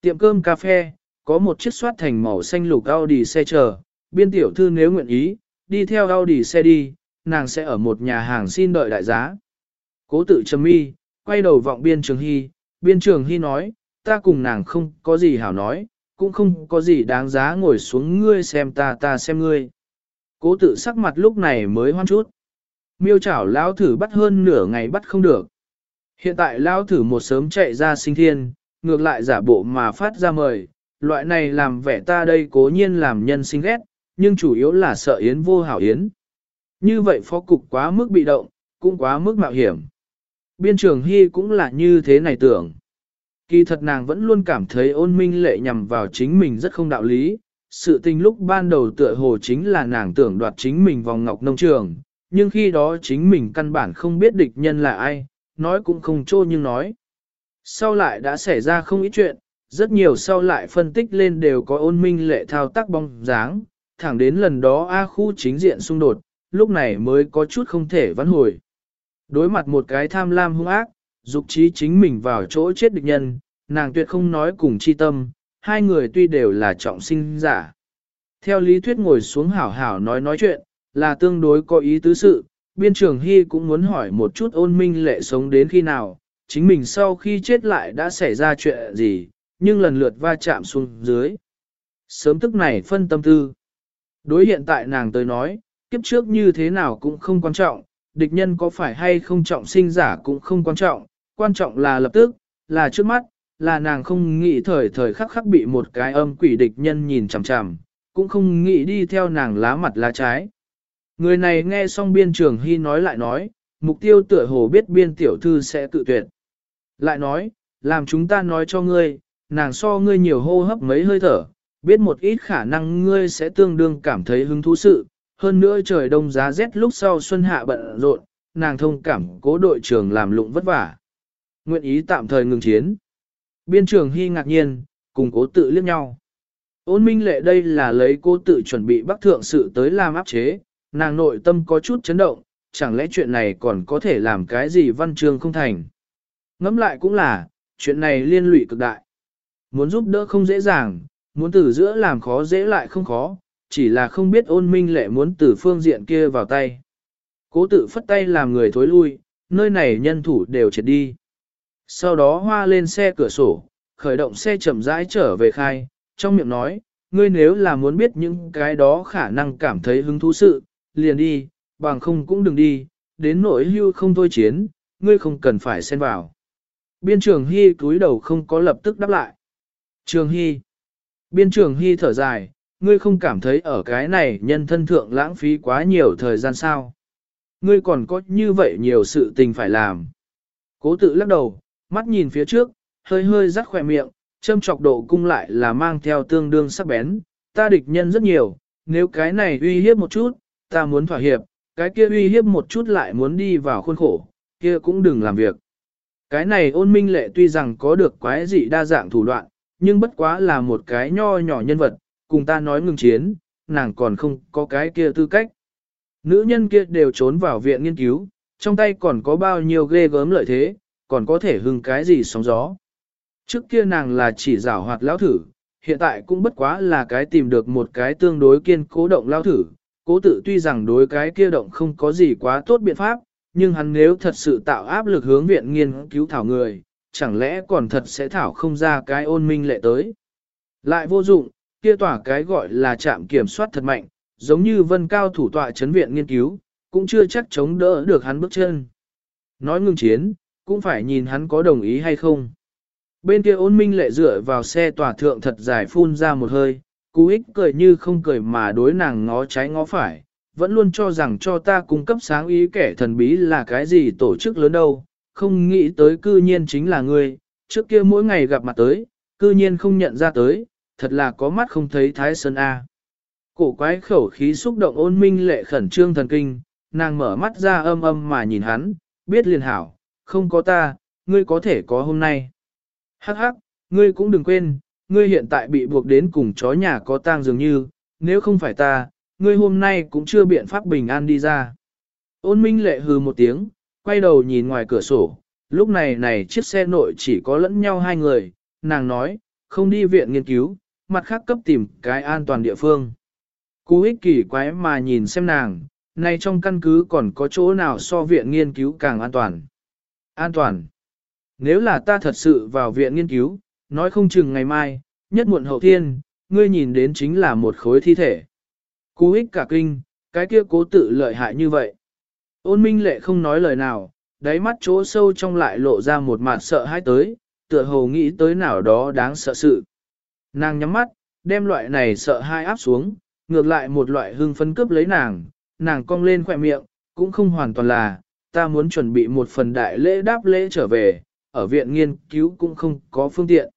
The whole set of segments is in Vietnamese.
Tiệm cơm cà phê, có một chiếc soát thành màu xanh lục Audi xe chờ, biên tiểu thư nếu nguyện ý, đi theo Audi xe đi, nàng sẽ ở một nhà hàng xin đợi đại giá. Cố tự trầm mi, quay đầu vọng biên trường hy, biên trường hy nói, ta cùng nàng không có gì hảo nói, cũng không có gì đáng giá ngồi xuống ngươi xem ta ta xem ngươi. Cố tự sắc mặt lúc này mới hoan chút. Miêu chảo lão thử bắt hơn nửa ngày bắt không được. Hiện tại lão thử một sớm chạy ra sinh thiên, ngược lại giả bộ mà phát ra mời, loại này làm vẻ ta đây cố nhiên làm nhân sinh ghét, nhưng chủ yếu là sợ yến vô hảo yến. Như vậy phó cục quá mức bị động, cũng quá mức mạo hiểm. Biên trường Hy cũng là như thế này tưởng. Kỳ thật nàng vẫn luôn cảm thấy ôn minh lệ nhằm vào chính mình rất không đạo lý. Sự tình lúc ban đầu tựa hồ chính là nàng tưởng đoạt chính mình vòng ngọc nông trường, nhưng khi đó chính mình căn bản không biết địch nhân là ai, nói cũng không trô nhưng nói. Sau lại đã xảy ra không ít chuyện, rất nhiều sau lại phân tích lên đều có ôn minh lệ thao tác bóng dáng, thẳng đến lần đó A khu chính diện xung đột, lúc này mới có chút không thể vãn hồi. Đối mặt một cái tham lam hung ác, dục trí chính mình vào chỗ chết địch nhân, nàng tuyệt không nói cùng chi tâm, hai người tuy đều là trọng sinh giả. Theo lý thuyết ngồi xuống hảo hảo nói nói chuyện, là tương đối có ý tứ sự, biên trường Hy cũng muốn hỏi một chút ôn minh lệ sống đến khi nào, chính mình sau khi chết lại đã xảy ra chuyện gì, nhưng lần lượt va chạm xuống dưới. Sớm tức này phân tâm tư. Đối hiện tại nàng tới nói, kiếp trước như thế nào cũng không quan trọng, địch nhân có phải hay không trọng sinh giả cũng không quan trọng, quan trọng là lập tức, là trước mắt, là nàng không nghĩ thời thời khắc khắc bị một cái âm quỷ địch nhân nhìn chằm chằm, cũng không nghĩ đi theo nàng lá mặt lá trái. Người này nghe xong biên trường hy nói lại nói, mục tiêu tựa hồ biết biên tiểu thư sẽ tự tuyệt. Lại nói, làm chúng ta nói cho ngươi, nàng so ngươi nhiều hô hấp mấy hơi thở, biết một ít khả năng ngươi sẽ tương đương cảm thấy hứng thú sự, hơn nữa trời đông giá rét lúc sau xuân hạ bận rộn, nàng thông cảm cố đội trưởng làm lụng vất vả. Nguyện ý tạm thời ngừng chiến. Biên trường hy ngạc nhiên, cùng cố tự liếc nhau. Ôn minh lệ đây là lấy cố tự chuẩn bị bắc thượng sự tới làm áp chế, nàng nội tâm có chút chấn động, chẳng lẽ chuyện này còn có thể làm cái gì văn chương không thành. Ngẫm lại cũng là, chuyện này liên lụy cực đại. Muốn giúp đỡ không dễ dàng, muốn từ giữa làm khó dễ lại không khó, chỉ là không biết ôn minh lệ muốn từ phương diện kia vào tay. Cố tự phất tay làm người thối lui, nơi này nhân thủ đều triệt đi. Sau đó hoa lên xe cửa sổ, khởi động xe chậm rãi trở về khai, trong miệng nói, ngươi nếu là muốn biết những cái đó khả năng cảm thấy hứng thú sự, liền đi, bằng không cũng đừng đi, đến nỗi hưu không thôi chiến, ngươi không cần phải xen vào. Biên trường Hy cúi đầu không có lập tức đáp lại. Trường Hy. Biên trường Hy thở dài, ngươi không cảm thấy ở cái này nhân thân thượng lãng phí quá nhiều thời gian sao. Ngươi còn có như vậy nhiều sự tình phải làm. Cố tự lắc đầu, mắt nhìn phía trước, hơi hơi rắc khỏe miệng, châm chọc độ cung lại là mang theo tương đương sắc bén. Ta địch nhân rất nhiều, nếu cái này uy hiếp một chút, ta muốn thỏa hiệp, cái kia uy hiếp một chút lại muốn đi vào khuôn khổ, kia cũng đừng làm việc. Cái này ôn minh lệ tuy rằng có được quái dị đa dạng thủ đoạn, nhưng bất quá là một cái nho nhỏ nhân vật, cùng ta nói ngừng chiến, nàng còn không có cái kia tư cách. Nữ nhân kia đều trốn vào viện nghiên cứu, trong tay còn có bao nhiêu ghê gớm lợi thế, còn có thể hưng cái gì sóng gió. Trước kia nàng là chỉ rảo hoạt lão thử, hiện tại cũng bất quá là cái tìm được một cái tương đối kiên cố động lao thử. Cố tự tuy rằng đối cái kia động không có gì quá tốt biện pháp, nhưng hắn nếu thật sự tạo áp lực hướng viện nghiên cứu thảo người, chẳng lẽ còn thật sẽ thảo không ra cái ôn minh lệ tới. Lại vô dụng, kia tỏa cái gọi là trạm kiểm soát thật mạnh, giống như vân cao thủ tọa chấn viện nghiên cứu, cũng chưa chắc chống đỡ được hắn bước chân. Nói ngừng chiến, cũng phải nhìn hắn có đồng ý hay không. Bên kia ôn minh lệ dựa vào xe tòa thượng thật dài phun ra một hơi, cú ích cười như không cười mà đối nàng ngó trái ngó phải, vẫn luôn cho rằng cho ta cung cấp sáng ý kẻ thần bí là cái gì tổ chức lớn đâu, không nghĩ tới cư nhiên chính là ngươi, trước kia mỗi ngày gặp mặt tới, cư nhiên không nhận ra tới, thật là có mắt không thấy thái sơn A. Cổ quái khẩu khí xúc động ôn minh lệ khẩn trương thần kinh, nàng mở mắt ra âm âm mà nhìn hắn, biết liền hảo, không có ta, ngươi có thể có hôm nay. Hắc hắc, ngươi cũng đừng quên, ngươi hiện tại bị buộc đến cùng chó nhà có tang dường như, nếu không phải ta, ngươi hôm nay cũng chưa biện pháp bình an đi ra. Ôn minh lệ hừ một tiếng, quay đầu nhìn ngoài cửa sổ, lúc này này chiếc xe nội chỉ có lẫn nhau hai người, nàng nói, không đi viện nghiên cứu, mặt khác cấp tìm cái an toàn địa phương. Cú ích kỳ quái mà nhìn xem nàng, nay trong căn cứ còn có chỗ nào so viện nghiên cứu càng an toàn. An toàn. Nếu là ta thật sự vào viện nghiên cứu, nói không chừng ngày mai, nhất muộn hậu thiên, ngươi nhìn đến chính là một khối thi thể. Cú ích cả kinh, cái kia cố tự lợi hại như vậy. Ôn minh lệ không nói lời nào, đáy mắt chỗ sâu trong lại lộ ra một mặt sợ hãi tới, tựa hồ nghĩ tới nào đó đáng sợ sự. Nàng nhắm mắt, đem loại này sợ hãi áp xuống, ngược lại một loại hưng phấn cướp lấy nàng, nàng cong lên khỏe miệng, cũng không hoàn toàn là, ta muốn chuẩn bị một phần đại lễ đáp lễ trở về, ở viện nghiên cứu cũng không có phương tiện.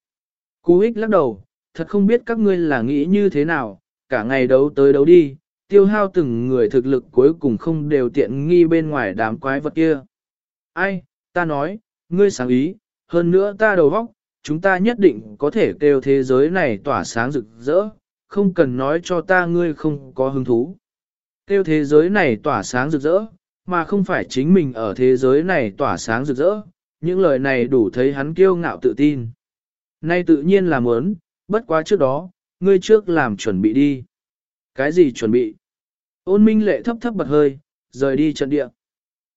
Cú ích lắc đầu, thật không biết các ngươi là nghĩ như thế nào, cả ngày đấu tới đấu đi, tiêu hao từng người thực lực cuối cùng không đều tiện nghi bên ngoài đám quái vật kia. Ai, ta nói, ngươi sáng ý, hơn nữa ta đầu vóc, chúng ta nhất định có thể kêu thế giới này tỏa sáng rực rỡ, không cần nói cho ta ngươi không có hứng thú. Kêu thế giới này tỏa sáng rực rỡ, mà không phải chính mình ở thế giới này tỏa sáng rực rỡ, những lời này đủ thấy hắn kiêu ngạo tự tin. Nay tự nhiên là muốn, bất quá trước đó, ngươi trước làm chuẩn bị đi. Cái gì chuẩn bị? Ôn minh lệ thấp thấp bật hơi, rời đi trận địa.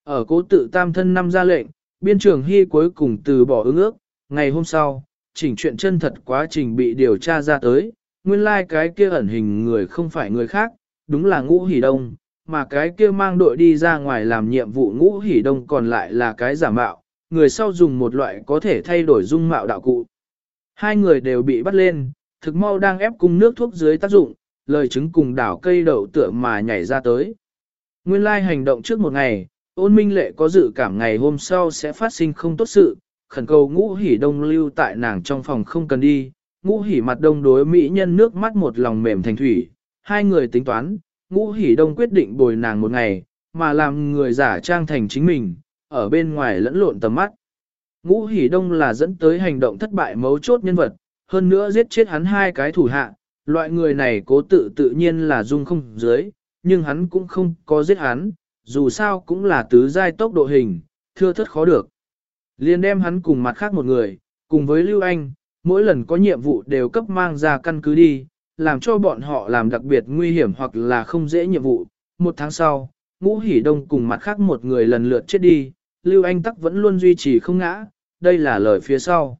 Ở cố tự tam thân năm ra lệnh, biên trưởng hy cuối cùng từ bỏ ứng ước, ngày hôm sau, chỉnh chuyện chân thật quá trình bị điều tra ra tới, nguyên lai like cái kia ẩn hình người không phải người khác, đúng là ngũ hỷ đông, mà cái kia mang đội đi ra ngoài làm nhiệm vụ ngũ hỷ đông còn lại là cái giả mạo, người sau dùng một loại có thể thay đổi dung mạo đạo cụ. Hai người đều bị bắt lên, thực mau đang ép cung nước thuốc dưới tác dụng, lời chứng cùng đảo cây đậu tựa mà nhảy ra tới. Nguyên lai hành động trước một ngày, ôn minh lệ có dự cảm ngày hôm sau sẽ phát sinh không tốt sự, khẩn cầu ngũ hỉ đông lưu tại nàng trong phòng không cần đi, ngũ hỉ mặt đông đối mỹ nhân nước mắt một lòng mềm thành thủy, hai người tính toán, ngũ hỉ đông quyết định bồi nàng một ngày, mà làm người giả trang thành chính mình, ở bên ngoài lẫn lộn tầm mắt. Ngũ hỉ đông là dẫn tới hành động thất bại mấu chốt nhân vật, hơn nữa giết chết hắn hai cái thủ hạ, loại người này cố tự tự nhiên là dung không dưới, nhưng hắn cũng không có giết hắn, dù sao cũng là tứ giai tốc độ hình, thưa thất khó được. Liên đem hắn cùng mặt khác một người, cùng với Lưu Anh, mỗi lần có nhiệm vụ đều cấp mang ra căn cứ đi, làm cho bọn họ làm đặc biệt nguy hiểm hoặc là không dễ nhiệm vụ. Một tháng sau, ngũ hỉ đông cùng mặt khác một người lần lượt chết đi, Lưu Anh tắc vẫn luôn duy trì không ngã, đây là lời phía sau.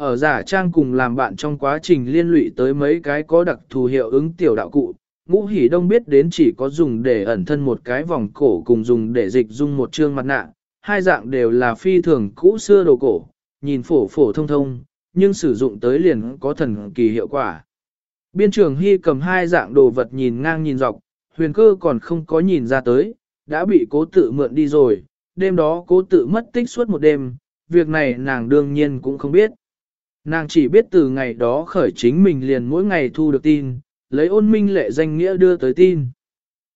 Ở giả trang cùng làm bạn trong quá trình liên lụy tới mấy cái có đặc thù hiệu ứng tiểu đạo cụ, ngũ hỉ đông biết đến chỉ có dùng để ẩn thân một cái vòng cổ cùng dùng để dịch dung một chương mặt nạ, hai dạng đều là phi thường cũ xưa đồ cổ, nhìn phổ phổ thông thông, nhưng sử dụng tới liền có thần kỳ hiệu quả. Biên trường Hy cầm hai dạng đồ vật nhìn ngang nhìn dọc, huyền cơ còn không có nhìn ra tới, đã bị cố tự mượn đi rồi, đêm đó cố tự mất tích suốt một đêm, việc này nàng đương nhiên cũng không biết. Nàng chỉ biết từ ngày đó khởi chính mình liền mỗi ngày thu được tin, lấy ôn minh lệ danh nghĩa đưa tới tin.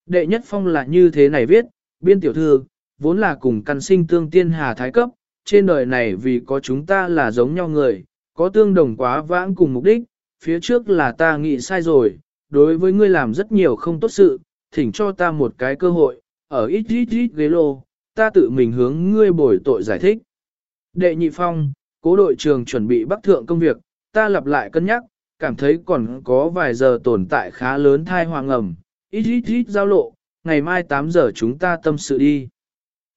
Đệ nhất phong là như thế này viết, biên tiểu thư, vốn là cùng căn sinh tương tiên hà thái cấp, trên đời này vì có chúng ta là giống nhau người, có tương đồng quá vãng cùng mục đích, phía trước là ta nghĩ sai rồi, đối với ngươi làm rất nhiều không tốt sự, thỉnh cho ta một cái cơ hội, ở ít ít ít ghế lô, ta tự mình hướng ngươi bồi tội giải thích. Đệ nhị phong, cố đội trường chuẩn bị bắc thượng công việc, ta lặp lại cân nhắc, cảm thấy còn có vài giờ tồn tại khá lớn thai hoàng ẩm, ít ít ít giao lộ, ngày mai 8 giờ chúng ta tâm sự đi.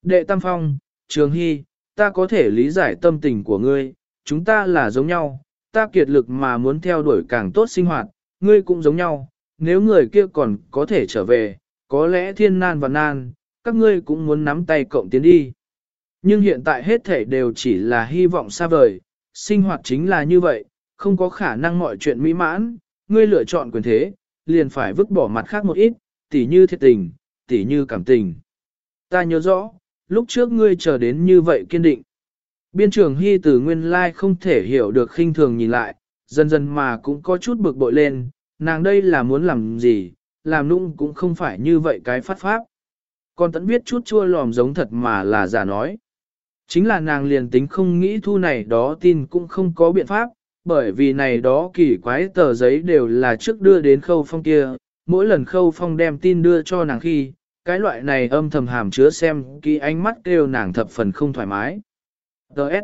Đệ tam phong, trường hy, ta có thể lý giải tâm tình của ngươi, chúng ta là giống nhau, ta kiệt lực mà muốn theo đuổi càng tốt sinh hoạt, ngươi cũng giống nhau, nếu người kia còn có thể trở về, có lẽ thiên nan và nan, các ngươi cũng muốn nắm tay cộng tiến đi. Nhưng hiện tại hết thể đều chỉ là hy vọng xa vời, sinh hoạt chính là như vậy, không có khả năng mọi chuyện mỹ mãn, ngươi lựa chọn quyền thế, liền phải vứt bỏ mặt khác một ít, tỉ như thiệt tình, tỉ như cảm tình. Ta nhớ rõ, lúc trước ngươi chờ đến như vậy kiên định. Biên trưởng Hy từ nguyên lai không thể hiểu được khinh thường nhìn lại, dần dần mà cũng có chút bực bội lên, nàng đây là muốn làm gì, làm nung cũng không phải như vậy cái phát pháp. Còn tẫn biết chút chua lòm giống thật mà là giả nói. Chính là nàng liền tính không nghĩ thu này đó tin cũng không có biện pháp, bởi vì này đó kỳ quái tờ giấy đều là trước đưa đến khâu phong kia, mỗi lần khâu phong đem tin đưa cho nàng khi, cái loại này âm thầm hàm chứa xem kỹ ánh mắt kêu nàng thập phần không thoải mái. Đợt.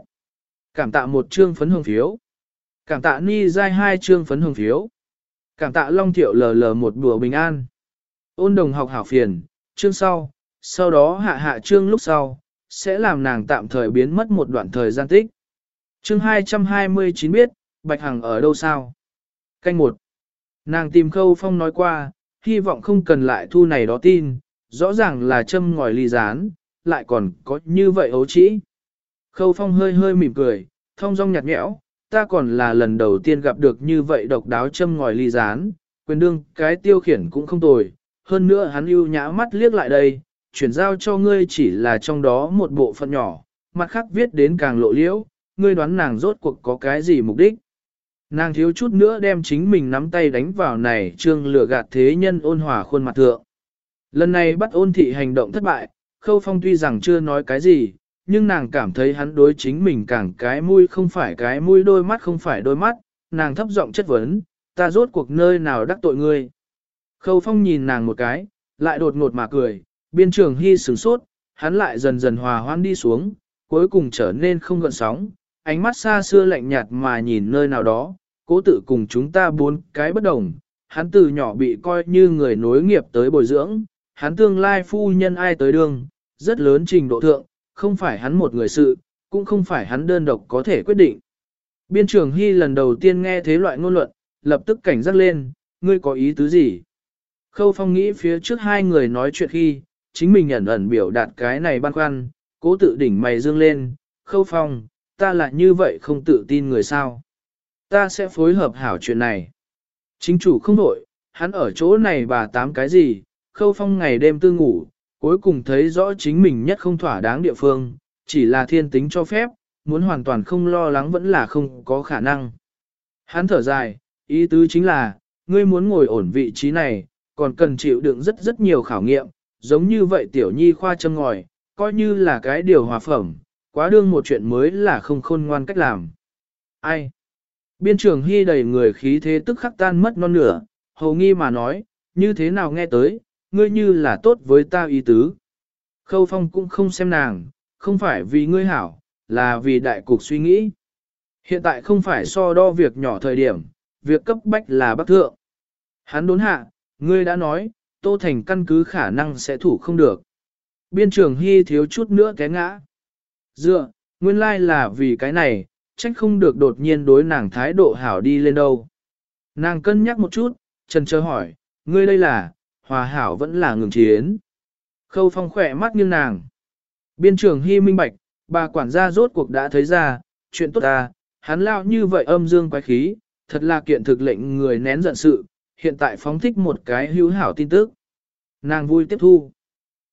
Cảm tạ một chương phấn hương phiếu. Cảm tạ ni dai hai chương phấn hồng phiếu. Cảm tạ long thiệu lờ lờ một bữa bình an. Ôn đồng học hảo phiền, chương sau, sau đó hạ hạ chương lúc sau, sẽ làm nàng tạm thời biến mất một đoạn thời gian tích. Chương 229 biết, Bạch Hằng ở đâu sao? Canh một. Nàng tìm khâu phong nói qua, hy vọng không cần lại thu này đó tin, rõ ràng là châm ngòi ly rán, lại còn có như vậy ấu trĩ. Khâu phong hơi hơi mỉm cười, thông dong nhạt nhẽo, ta còn là lần đầu tiên gặp được như vậy độc đáo châm ngòi ly rán, quyền đương cái tiêu khiển cũng không tồi, hơn nữa hắn ưu nhã mắt liếc lại đây, chuyển giao cho ngươi chỉ là trong đó một bộ phận nhỏ, mặt khác viết đến càng lộ liễu, ngươi đoán nàng rốt cuộc có cái gì mục đích. Nàng thiếu chút nữa đem chính mình nắm tay đánh vào này trương lửa gạt thế nhân ôn hòa khuôn mặt thượng. Lần này bắt ôn thị hành động thất bại, khâu phong tuy rằng chưa nói cái gì, nhưng nàng cảm thấy hắn đối chính mình càng cái mũi không phải cái mũi đôi mắt không phải đôi mắt, nàng thấp giọng chất vấn, ta rốt cuộc nơi nào đắc tội ngươi. Khâu phong nhìn nàng một cái, lại đột ngột mà cười, biên trường hy sửng sốt, hắn lại dần dần hòa hoan đi xuống, cuối cùng trở nên không gợn sóng, ánh mắt xa xưa lạnh nhạt mà nhìn nơi nào đó, cố tự cùng chúng ta bốn cái bất đồng, hắn từ nhỏ bị coi như người nối nghiệp tới bồi dưỡng, hắn tương lai phu nhân ai tới đường, rất lớn trình độ thượng, không phải hắn một người sự, cũng không phải hắn đơn độc có thể quyết định. Biên trưởng Hy lần đầu tiên nghe thế loại ngôn luận, lập tức cảnh giác lên, ngươi có ý tứ gì? Khâu Phong nghĩ phía trước hai người nói chuyện khi, chính mình ẩn ẩn biểu đạt cái này băn khoăn, cố tự đỉnh mày dương lên, Khâu Phong, ta lại như vậy không tự tin người sao? Ta sẽ phối hợp hảo chuyện này. Chính chủ không đổi, hắn ở chỗ này bà tám cái gì, Khâu Phong ngày đêm tư ngủ, cuối cùng thấy rõ chính mình nhất không thỏa đáng địa phương, chỉ là thiên tính cho phép, muốn hoàn toàn không lo lắng vẫn là không có khả năng. Hắn thở dài, ý tứ chính là, ngươi muốn ngồi ổn vị trí này, còn cần chịu đựng rất rất nhiều khảo nghiệm, giống như vậy tiểu nhi khoa châm ngòi, coi như là cái điều hòa phẩm, quá đương một chuyện mới là không khôn ngoan cách làm. Ai? Biên trưởng hy đầy người khí thế tức khắc tan mất non nửa, hầu nghi mà nói, như thế nào nghe tới, ngươi như là tốt với ta ý tứ. Khâu phong cũng không xem nàng, không phải vì ngươi hảo, là vì đại cục suy nghĩ. Hiện tại không phải so đo việc nhỏ thời điểm, việc cấp bách là bắc thượng. Hắn đốn hạ, ngươi đã nói, Tô Thành căn cứ khả năng sẽ thủ không được. Biên trưởng Hy thiếu chút nữa té ngã. Dựa, nguyên lai là vì cái này, trách không được đột nhiên đối nàng thái độ hảo đi lên đâu. Nàng cân nhắc một chút, trần chờ hỏi, ngươi đây là, hòa hảo vẫn là ngừng chiến. Khâu phong khỏe mắt nghiêng nàng. Biên trưởng hy minh bạch, bà quản gia rốt cuộc đã thấy ra, chuyện tốt ta, hắn lao như vậy âm dương quái khí, thật là kiện thực lệnh người nén giận sự, hiện tại phóng thích một cái hữu hảo tin tức. Nàng vui tiếp thu,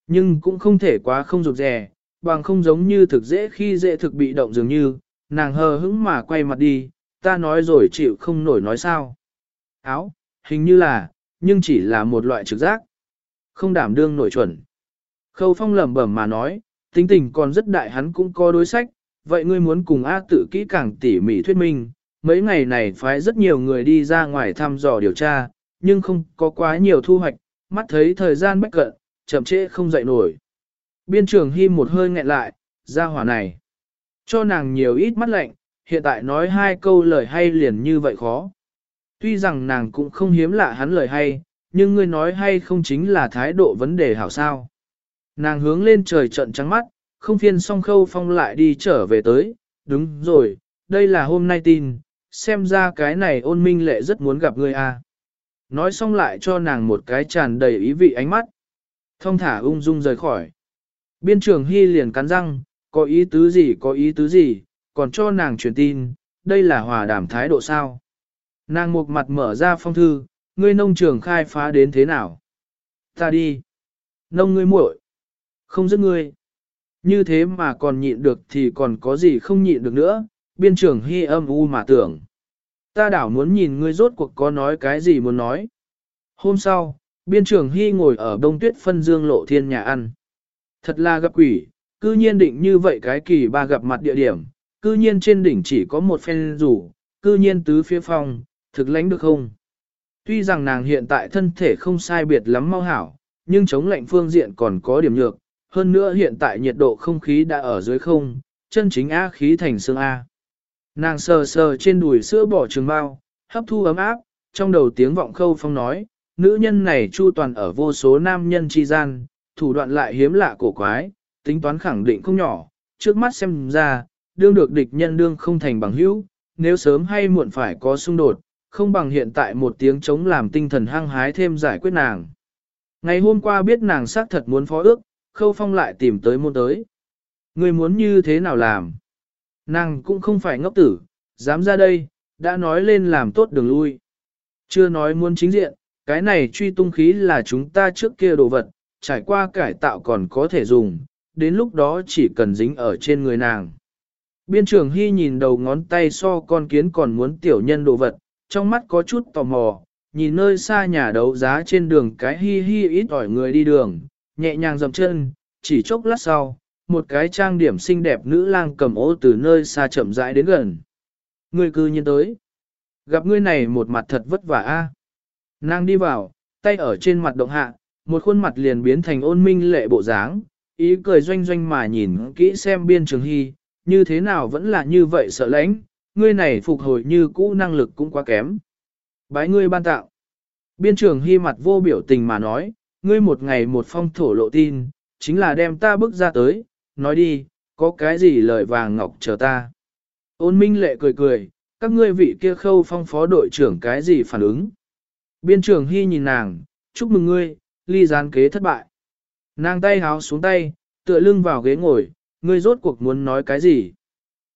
nhưng cũng không thể quá không rụt rè, bằng không giống như thực dễ khi dễ thực bị động dường như, nàng hờ hững mà quay mặt đi, ta nói rồi chịu không nổi nói sao. Áo, hình như là, nhưng chỉ là một loại trực giác. Không đảm đương nổi chuẩn. Khâu phong lẩm bẩm mà nói, tính tình còn rất đại hắn cũng có đối sách, vậy ngươi muốn cùng A tự kỹ càng tỉ mỉ thuyết minh, mấy ngày này phái rất nhiều người đi ra ngoài thăm dò điều tra, nhưng không có quá nhiều thu hoạch, mắt thấy thời gian bách cận, chậm trễ không dậy nổi. Biên trường Hi một hơi nghẹn lại, ra hỏa này. Cho nàng nhiều ít mắt lạnh, hiện tại nói hai câu lời hay liền như vậy khó. Tuy rằng nàng cũng không hiếm lạ hắn lời hay, nhưng ngươi nói hay không chính là thái độ vấn đề hảo sao. Nàng hướng lên trời trận trắng mắt, không phiên song khâu phong lại đi trở về tới, đúng rồi, đây là hôm nay tin, xem ra cái này ôn minh lệ rất muốn gặp ngươi à. Nói xong lại cho nàng một cái tràn đầy ý vị ánh mắt. Thông thả ung dung rời khỏi. Biên trưởng Hy liền cắn răng, có ý tứ gì có ý tứ gì, còn cho nàng truyền tin, đây là hòa đảm thái độ sao. Nàng một mặt mở ra phong thư, ngươi nông trường khai phá đến thế nào? Ta đi. Nông ngươi muội, Không giết ngươi. Như thế mà còn nhịn được thì còn có gì không nhịn được nữa, biên trưởng hy âm u mà tưởng. Ta đảo muốn nhìn ngươi rốt cuộc có nói cái gì muốn nói. Hôm sau, biên trưởng hy ngồi ở đông tuyết phân dương lộ thiên nhà ăn. Thật là gặp quỷ, cư nhiên định như vậy cái kỳ ba gặp mặt địa điểm, cư nhiên trên đỉnh chỉ có một phen rủ, cư nhiên tứ phía phong, thực lãnh được không? Tuy rằng nàng hiện tại thân thể không sai biệt lắm mau hảo, nhưng chống lạnh phương diện còn có điểm nhược, hơn nữa hiện tại nhiệt độ không khí đã ở dưới không, chân chính A khí thành xương A. Nàng sờ sờ trên đùi sữa bỏ trường bao, hấp thu ấm áp, trong đầu tiếng vọng khâu phong nói, nữ nhân này chu toàn ở vô số nam nhân chi gian, thủ đoạn lại hiếm lạ cổ quái, tính toán khẳng định không nhỏ, trước mắt xem ra, đương được địch nhân đương không thành bằng hữu, nếu sớm hay muộn phải có xung đột, không bằng hiện tại một tiếng chống làm tinh thần hăng hái thêm giải quyết nàng. Ngày hôm qua biết nàng xác thật muốn phó ước, khâu phong lại tìm tới môn tới. Người muốn như thế nào làm? Nàng cũng không phải ngốc tử, dám ra đây, đã nói lên làm tốt đường lui. Chưa nói muốn chính diện, cái này truy tung khí là chúng ta trước kia đồ vật, trải qua cải tạo còn có thể dùng, đến lúc đó chỉ cần dính ở trên người nàng. Biên trưởng Hy nhìn đầu ngón tay so con kiến còn muốn tiểu nhân đồ vật, trong mắt có chút tò mò, nhìn nơi xa nhà đấu giá trên đường cái hi hi ít ỏi người đi đường, nhẹ nhàng dậm chân, chỉ chốc lát sau, một cái trang điểm xinh đẹp nữ lang cầm ô từ nơi xa chậm rãi đến gần. Người cư nhiên tới. Gặp ngươi này một mặt thật vất vả a. Nàng đi vào, tay ở trên mặt động hạ, một khuôn mặt liền biến thành ôn minh lệ bộ dáng, ý cười doanh doanh mà nhìn kỹ xem biên trường hy, như thế nào vẫn là như vậy sợ lãnh, ngươi này phục hồi như cũ năng lực cũng quá kém. Bái ngươi ban tạo. Biên trường hy mặt vô biểu tình mà nói, ngươi một ngày một phong thổ lộ tin, chính là đem ta bước ra tới, nói đi, có cái gì lời vàng ngọc chờ ta. Ôn minh lệ cười cười, các ngươi vị kia khâu phong phó đội trưởng cái gì phản ứng. Biên trưởng hy nhìn nàng, chúc mừng ngươi, ly gián kế thất bại. Nàng tay háo xuống tay, tựa lưng vào ghế ngồi, ngươi rốt cuộc muốn nói cái gì.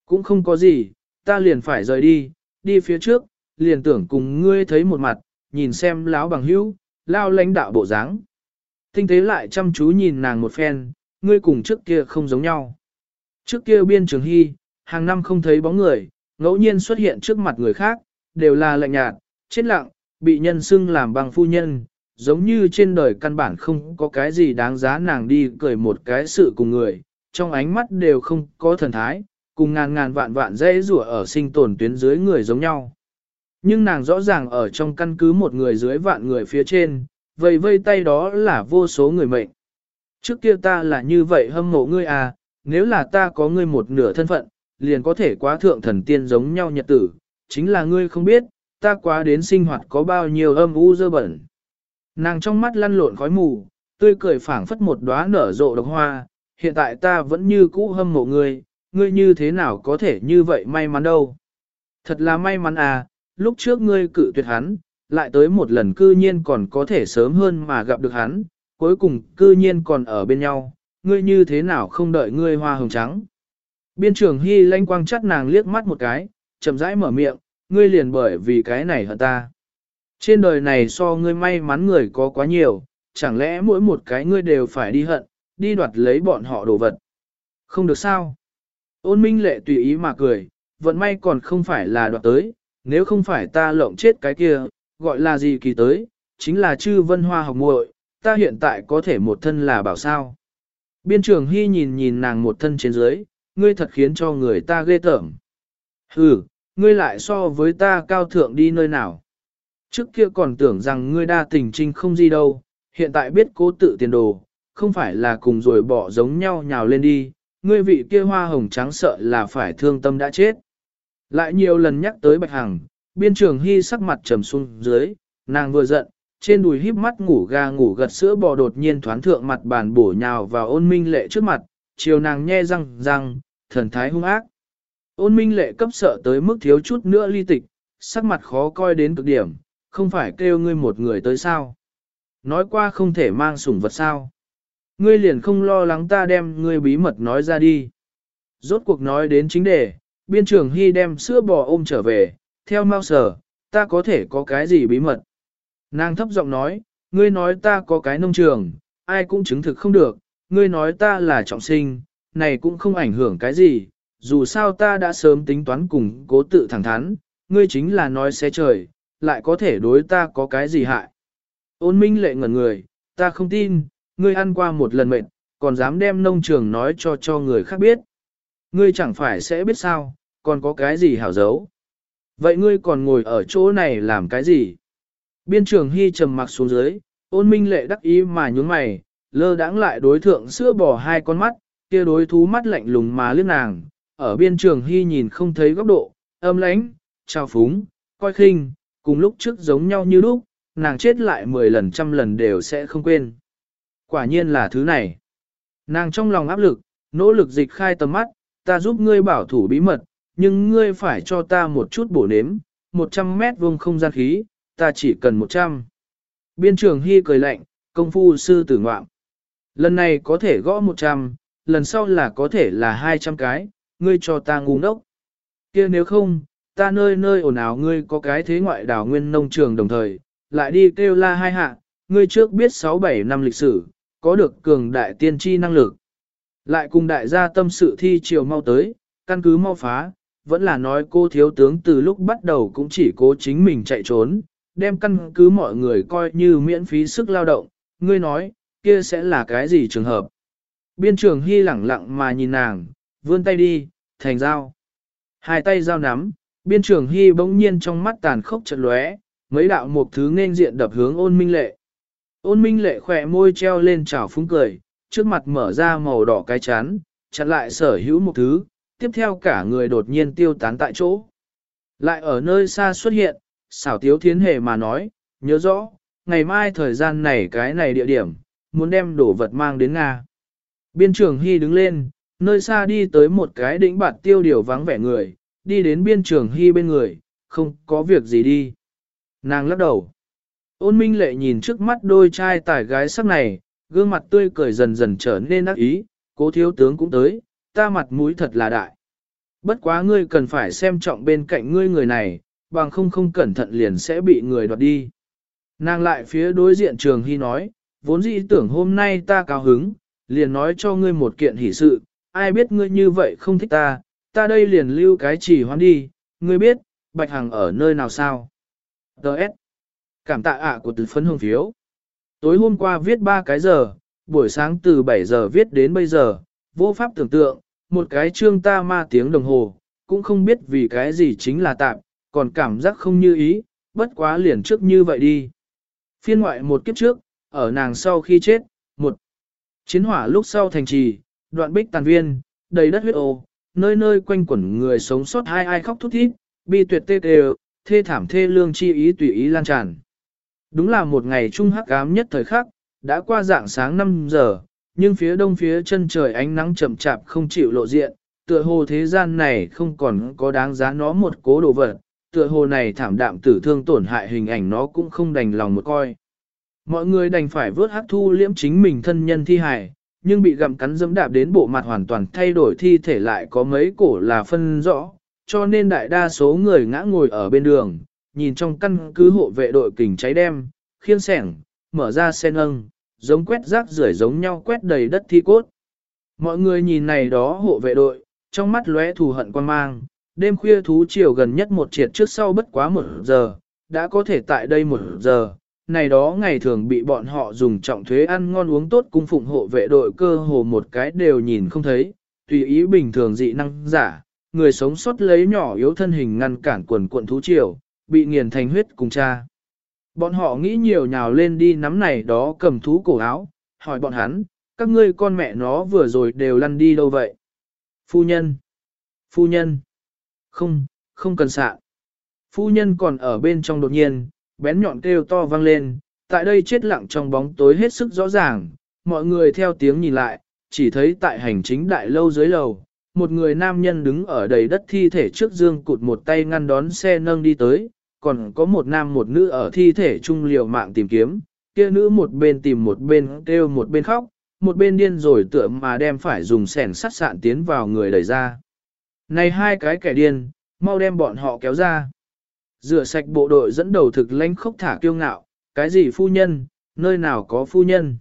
Cũng không có gì, ta liền phải rời đi, đi phía trước, liền tưởng cùng ngươi thấy một mặt, nhìn xem lão bằng hữu, lao lãnh đạo bộ dáng. Tinh tế lại chăm chú nhìn nàng một phen, ngươi cùng trước kia không giống nhau. Trước kia biên trường hy, hàng năm không thấy bóng người, ngẫu nhiên xuất hiện trước mặt người khác, đều là lạnh nhạt, chết lặng, bị nhân xưng làm bằng phu nhân, giống như trên đời căn bản không có cái gì đáng giá nàng đi cười một cái sự cùng người, trong ánh mắt đều không có thần thái, cùng ngàn ngàn vạn vạn dễ rủa ở sinh tồn tuyến dưới người giống nhau. Nhưng nàng rõ ràng ở trong căn cứ một người dưới vạn người phía trên, vây vây tay đó là vô số người mệnh. Trước kia ta là như vậy hâm mộ ngươi à, nếu là ta có ngươi một nửa thân phận, liền có thể quá thượng thần tiên giống nhau nhật tử, chính là ngươi không biết, ta quá đến sinh hoạt có bao nhiêu âm u dơ bẩn. Nàng trong mắt lăn lộn khói mù, tươi cười phảng phất một đóa nở rộ độc hoa, hiện tại ta vẫn như cũ hâm mộ ngươi, ngươi như thế nào có thể như vậy may mắn đâu. Thật là may mắn à, lúc trước ngươi cự tuyệt hắn, lại tới một lần cư nhiên còn có thể sớm hơn mà gặp được hắn, cuối cùng cư nhiên còn ở bên nhau, ngươi như thế nào không đợi ngươi hoa hồng trắng. Biên trưởng Hy lanh quang chắt nàng liếc mắt một cái, chậm rãi mở miệng, ngươi liền bởi vì cái này hận ta. Trên đời này so ngươi may mắn người có quá nhiều, chẳng lẽ mỗi một cái ngươi đều phải đi hận, đi đoạt lấy bọn họ đồ vật. Không được sao. Ôn minh lệ tùy ý mà cười, vận may còn không phải là đoạt tới, nếu không phải ta lộng chết cái kia, gọi là gì kỳ tới, chính là chư vân hoa học muội, ta hiện tại có thể một thân là bảo sao. Biên trưởng Hy nhìn nhìn nàng một thân trên dưới, ngươi thật khiến cho người ta ghê tởm. Ừ, ngươi lại so với ta cao thượng đi nơi nào. Trước kia còn tưởng rằng ngươi đa tình trinh không gì đâu, hiện tại biết cố tự tiền đồ, không phải là cùng rồi bỏ giống nhau nhào lên đi, ngươi vị kia hoa hồng trắng sợ là phải thương tâm đã chết. Lại nhiều lần nhắc tới Bạch Hằng, biên trường hy sắc mặt trầm xuống dưới, nàng vừa giận, trên đùi híp mắt ngủ ga ngủ gật sữa bò đột nhiên thoáng thượng mặt bàn bổ nhào vào ôn minh lệ trước mặt, chiều nàng nhe răng răng, thần thái hung ác. Ôn minh lệ cấp sợ tới mức thiếu chút nữa ly tịch, sắc mặt khó coi đến cực điểm, không phải kêu ngươi một người tới sao. Nói qua không thể mang sủng vật sao. Ngươi liền không lo lắng ta đem ngươi bí mật nói ra đi. Rốt cuộc nói đến chính đề, biên trường hy đem sữa bò ôm trở về, theo mau sở, ta có thể có cái gì bí mật. Nàng thấp giọng nói, ngươi nói ta có cái nông trường, ai cũng chứng thực không được, ngươi nói ta là trọng sinh, này cũng không ảnh hưởng cái gì, dù sao ta đã sớm tính toán cùng cố tự thẳng thắn, ngươi chính là nói xe trời, lại có thể đối ta có cái gì hại. Ôn minh lệ ngẩn người, ta không tin, ngươi ăn qua một lần mệt, còn dám đem nông trường nói cho cho người khác biết. Ngươi chẳng phải sẽ biết sao, còn có cái gì hảo giấu. Vậy ngươi còn ngồi ở chỗ này làm cái gì? Biên trường hy trầm mặc xuống dưới, ôn minh lệ đắc ý mà nhún mày, lơ đãng lại đối thượng sữa bỏ hai con mắt, kia đối thú mắt lạnh lùng mà liếc nàng, ở biên trường hy nhìn không thấy góc độ, âm lãnh, trao phúng, coi khinh, cùng lúc trước giống nhau như lúc, nàng chết lại 10 lần trăm lần đều sẽ không quên. Quả nhiên là thứ này. Nàng trong lòng áp lực, nỗ lực dịch khai tầm mắt, ta giúp ngươi bảo thủ bí mật, nhưng ngươi phải cho ta một chút bổ nếm, 100 mét vuông không gian khí, ta chỉ cần 100. Biên trường Hy cười lạnh, công phu sư tử ngoạm. Lần này có thể gõ 100, lần sau là có thể là 200 cái, ngươi cho ta ngu ngốc. kia nếu không, ta nơi nơi ồn ào ngươi có cái thế ngoại đảo nguyên nông trường đồng thời, lại đi kêu la hai hạ, ngươi trước biết 6-7 năm lịch sử, có được cường đại tiên tri năng lực. Lại cùng đại gia tâm sự thi chiều mau tới, căn cứ mau phá, vẫn là nói cô thiếu tướng từ lúc bắt đầu cũng chỉ cố chính mình chạy trốn, đem căn cứ mọi người coi như miễn phí sức lao động, ngươi nói, kia sẽ là cái gì trường hợp. Biên trường hy lẳng lặng mà nhìn nàng, vươn tay đi, thành dao. Hai tay dao nắm, biên trường hy bỗng nhiên trong mắt tàn khốc chật lóe, mấy đạo một thứ nên diện đập hướng ôn minh lệ. Ôn minh lệ khỏe môi treo lên trào phúng cười, trước mặt mở ra màu đỏ cái chán, chặn lại sở hữu một thứ, tiếp theo cả người đột nhiên tiêu tán tại chỗ. Lại ở nơi xa xuất hiện, xảo tiếu thiến hề mà nói, nhớ rõ, ngày mai thời gian này cái này địa điểm, muốn đem đồ vật mang đến Nga. Biên trường Hy đứng lên, nơi xa đi tới một cái đỉnh bạt tiêu điều vắng vẻ người, đi đến biên trường Hy bên người, không có việc gì đi. Nàng lắc đầu. Ôn minh lệ nhìn trước mắt đôi trai tài gái sắc này, gương mặt tươi cười dần dần trở nên ác ý, cố thiếu tướng cũng tới, ta mặt mũi thật là đại. Bất quá ngươi cần phải xem trọng bên cạnh ngươi người này, bằng không không cẩn thận liền sẽ bị người đoạt đi. Nàng lại phía đối diện trường hy nói, vốn dĩ tưởng hôm nay ta cao hứng, liền nói cho ngươi một kiện hỷ sự, ai biết ngươi như vậy không thích ta, ta đây liền lưu cái chỉ hoán đi, ngươi biết, Bạch Hằng ở nơi nào sao? Đợt. Cảm tạ ạ à của từ phấn hương phiếu. Tối hôm qua viết 3 cái giờ, buổi sáng từ 7 giờ viết đến bây giờ, vô pháp tưởng tượng, một cái chương ta ma tiếng đồng hồ, cũng không biết vì cái gì chính là tạm, còn cảm giác không như ý, bất quá liền trước như vậy đi. Phiên ngoại một kiếp trước, ở nàng sau khi chết, một chiến hỏa lúc sau thành trì, đoạn bích tàn viên, đầy đất huyết ô, nơi nơi quanh quẩn người sống sót hai ai khóc thút thít, bi tuyệt tê tê, thê thảm thê lương chi ý tùy ý lan tràn. Đúng là một ngày trung hắc ám nhất thời khắc, đã qua dạng sáng 5 giờ, nhưng phía đông phía chân trời ánh nắng chậm chạp không chịu lộ diện, tựa hồ thế gian này không còn có đáng giá nó một cố đồ vật, tựa hồ này thảm đạm tử thương tổn hại hình ảnh nó cũng không đành lòng một coi. Mọi người đành phải vớt hắc thu liễm chính mình thân nhân thi hài, nhưng bị gặm cắn dẫm đạp đến bộ mặt hoàn toàn thay đổi thi thể lại có mấy cổ là phân rõ, cho nên đại đa số người ngã ngồi ở bên đường, nhìn trong căn cứ hộ vệ đội kình cháy đem, khiên sẻng, mở ra sen âng, giống quét rác rưởi giống nhau quét đầy đất thi cốt. Mọi người nhìn này đó hộ vệ đội, trong mắt lóe thù hận quan mang, đêm khuya thú chiều gần nhất một triệt trước sau bất quá một giờ, đã có thể tại đây một giờ, này đó ngày thường bị bọn họ dùng trọng thuế ăn ngon uống tốt cung phụng hộ vệ đội cơ hồ một cái đều nhìn không thấy, tùy ý bình thường dị năng giả, người sống sót lấy nhỏ yếu thân hình ngăn cản quần cuộn thú triều, bị nghiền thành huyết cùng cha. Bọn họ nghĩ nhiều nhào lên đi nắm này đó cầm thú cổ áo, hỏi bọn hắn, các ngươi con mẹ nó vừa rồi đều lăn đi đâu vậy? Phu nhân! Phu nhân! Không, không cần sạ. Phu nhân còn ở bên trong đột nhiên, bén nhọn kêu to vang lên, tại đây chết lặng trong bóng tối hết sức rõ ràng, mọi người theo tiếng nhìn lại, chỉ thấy tại hành chính đại lâu dưới lầu, một người nam nhân đứng ở đầy đất thi thể trước dương cụt một tay ngăn đón xe nâng đi tới, còn có một nam một nữ ở thi thể chung liều mạng tìm kiếm, kia nữ một bên tìm một bên kêu một bên khóc, một bên điên rồi tựa mà đem phải dùng sẻn sắt sạn tiến vào người đẩy ra. Này hai cái kẻ điên, mau đem bọn họ kéo ra. Rửa sạch bộ đội dẫn đầu thực lãnh khốc thả kiêu ngạo, cái gì phu nhân, nơi nào có phu nhân.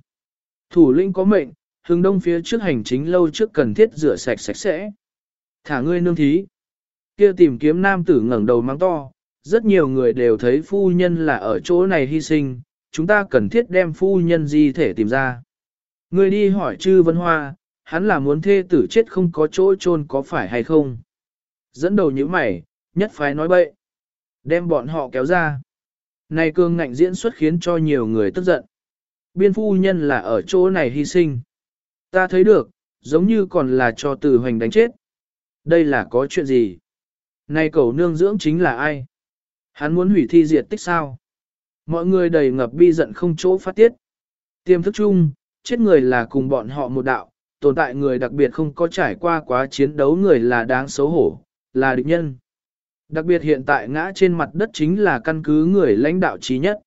Thủ lĩnh có mệnh, hướng đông phía trước hành chính lâu trước cần thiết rửa sạch sạch sẽ. Thả ngươi nương thí. Kia tìm kiếm nam tử ngẩng đầu mang to, rất nhiều người đều thấy phu nhân là ở chỗ này hy sinh, chúng ta cần thiết đem phu nhân di thể tìm ra. Ngươi đi hỏi chư vân hoa, hắn là muốn thê tử chết không có chỗ chôn có phải hay không. Dẫn đầu như mày, nhất phái nói bậy. Đem bọn họ kéo ra. Này cương ngạnh diễn xuất khiến cho nhiều người tức giận. Biên phu nhân là ở chỗ này hy sinh. Ta thấy được, giống như còn là cho tử hoành đánh chết. Đây là có chuyện gì? Này cầu nương dưỡng chính là ai? Hắn muốn hủy thi diệt tích sao? Mọi người đầy ngập bi giận không chỗ phát tiết. Tiềm thức chung, chết người là cùng bọn họ một đạo, tồn tại người đặc biệt không có trải qua quá chiến đấu người là đáng xấu hổ, là địch nhân. Đặc biệt hiện tại ngã trên mặt đất chính là căn cứ người lãnh đạo trí nhất.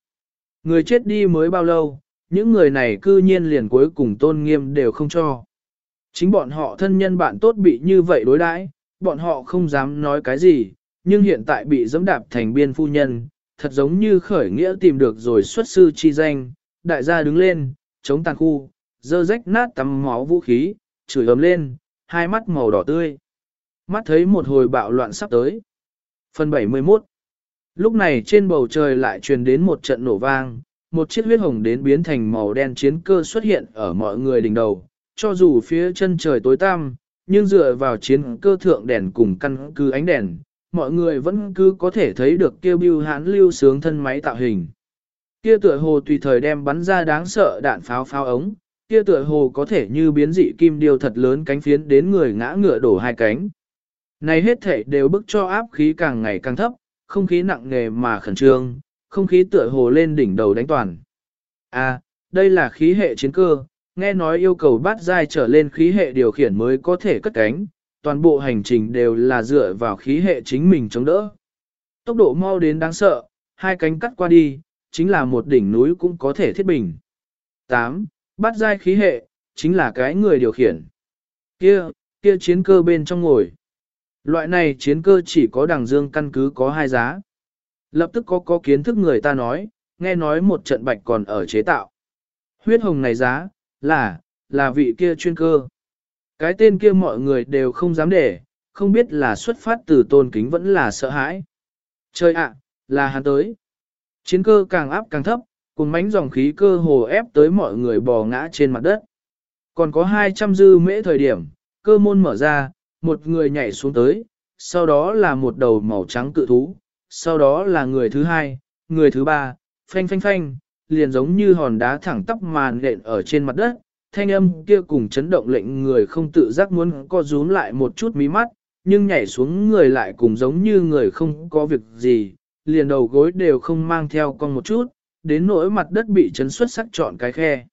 Người chết đi mới bao lâu, những người này cư nhiên liền cuối cùng tôn nghiêm đều không cho. Chính bọn họ thân nhân bạn tốt bị như vậy đối đãi, bọn họ không dám nói cái gì, nhưng hiện tại bị dẫm đạp thành biên phu nhân, thật giống như khởi nghĩa tìm được rồi xuất sư chi danh, đại gia đứng lên, chống tàn khu, dơ rách nát tắm máu vũ khí, chửi ấm lên, hai mắt màu đỏ tươi. Mắt thấy một hồi bạo loạn sắp tới. Phần 71 Lúc này trên bầu trời lại truyền đến một trận nổ vang, một chiếc huyết hồng đến biến thành màu đen chiến cơ xuất hiện ở mọi người đỉnh đầu, cho dù phía chân trời tối tăm, nhưng dựa vào chiến cơ thượng đèn cùng căn cứ ánh đèn, mọi người vẫn cứ có thể thấy được kêu bưu hãn lưu sướng thân máy tạo hình. Kia tựa hồ tùy thời đem bắn ra đáng sợ đạn pháo pháo ống, kia tựa hồ có thể như biến dị kim điêu thật lớn cánh phiến đến người ngã ngựa đổ hai cánh. Này hết thể đều bức cho áp khí càng ngày càng thấp, không khí nặng nề mà khẩn trương, không khí tựa hồ lên đỉnh đầu đánh toàn. À, đây là khí hệ chiến cơ, nghe nói yêu cầu bát dai trở lên khí hệ điều khiển mới có thể cất cánh, toàn bộ hành trình đều là dựa vào khí hệ chính mình chống đỡ. Tốc độ mau đến đáng sợ, hai cánh cắt qua đi, chính là một đỉnh núi cũng có thể thiết bình. 8. Bắt giai khí hệ, chính là cái người điều khiển. Kia, kia chiến cơ bên trong ngồi. Loại này chiến cơ chỉ có đằng dương căn cứ có hai giá. Lập tức có có kiến thức người ta nói, nghe nói một trận bạch còn ở chế tạo. Huyết hồng này giá, là, là vị kia chuyên cơ. Cái tên kia mọi người đều không dám để, không biết là xuất phát từ tôn kính vẫn là sợ hãi. Trời ạ, là hắn tới. Chiến cơ càng áp càng thấp, cùng mánh dòng khí cơ hồ ép tới mọi người bò ngã trên mặt đất. Còn có 200 dư mễ thời điểm, cơ môn mở ra, một người nhảy xuống tới, sau đó là một đầu màu trắng cự thú, sau đó là người thứ hai, người thứ ba, phanh phanh phanh, liền giống như hòn đá thẳng tắp màn nện ở trên mặt đất, thanh âm kia cùng chấn động lệnh người không tự giác muốn co rúm lại một chút mí mắt, nhưng nhảy xuống người lại cùng giống như người không có việc gì, liền đầu gối đều không mang theo con một chút, đến nỗi mặt đất bị chấn xuất sắc chọn cái khe.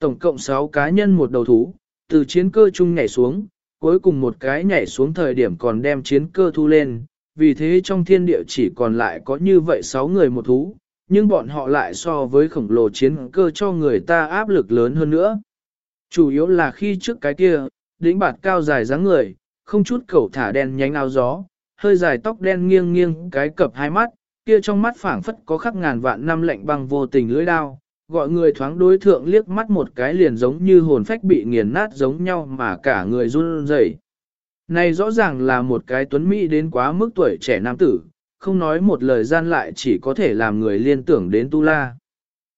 Tổng cộng 6 cá nhân một đầu thú, từ chiến cơ chung nhảy xuống, cuối cùng một cái nhảy xuống thời điểm còn đem chiến cơ thu lên, vì thế trong thiên địa chỉ còn lại có như vậy 6 người một thú, nhưng bọn họ lại so với khổng lồ chiến cơ cho người ta áp lực lớn hơn nữa. Chủ yếu là khi trước cái kia, đỉnh bạt cao dài dáng người, không chút cẩu thả đen nhánh áo gió, hơi dài tóc đen nghiêng nghiêng cái cập hai mắt, kia trong mắt phảng phất có khắc ngàn vạn năm lạnh băng vô tình lưỡi đao, gọi người thoáng đối thượng liếc mắt một cái liền giống như hồn phách bị nghiền nát giống nhau mà cả người run rẩy. Này rõ ràng là một cái tuấn mỹ đến quá mức tuổi trẻ nam tử, không nói một lời gian lại chỉ có thể làm người liên tưởng đến Tu La.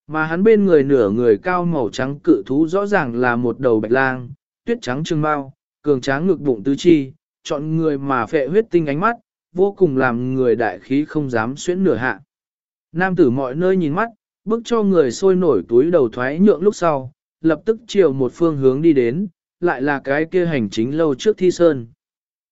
Mà hắn bên người nửa người cao màu trắng cự thú rõ ràng là một đầu bạch lang, tuyết trắng trưng bao, cường tráng ngực bụng tứ chi, chọn người mà phệ huyết tinh ánh mắt, vô cùng làm người đại khí không dám xuyễn nửa hạ. Nam tử mọi nơi nhìn mắt, bước cho người sôi nổi túi đầu thoái nhượng lúc sau, lập tức chiều một phương hướng đi đến, lại là cái kia hành chính lâu trước thi sơn.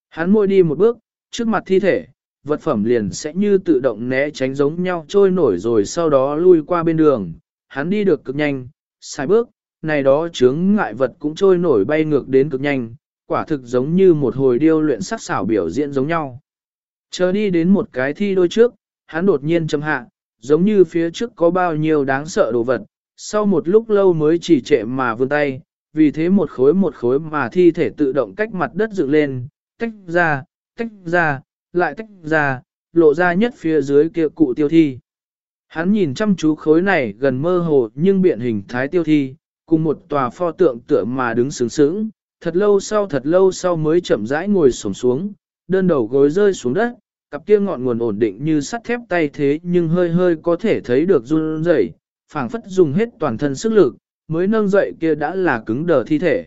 Hắn môi đi một bước, trước mặt thi thể, vật phẩm liền sẽ như tự động né tránh giống nhau trôi nổi rồi sau đó lui qua bên đường. Hắn đi được cực nhanh, sai bước, này đó chướng ngại vật cũng trôi nổi bay ngược đến cực nhanh, quả thực giống như một hồi điêu luyện sắc xảo biểu diễn giống nhau. Chờ đi đến một cái thi đôi trước, hắn đột nhiên châm hạ, giống như phía trước có bao nhiêu đáng sợ đồ vật, sau một lúc lâu mới chỉ trệ mà vươn tay, vì thế một khối một khối mà thi thể tự động cách mặt đất dựng lên, tách ra, tách ra, lại tách ra, lộ ra nhất phía dưới kia cụ tiêu thi. Hắn nhìn chăm chú khối này gần mơ hồ nhưng biện hình thái tiêu thi, cùng một tòa pho tượng tựa mà đứng sướng sướng, thật lâu sau thật lâu sau mới chậm rãi ngồi xổm xuống, đơn đầu gối rơi xuống đất, cặp kia ngọn nguồn ổn định như sắt thép tay thế nhưng hơi hơi có thể thấy được run rẩy, phảng phất dùng hết toàn thân sức lực, mới nâng dậy kia đã là cứng đờ thi thể.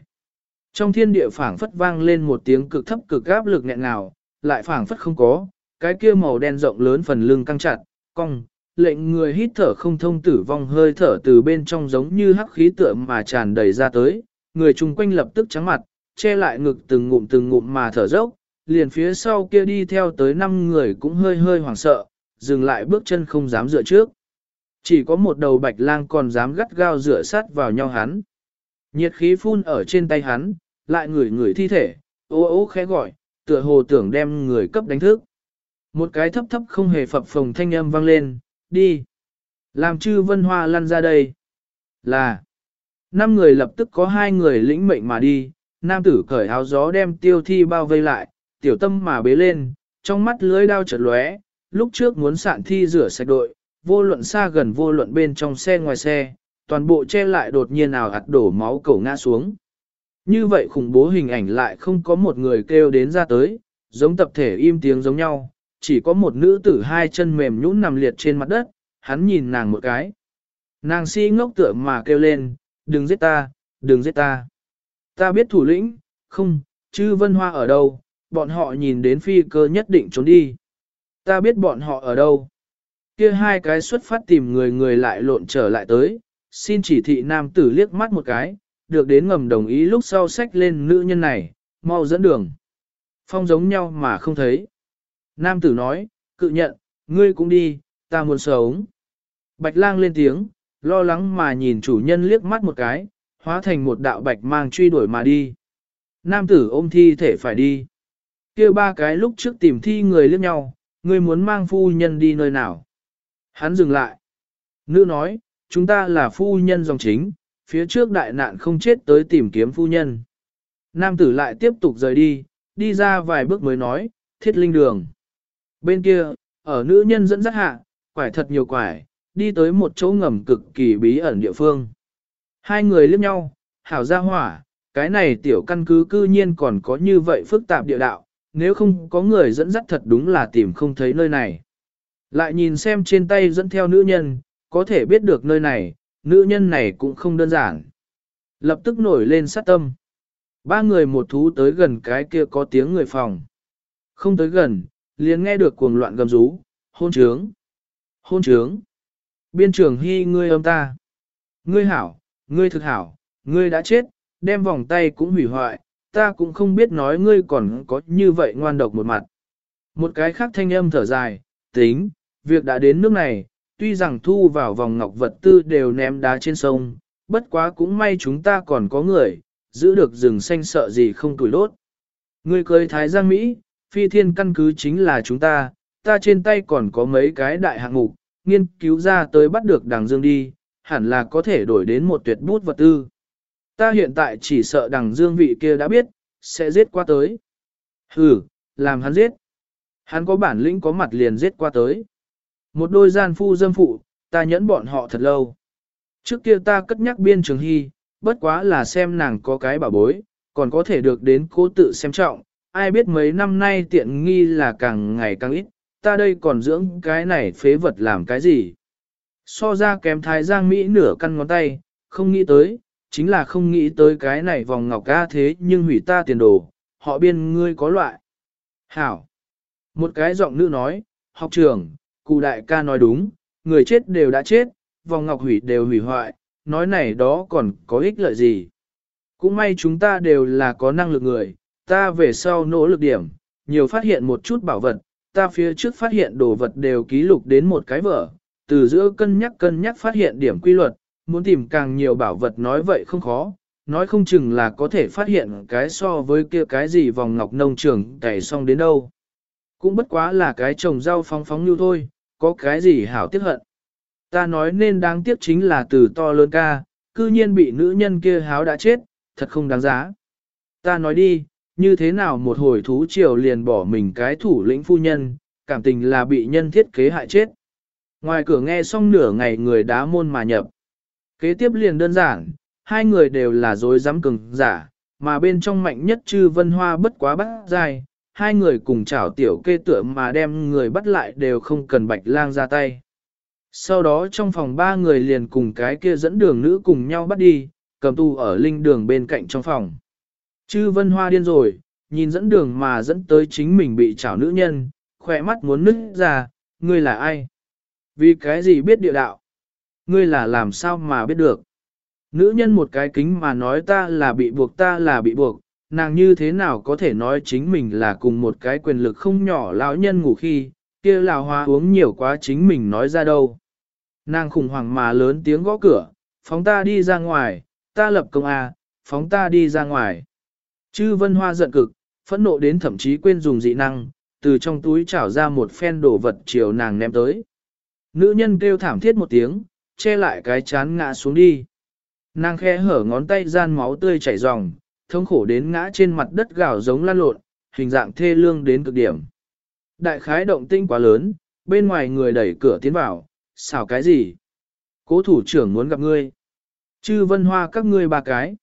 Trong thiên địa phảng phất vang lên một tiếng cực thấp cực áp lực nghẹn nào, lại phảng phất không có, cái kia màu đen rộng lớn phần lưng căng chặt, cong, lệnh người hít thở không thông tử vong hơi thở từ bên trong giống như hắc khí tựa mà tràn đầy ra tới, người chung quanh lập tức trắng mặt, che lại ngực từng ngụm từng ngụm mà thở dốc, liền phía sau kia đi theo tới năm người cũng hơi hơi hoảng sợ, dừng lại bước chân không dám dựa trước. Chỉ có một đầu bạch lang còn dám gắt gao dựa sát vào nhau hắn. Nhiệt khí phun ở trên tay hắn, lại ngửi ngửi thi thể, ô ô khẽ gọi, tựa hồ tưởng đem người cấp đánh thức. Một cái thấp thấp không hề phập phồng thanh âm vang lên, đi. Làm chư vân hoa lăn ra đây. Là. Năm người lập tức có hai người lĩnh mệnh mà đi, nam tử cởi áo gió đem tiêu thi bao vây lại, tiểu tâm mà bế lên, trong mắt lưới đao chợt lóe, lúc trước muốn sạn thi rửa sạch đội, vô luận xa gần vô luận bên trong xe ngoài xe, toàn bộ che lại đột nhiên nào ạt đổ máu cổ ngã xuống. Như vậy khủng bố hình ảnh lại không có một người kêu đến ra tới, giống tập thể im tiếng giống nhau, chỉ có một nữ tử hai chân mềm nhũn nằm liệt trên mặt đất, hắn nhìn nàng một cái. Nàng si ngốc tựa mà kêu lên, đừng giết ta, đừng giết ta. Ta biết thủ lĩnh, không, chư vân hoa ở đâu, bọn họ nhìn đến phi cơ nhất định trốn đi. Ta biết bọn họ ở đâu. Kia hai cái xuất phát tìm người người lại lộn trở lại tới, xin chỉ thị nam tử liếc mắt một cái, được đến ngầm đồng ý lúc sau sách lên nữ nhân này, mau dẫn đường. Phong giống nhau mà không thấy. Nam tử nói, cự nhận, ngươi cũng đi, ta muốn sống. Bạch lang lên tiếng, lo lắng mà nhìn chủ nhân liếc mắt một cái, hóa thành một đạo bạch mang truy đuổi mà đi. Nam tử ôm thi thể phải đi kia ba cái lúc trước tìm thi người liếc nhau, ngươi muốn mang phu nhân đi nơi nào. Hắn dừng lại. Nữ nói, chúng ta là phu nhân dòng chính, phía trước đại nạn không chết tới tìm kiếm phu nhân. Nam tử lại tiếp tục rời đi, đi ra vài bước mới nói, thiết linh đường. Bên kia, ở nữ nhân dẫn dắt hạ, quải thật nhiều quải, đi tới một chỗ ngầm cực kỳ bí ẩn địa phương. Hai người liếc nhau, hảo ra hỏa, cái này tiểu căn cứ cư nhiên còn có như vậy phức tạp địa đạo, nếu không có người dẫn dắt thật đúng là tìm không thấy nơi này. Lại nhìn xem trên tay dẫn theo nữ nhân, có thể biết được nơi này, nữ nhân này cũng không đơn giản. Lập tức nổi lên sát tâm. Ba người một thú tới gần cái kia có tiếng người phòng. Không tới gần, liền nghe được cuồng loạn gầm rú, hôn trướng, hôn trướng. Biên trưởng hy ngươi âm ta. Ngươi hảo, ngươi thực hảo, ngươi đã chết, đem vòng tay cũng hủy hoại, ta cũng không biết nói ngươi còn có như vậy ngoan độc một mặt. Một cái khác thanh âm thở dài, tính, việc đã đến nước này, tuy rằng thu vào vòng ngọc vật tư đều ném đá trên sông, bất quá cũng may chúng ta còn có người, giữ được rừng xanh sợ gì không tuổi đốt. Ngươi cưới Thái Giang Mỹ, phi thiên căn cứ chính là chúng ta, ta trên tay còn có mấy cái đại hạng mục, nghiên cứu ra tới bắt được đằng dương đi, hẳn là có thể đổi đến một tuyệt bút vật tư. Ta hiện tại chỉ sợ đằng dương vị kia đã biết, sẽ giết qua tới. Hừ, làm hắn giết. Hắn có bản lĩnh có mặt liền giết qua tới. Một đôi gian phu dâm phụ, ta nhẫn bọn họ thật lâu. Trước kia ta cất nhắc biên trường hy, bất quá là xem nàng có cái bảo bối, còn có thể được đến cố tự xem trọng, ai biết mấy năm nay tiện nghi là càng ngày càng ít, ta đây còn dưỡng cái này phế vật làm cái gì. So ra kém thái giang Mỹ nửa căn ngón tay, không nghĩ tới, chính là không nghĩ tới cái này vòng ngọc ca thế nhưng hủy ta tiền đồ, họ biên ngươi có loại. Hảo. Một cái giọng nữ nói, học trưởng, cụ đại ca nói đúng, người chết đều đã chết, vòng ngọc hủy đều hủy hoại, nói này đó còn có ích lợi gì. Cũng may chúng ta đều là có năng lực người, ta về sau nỗ lực điểm, nhiều phát hiện một chút bảo vật, ta phía trước phát hiện đồ vật đều ký lục đến một cái vở, từ giữa cân nhắc cân nhắc phát hiện điểm quy luật, muốn tìm càng nhiều bảo vật nói vậy không khó, nói không chừng là có thể phát hiện cái so với kia cái gì vòng ngọc nông trường tẩy xong đến đâu. Cũng bất quá là cái trồng rau phóng phóng như thôi, có cái gì hảo tiếc hận. Ta nói nên đáng tiếc chính là từ to lớn ca, cư nhiên bị nữ nhân kia háo đã chết, thật không đáng giá. Ta nói đi, như thế nào một hồi thú triều liền bỏ mình cái thủ lĩnh phu nhân, cảm tình là bị nhân thiết kế hại chết. Ngoài cửa nghe xong nửa ngày người đá môn mà nhập. Kế tiếp liền đơn giản, hai người đều là dối dám cứng giả, mà bên trong mạnh nhất chư vân hoa bất quá bắt dài, hai người cùng chảo tiểu kê tựa mà đem người bắt lại đều không cần bạch lang ra tay. Sau đó trong phòng ba người liền cùng cái kia dẫn đường nữ cùng nhau bắt đi, cầm tu ở linh đường bên cạnh trong phòng. Chư vân hoa điên rồi, nhìn dẫn đường mà dẫn tới chính mình bị chảo nữ nhân, khỏe mắt muốn nứt ra, ngươi là ai? Vì cái gì biết địa đạo? Ngươi là làm sao mà biết được? Nữ nhân một cái kính mà nói ta là bị buộc ta là bị buộc, nàng như thế nào có thể nói chính mình là cùng một cái quyền lực không nhỏ lão nhân ngủ khi, kia lão hoa uống nhiều quá chính mình nói ra đâu. Nàng khủng hoảng mà lớn tiếng gõ cửa, phóng ta đi ra ngoài, ta lập công A, phóng ta đi ra ngoài. Chư vân hoa giận cực, phẫn nộ đến thậm chí quên dùng dị năng, từ trong túi trảo ra một phen đồ vật chiều nàng ném tới. Nữ nhân kêu thảm thiết một tiếng, che lại cái chán ngã xuống đi. Nàng khe hở ngón tay gian máu tươi chảy ròng, thống khổ đến ngã trên mặt đất gào giống lan lộn, hình dạng thê lương đến cực điểm. Đại khái động tinh quá lớn, bên ngoài người đẩy cửa tiến vào, xào cái gì? Cố thủ trưởng muốn gặp ngươi. Chư vân hoa các ngươi ba cái.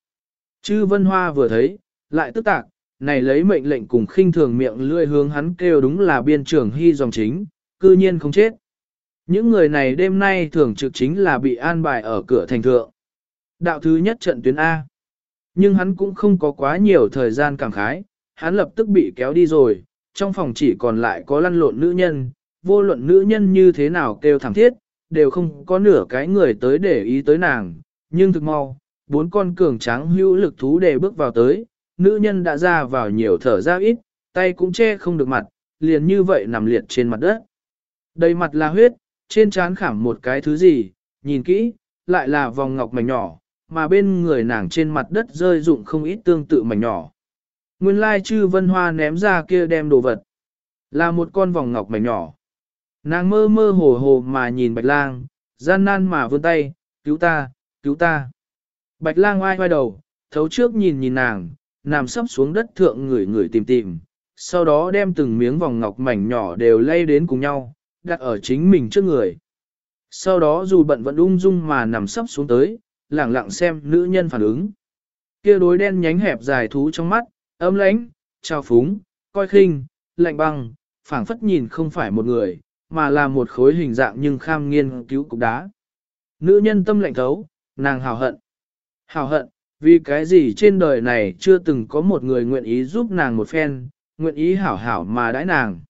Chư vân hoa vừa thấy, lại tức tạc, này lấy mệnh lệnh cùng khinh thường miệng lươi hướng hắn kêu đúng là biên trưởng hy dòng chính, cư nhiên không chết. Những người này đêm nay thường trực chính là bị an bài ở cửa thành thượng. Đạo thứ nhất trận tuyến A. Nhưng hắn cũng không có quá nhiều thời gian cảm khái, hắn lập tức bị kéo đi rồi, trong phòng chỉ còn lại có lăn lộn nữ nhân, vô luận nữ nhân như thế nào kêu thẳng thiết, đều không có nửa cái người tới để ý tới nàng, nhưng thực mau, bốn con cường tráng hữu lực thú đề bước vào tới, nữ nhân đã ra vào nhiều thở ra ít, tay cũng che không được mặt, liền như vậy nằm liệt trên mặt đất. Đầy mặt là huyết, trên trán khảm một cái thứ gì, nhìn kỹ, lại là vòng ngọc mảnh nhỏ, mà bên người nàng trên mặt đất rơi dụng không ít tương tự mảnh nhỏ. Nguyên lai chư vân hoa ném ra kia đem đồ vật, là một con vòng ngọc mảnh nhỏ. Nàng mơ mơ hồ hồ mà nhìn bạch lang, gian nan mà vươn tay, cứu ta, cứu ta. Bạch lang oai oai đầu, thấu trước nhìn nhìn nàng, nằm sấp xuống đất thượng người người tìm tìm, sau đó đem từng miếng vòng ngọc mảnh nhỏ đều lay đến cùng nhau, đặt ở chính mình trước người. Sau đó dù bận vẫn ung dung mà nằm sấp xuống tới, lẳng lặng xem nữ nhân phản ứng. Kia đối đen nhánh hẹp dài thú trong mắt, ấm lãnh, trao phúng, coi khinh, lạnh băng, phảng phất nhìn không phải một người, mà là một khối hình dạng nhưng kham nghiên cứu cục đá. Nữ nhân tâm lạnh thấu, nàng hào hận. Hào hận, vì cái gì trên đời này chưa từng có một người nguyện ý giúp nàng một phen, nguyện ý hảo hảo mà đãi nàng.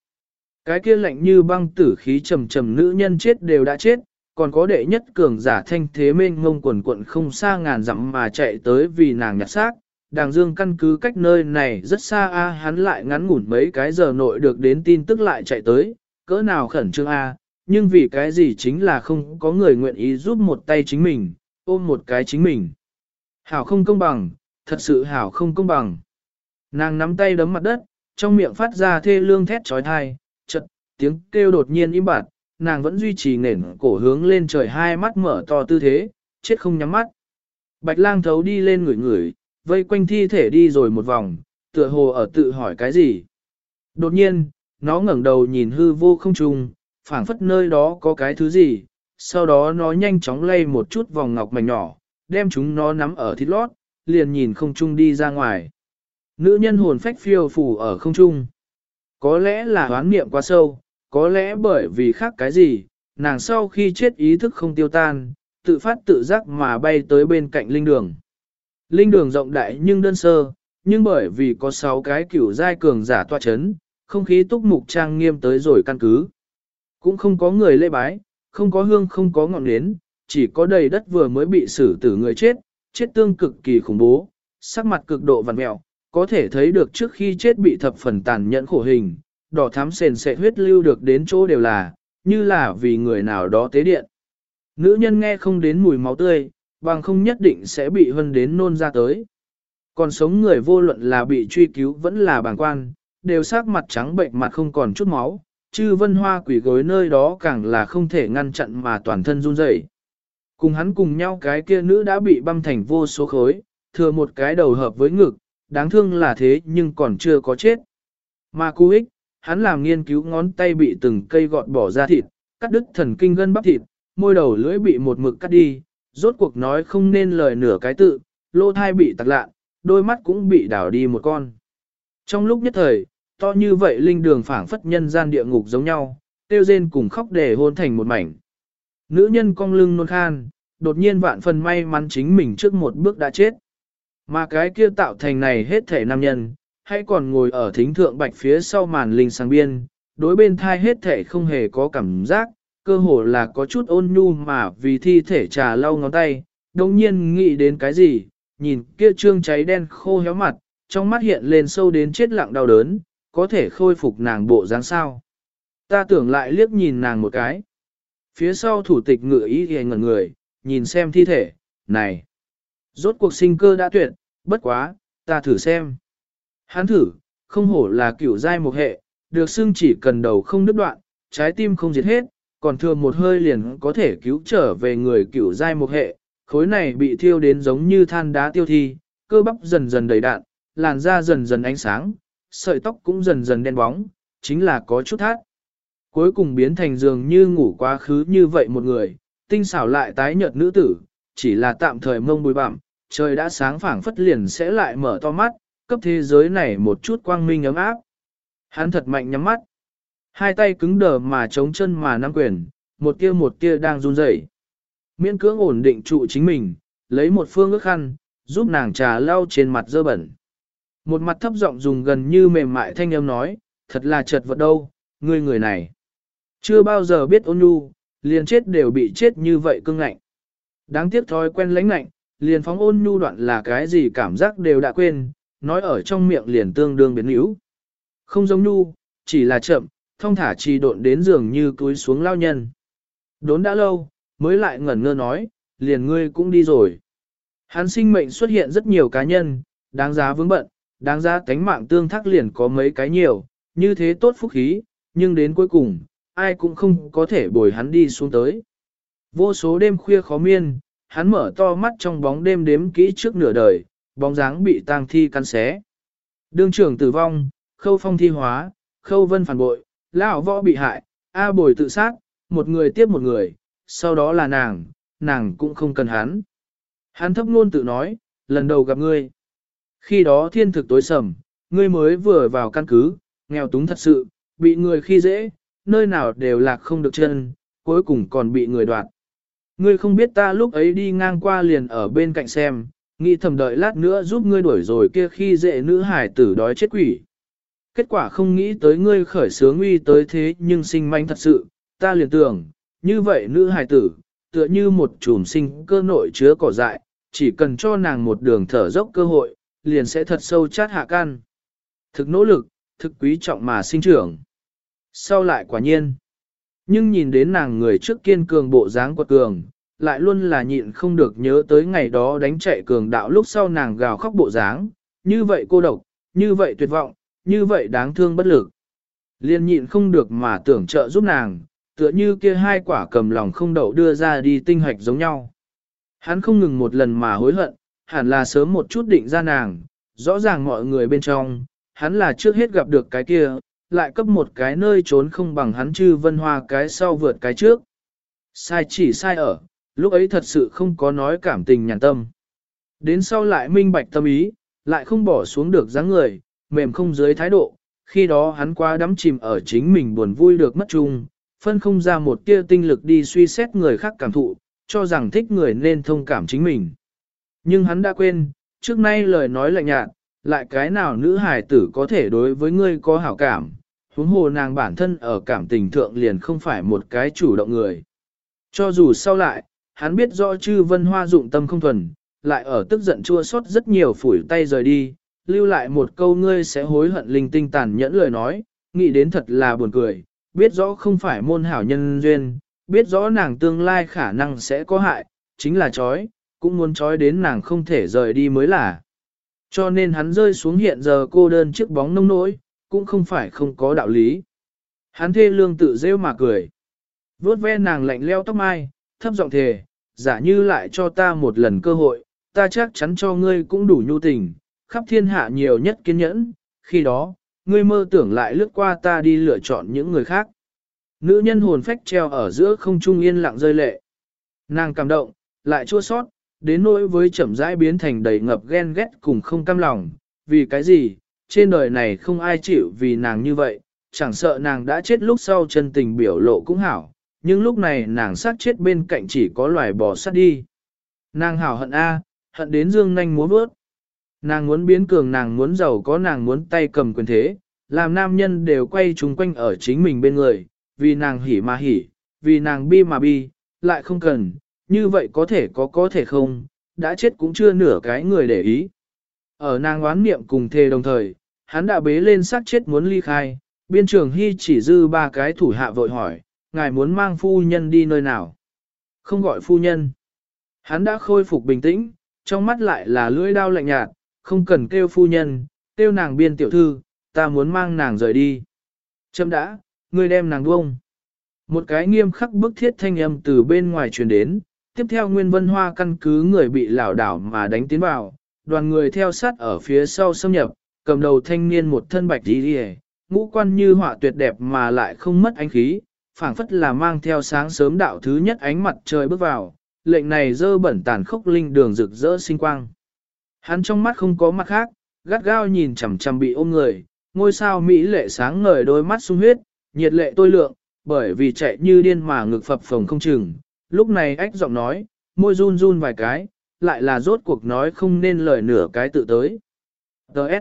Cái kia lạnh như băng tử khí trầm trầm nữ nhân chết đều đã chết, còn có đệ nhất cường giả thanh thế mênh ngông quần quận không xa ngàn dặm mà chạy tới vì nàng nhặt xác. Đàng Dương căn cứ cách nơi này rất xa a hắn lại ngắn ngủn mấy cái giờ nội được đến tin tức lại chạy tới, cỡ nào khẩn trương a nhưng vì cái gì chính là không có người nguyện ý giúp một tay chính mình, ôm một cái chính mình. Hảo không công bằng, thật sự hảo không công bằng. Nàng nắm tay đấm mặt đất, trong miệng phát ra thê lương thét trói thai, tiếng kêu đột nhiên im bặt, nàng vẫn duy trì nền cổ hướng lên trời hai mắt mở to tư thế, chết không nhắm mắt. Bạch lang thấu đi lên người người, vây quanh thi thể đi rồi một vòng, tựa hồ ở tự hỏi cái gì. Đột nhiên, nó ngẩng đầu nhìn hư vô không trung, phảng phất nơi đó có cái thứ gì, sau đó nó nhanh chóng lay một chút vòng ngọc mảnh nhỏ, đem chúng nó nắm ở thịt lót, liền nhìn không trung đi ra ngoài. Nữ nhân hồn phách phiêu phù ở không trung. Có lẽ là hoán niệm quá sâu, có lẽ bởi vì khác cái gì, nàng sau khi chết ý thức không tiêu tan, tự phát tự giác mà bay tới bên cạnh linh đường. Linh đường rộng đại nhưng đơn sơ, nhưng bởi vì có 6 cái kiểu giai cường giả tọa chấn, không khí túc mục trang nghiêm tới rồi căn cứ. Cũng không có người lễ bái, không có hương không có ngọn nến, chỉ có đầy đất vừa mới bị xử tử người chết, chết tương cực kỳ khủng bố, sắc mặt cực độ vằn mẹo, có thể thấy được trước khi chết bị thập phần tàn nhẫn khổ hình, đỏ thắm sền sệ huyết lưu được đến chỗ đều là, như là vì người nào đó tế điện. Nữ nhân nghe không đến mùi máu tươi, bằng không nhất định sẽ bị hân đến nôn ra tới. Còn sống người vô luận là bị truy cứu vẫn là bàng quan, đều sắc mặt trắng bệnh mặt không còn chút máu, chư vân hoa quỷ gối nơi đó càng là không thể ngăn chặn mà toàn thân run rẩy. Cùng hắn cùng nhau cái kia nữ đã bị băm thành vô số khối, thừa một cái đầu hợp với ngực, đáng thương là thế nhưng còn chưa có chết. Mà cú ích, hắn làm nghiên cứu ngón tay bị từng cây gọt bỏ ra thịt, cắt đứt thần kinh gân bắp thịt, môi đầu lưỡi bị một mực cắt đi, rốt cuộc nói không nên lời nửa cái tự, lô thai bị tặc lạ, đôi mắt cũng bị đảo đi một con. Trong lúc nhất thời, to như vậy linh đường phảng phất nhân gian địa ngục giống nhau, tiêu rên cùng khóc để hôn thành một mảnh. Nữ nhân cong lưng nôn khan, đột nhiên vạn phần may mắn chính mình trước một bước đã chết. Mà cái kia tạo thành này hết thể nam nhân, hay còn ngồi ở thính thượng bạch phía sau màn linh sang biên, đối bên thai hết thể không hề có cảm giác, cơ hồ là có chút ôn nhu mà vì thi thể trà lau ngón tay, đồng nhiên nghĩ đến cái gì, nhìn kia trương cháy đen khô héo mặt, trong mắt hiện lên sâu đến chết lặng đau đớn, có thể khôi phục nàng bộ dáng sao. Ta tưởng lại liếc nhìn nàng một cái. Phía sau thủ tịch ngựa ý hề ngẩn người, nhìn xem thi thể, này. Rốt cuộc sinh cơ đã tuyệt, bất quá, ta thử xem. Hắn thử, không hổ là kiểu giai một hệ, được xưng chỉ cần đầu không đứt đoạn, trái tim không diệt hết, còn thừa một hơi liền có thể cứu trở về người kiểu giai một hệ. Khối này bị thiêu đến giống như than đá tiêu thi, cơ bắp dần dần đầy đạn, làn da dần dần ánh sáng, sợi tóc cũng dần dần đen bóng, chính là có chút thát. Cuối cùng biến thành dường như ngủ quá khứ như vậy một người, tinh xảo lại tái nhợt nữ tử, chỉ là tạm thời mông bùi bặm, trời đã sáng phảng phất liền sẽ lại mở to mắt, cấp thế giới này một chút quang minh ấm áp. Hắn thật mạnh nhắm mắt, hai tay cứng đờ mà chống chân mà nắm quyền, một tia một tia đang run rẩy. Miễn cưỡng ổn định trụ chính mình, lấy một phương ước khăn, giúp nàng trà lau trên mặt dơ bẩn. Một mặt thấp giọng dùng gần như mềm mại thanh âm nói, thật là chật vật đâu, ngươi người này. Chưa bao giờ biết ôn nhu, liền chết đều bị chết như vậy cưng ngạnh. Đáng tiếc thói quen lãnh ngạnh, liền phóng ôn nhu đoạn là cái gì cảm giác đều đã quên, nói ở trong miệng liền tương đương biến yếu. Không giống nhu, chỉ là chậm, thông thả trì độn đến giường như túi xuống lao nhân. Đốn đã lâu, mới lại ngẩn ngơ nói, liền ngươi cũng đi rồi. Hắn sinh mệnh xuất hiện rất nhiều cá nhân, đáng giá vướng bận, đáng giá tánh mạng tương thác liền có mấy cái nhiều, như thế tốt phúc khí, nhưng đến cuối cùng, ai cũng không có thể bồi hắn đi xuống tới. Vô số đêm khuya khó miên, hắn mở to mắt trong bóng đêm đếm kỹ trước nửa đời, bóng dáng bị tang thi căn xé. Đương trưởng tử vong, khâu phong thi hóa, khâu vân phản bội, lão võ bị hại, A bồi tự sát, một người tiếp một người, sau đó là nàng, nàng cũng không cần hắn. Hắn thấp luôn tự nói, lần đầu gặp ngươi. Khi đó thiên thực tối sầm, ngươi mới vừa vào căn cứ, nghèo túng thật sự, bị người khi dễ, nơi nào đều lạc không được chân, cuối cùng còn bị người đoạt. Ngươi không biết ta lúc ấy đi ngang qua liền ở bên cạnh xem, nghĩ thầm đợi lát nữa giúp ngươi đuổi rồi kia khi dễ nữ hải tử đói chết quỷ. Kết quả không nghĩ tới ngươi khởi sướng uy tới thế nhưng sinh manh thật sự, ta liền tưởng, như vậy nữ hải tử, tựa như một chùm sinh cơ nội chứa cỏ dại, chỉ cần cho nàng một đường thở dốc cơ hội, liền sẽ thật sâu chát hạ can. Thực nỗ lực, thực quý trọng mà sinh trưởng. Sau lại quả nhiên. Nhưng nhìn đến nàng người trước kiên cường bộ dáng quật cường, lại luôn là nhịn không được nhớ tới ngày đó đánh chạy cường đạo lúc sau nàng gào khóc bộ dáng, như vậy cô độc, như vậy tuyệt vọng, như vậy đáng thương bất lực. Liên nhịn không được mà tưởng trợ giúp nàng, tựa như kia hai quả cầm lòng không đậu đưa ra đi tinh hoạch giống nhau. Hắn không ngừng một lần mà hối hận, hẳn là sớm một chút định ra nàng, rõ ràng mọi người bên trong, hắn là trước hết gặp được cái kia, lại cấp một cái nơi trốn không bằng hắn chư vân hoa cái sau vượt cái trước. Sai chỉ sai ở, lúc ấy thật sự không có nói cảm tình nhàn tâm. Đến sau lại minh bạch tâm ý, lại không bỏ xuống được dáng người, mềm không dưới thái độ, khi đó hắn quá đắm chìm ở chính mình buồn vui được mất chung, phân không ra một tia tinh lực đi suy xét người khác cảm thụ, cho rằng thích người nên thông cảm chính mình. Nhưng hắn đã quên, trước nay lời nói lạnh nhạt, lại cái nào nữ hài tử có thể đối với ngươi có hảo cảm, huống hồ nàng bản thân ở cảm tình thượng liền không phải một cái chủ động người. Cho dù sau lại, hắn biết rõ chư vân hoa dụng tâm không thuần, lại ở tức giận chua xót rất nhiều phủi tay rời đi, lưu lại một câu ngươi sẽ hối hận linh tinh tàn nhẫn lời nói, nghĩ đến thật là buồn cười, biết rõ không phải môn hảo nhân duyên, biết rõ nàng tương lai khả năng sẽ có hại, chính là chói, cũng muốn chói đến nàng không thể rời đi mới là. Cho nên hắn rơi xuống hiện giờ cô đơn chiếc bóng nông nỗi, cũng không phải không có đạo lý. Hắn thê lương tự rêu mà cười. vuốt ve nàng lạnh leo tóc mai, thấp giọng thề, giả như lại cho ta một lần cơ hội, ta chắc chắn cho ngươi cũng đủ nhu tình, khắp thiên hạ nhiều nhất kiên nhẫn, khi đó, ngươi mơ tưởng lại lướt qua ta đi lựa chọn những người khác. Nữ nhân hồn phách treo ở giữa không trung yên lặng rơi lệ. Nàng cảm động, lại chua sót, đến nỗi với chậm rãi biến thành đầy ngập ghen ghét cùng không cam lòng, vì cái gì, trên đời này không ai chịu vì nàng như vậy, chẳng sợ nàng đã chết lúc sau chân tình biểu lộ cũng hảo, nhưng lúc này nàng sát chết bên cạnh chỉ có loài bò sát đi. Nàng hảo hận A, hận đến dương nanh múa bước. Nàng muốn biến cường nàng muốn giàu có nàng muốn tay cầm quyền thế, làm nam nhân đều quay chung quanh ở chính mình bên người, vì nàng hỉ mà hỉ, vì nàng bi mà bi, lại không cần, như vậy có thể có có thể không, đã chết cũng chưa nửa cái người để ý. Ở nàng oán niệm cùng thề đồng thời, hắn đã bế lên sát chết muốn ly khai, biên trường hy chỉ dư ba cái thủ hạ vội hỏi, ngài muốn mang phu nhân đi nơi nào? Không gọi phu nhân. Hắn đã khôi phục bình tĩnh, trong mắt lại là lưỡi đao lạnh nhạt, không cần kêu phu nhân, kêu nàng biên tiểu thư, ta muốn mang nàng rời đi. Châm đã, ngươi đem nàng buông. Một cái nghiêm khắc bức thiết thanh âm từ bên ngoài truyền đến, tiếp theo Nguyên Vân Hoa căn cứ người bị lảo đảo mà đánh tiến vào, đoàn người theo sát ở phía sau xâm nhập, cầm đầu thanh niên một thân bạch đi đi ngũ quan như họa tuyệt đẹp mà lại không mất ánh khí, phảng phất là mang theo sáng sớm đạo thứ nhất ánh mặt trời bước vào, lệnh này dơ bẩn tàn khốc linh đường rực rỡ sinh quang. Hắn trong mắt không có mặt khác, gắt gao nhìn chằm chằm bị ôm người, ngôi sao mỹ lệ sáng ngời đôi mắt sung huyết, nhiệt lệ tôi lượng, bởi vì chạy như điên mà ngực phập phồng không chừng. Lúc này ách giọng nói, môi run run vài cái, lại là rốt cuộc nói không nên lời nửa cái tự tới. Đợt.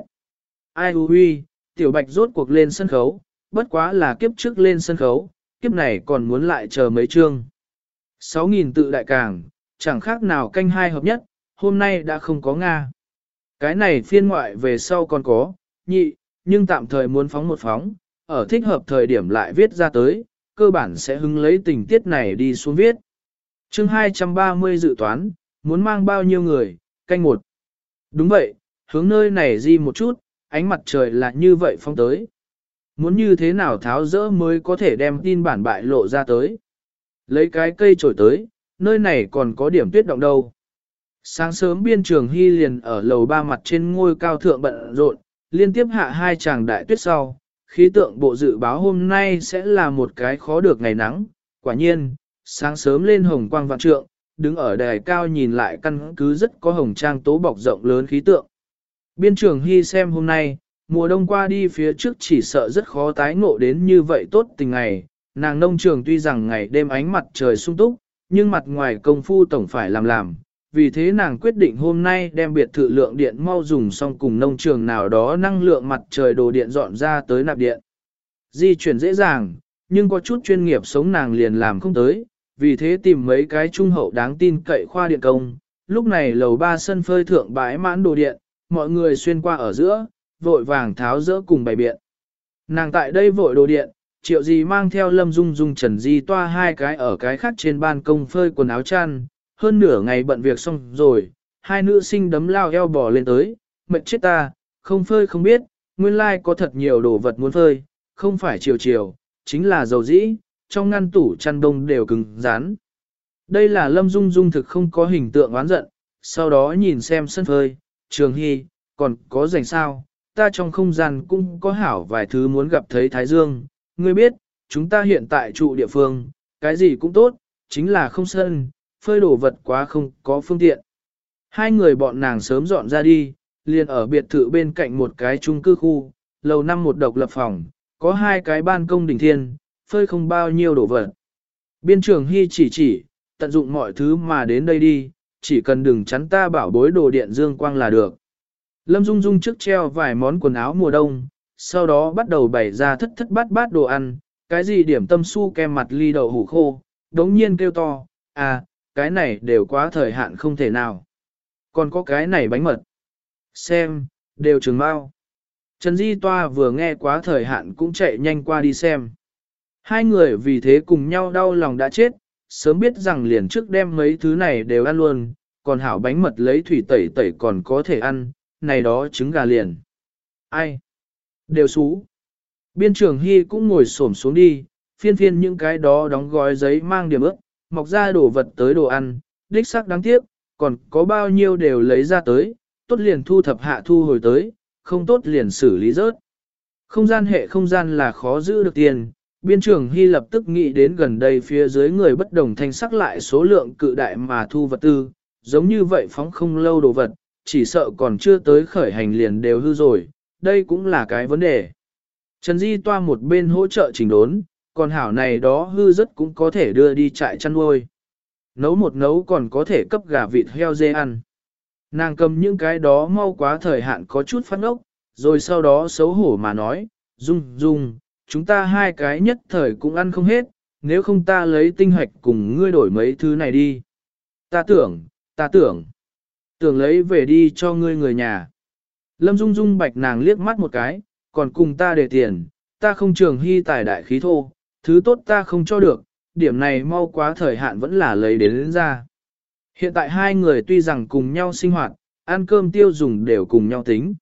Ai hù huy, tiểu bạch rốt cuộc lên sân khấu, bất quá là kiếp trước lên sân khấu, kiếp này còn muốn lại chờ mấy chương. 6.000 tự đại càng, chẳng khác nào canh hai hợp nhất, hôm nay đã không có Nga. Cái này phiên ngoại về sau còn có, nhị, nhưng tạm thời muốn phóng một phóng, ở thích hợp thời điểm lại viết ra tới, cơ bản sẽ hứng lấy tình tiết này đi xuống viết. chương 230 dự toán, muốn mang bao nhiêu người, canh một. Đúng vậy, hướng nơi này di một chút, ánh mặt trời là như vậy phong tới. Muốn như thế nào tháo rỡ mới có thể đem tin bản bại lộ ra tới. Lấy cái cây trổi tới, nơi này còn có điểm tuyết động đâu. Sáng sớm biên trường hy liền ở lầu ba mặt trên ngôi cao thượng bận rộn, liên tiếp hạ hai chàng đại tuyết sau, khí tượng bộ dự báo hôm nay sẽ là một cái khó được ngày nắng. Quả nhiên, sáng sớm lên hồng quang vạn trượng, đứng ở đài cao nhìn lại căn cứ rất có hồng trang tố bọc rộng lớn khí tượng. Biên trường hy xem hôm nay, mùa đông qua đi phía trước chỉ sợ rất khó tái ngộ đến như vậy tốt tình ngày. Nàng nông trường tuy rằng ngày đêm ánh mặt trời sung túc, nhưng mặt ngoài công phu tổng phải làm làm. Vì thế nàng quyết định hôm nay đem biệt thự lượng điện mau dùng xong cùng nông trường nào đó năng lượng mặt trời đồ điện dọn ra tới nạp điện. Di chuyển dễ dàng, nhưng có chút chuyên nghiệp sống nàng liền làm không tới, vì thế tìm mấy cái trung hậu đáng tin cậy khoa điện công. Lúc này lầu ba sân phơi thượng bãi mãn đồ điện, mọi người xuyên qua ở giữa, vội vàng tháo rỡ cùng bày biện. Nàng tại đây vội đồ điện, triệu gì mang theo lâm dung dung trần di toa hai cái ở cái khác trên ban công phơi quần áo chăn, hơn nửa ngày bận việc xong rồi, hai nữ sinh đấm lao eo bò lên tới, mệt chết ta, không phơi không biết, nguyên lai like có thật nhiều đồ vật muốn phơi, không phải chiều chiều, chính là dầu dĩ, trong ngăn tủ chăn đông đều cứng rán. Đây là lâm dung dung thực không có hình tượng oán giận, sau đó nhìn xem sân phơi, trường hy, còn có rảnh sao, ta trong không gian cũng có hảo vài thứ muốn gặp thấy Thái Dương, ngươi biết, chúng ta hiện tại trụ địa phương, cái gì cũng tốt, chính là không sân, phơi đồ vật quá không có phương tiện. Hai người bọn nàng sớm dọn ra đi, liền ở biệt thự bên cạnh một cái chung cư khu, lầu năm một độc lập phòng, có hai cái ban công đỉnh thiên, phơi không bao nhiêu đồ vật. Biên trưởng Hy chỉ chỉ, tận dụng mọi thứ mà đến đây đi, chỉ cần đừng chắn ta bảo bối đồ điện dương quang là được. Lâm Dung Dung trước treo vài món quần áo mùa đông, sau đó bắt đầu bày ra thất thất bát bát đồ ăn, cái gì điểm tâm su kem mặt ly đậu hủ khô, đống nhiên kêu to, à, cái này đều quá thời hạn không thể nào. Còn có cái này bánh mật. Xem, đều trường mau. Trần Di Toa vừa nghe quá thời hạn cũng chạy nhanh qua đi xem. Hai người vì thế cùng nhau đau lòng đã chết, sớm biết rằng liền trước đem mấy thứ này đều ăn luôn, còn hảo bánh mật lấy thủy tẩy tẩy còn có thể ăn, này đó trứng gà liền. Ai? Đều xú. Biên trưởng Hy cũng ngồi xổm xuống đi, phiên phiên những cái đó đóng gói giấy mang điểm ước mọc ra đồ vật tới đồ ăn, đích xác đáng tiếc, còn có bao nhiêu đều lấy ra tới, tốt liền thu thập hạ thu hồi tới, không tốt liền xử lý rớt. Không gian hệ không gian là khó giữ được tiền, biên trưởng Hy lập tức nghĩ đến gần đây phía dưới người bất đồng thanh sắc lại số lượng cự đại mà thu vật tư, giống như vậy phóng không lâu đồ vật, chỉ sợ còn chưa tới khởi hành liền đều hư rồi, đây cũng là cái vấn đề. Trần Di toa một bên hỗ trợ chỉnh đốn, còn hảo này đó hư rất cũng có thể đưa đi trại chăn nuôi. Nấu một nấu còn có thể cấp gà vịt heo dê ăn. Nàng cầm những cái đó mau quá thời hạn có chút phát ốc, rồi sau đó xấu hổ mà nói, Dung, Dung, chúng ta hai cái nhất thời cũng ăn không hết, nếu không ta lấy tinh hoạch cùng ngươi đổi mấy thứ này đi. Ta tưởng, ta tưởng, tưởng lấy về đi cho ngươi người nhà. Lâm Dung Dung bạch nàng liếc mắt một cái, còn cùng ta để tiền, ta không trường hy tài đại khí thô, thứ tốt ta không cho được, điểm này mau quá thời hạn vẫn là lấy đến, đến ra. Hiện tại hai người tuy rằng cùng nhau sinh hoạt, ăn cơm tiêu dùng đều cùng nhau tính.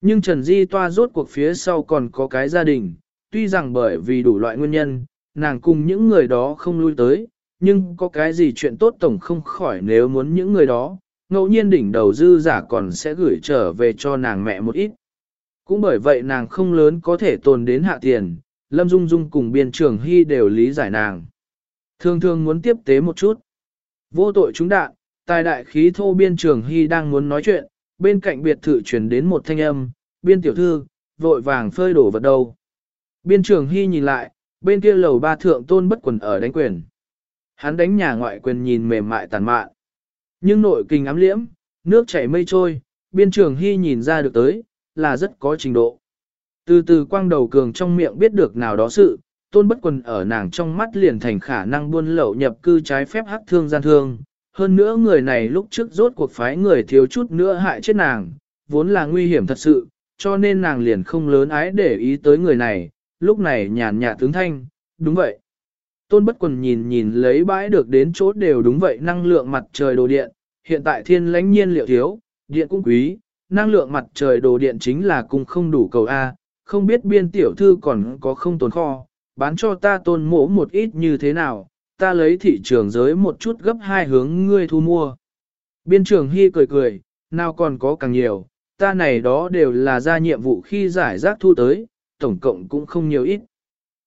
Nhưng Trần Di Toa rốt cuộc phía sau còn có cái gia đình, tuy rằng bởi vì đủ loại nguyên nhân, nàng cùng những người đó không lui tới, nhưng có cái gì chuyện tốt tổng không khỏi nếu muốn những người đó, ngẫu nhiên đỉnh đầu dư giả còn sẽ gửi trở về cho nàng mẹ một ít. Cũng bởi vậy nàng không lớn có thể tồn đến hạ tiền, Lâm Dung Dung cùng biên trường hy đều lý giải nàng. Thường thường muốn tiếp tế một chút. Vô tội chúng đạn, tài đại khí thô biên trường hy đang muốn nói chuyện, bên cạnh biệt thự truyền đến một thanh âm, biên tiểu thư, vội vàng phơi đổ vật đầu. Biên trường hy nhìn lại, bên kia lầu ba thượng tôn bất quần ở đánh quyền. Hắn đánh nhà ngoại quyền nhìn mềm mại tàn mạn. Nhưng nội kinh ám liễm, nước chảy mây trôi, biên trường hy nhìn ra được tới, là rất có trình độ. Từ từ quang đầu cường trong miệng biết được nào đó sự, tôn bất quần ở nàng trong mắt liền thành khả năng buôn lậu nhập cư trái phép hắc thương gian thương. Hơn nữa người này lúc trước rốt cuộc phái người thiếu chút nữa hại chết nàng, vốn là nguy hiểm thật sự, cho nên nàng liền không lớn ái để ý tới người này, lúc này nhàn nhạt tướng thanh, đúng vậy. Tôn bất quần nhìn nhìn lấy bãi được đến chỗ đều đúng vậy năng lượng mặt trời đồ điện, hiện tại thiên lãnh nhiên liệu thiếu, điện cũng quý, năng lượng mặt trời đồ điện chính là cùng không đủ cầu A, không biết biên tiểu thư còn có không tồn kho, bán cho ta tôn mỗ một ít như thế nào, ta lấy thị trường giới một chút gấp hai hướng ngươi thu mua. Biên trường hy cười cười, nào còn có càng nhiều, ta này đó đều là ra nhiệm vụ khi giải rác thu tới, tổng cộng cũng không nhiều ít.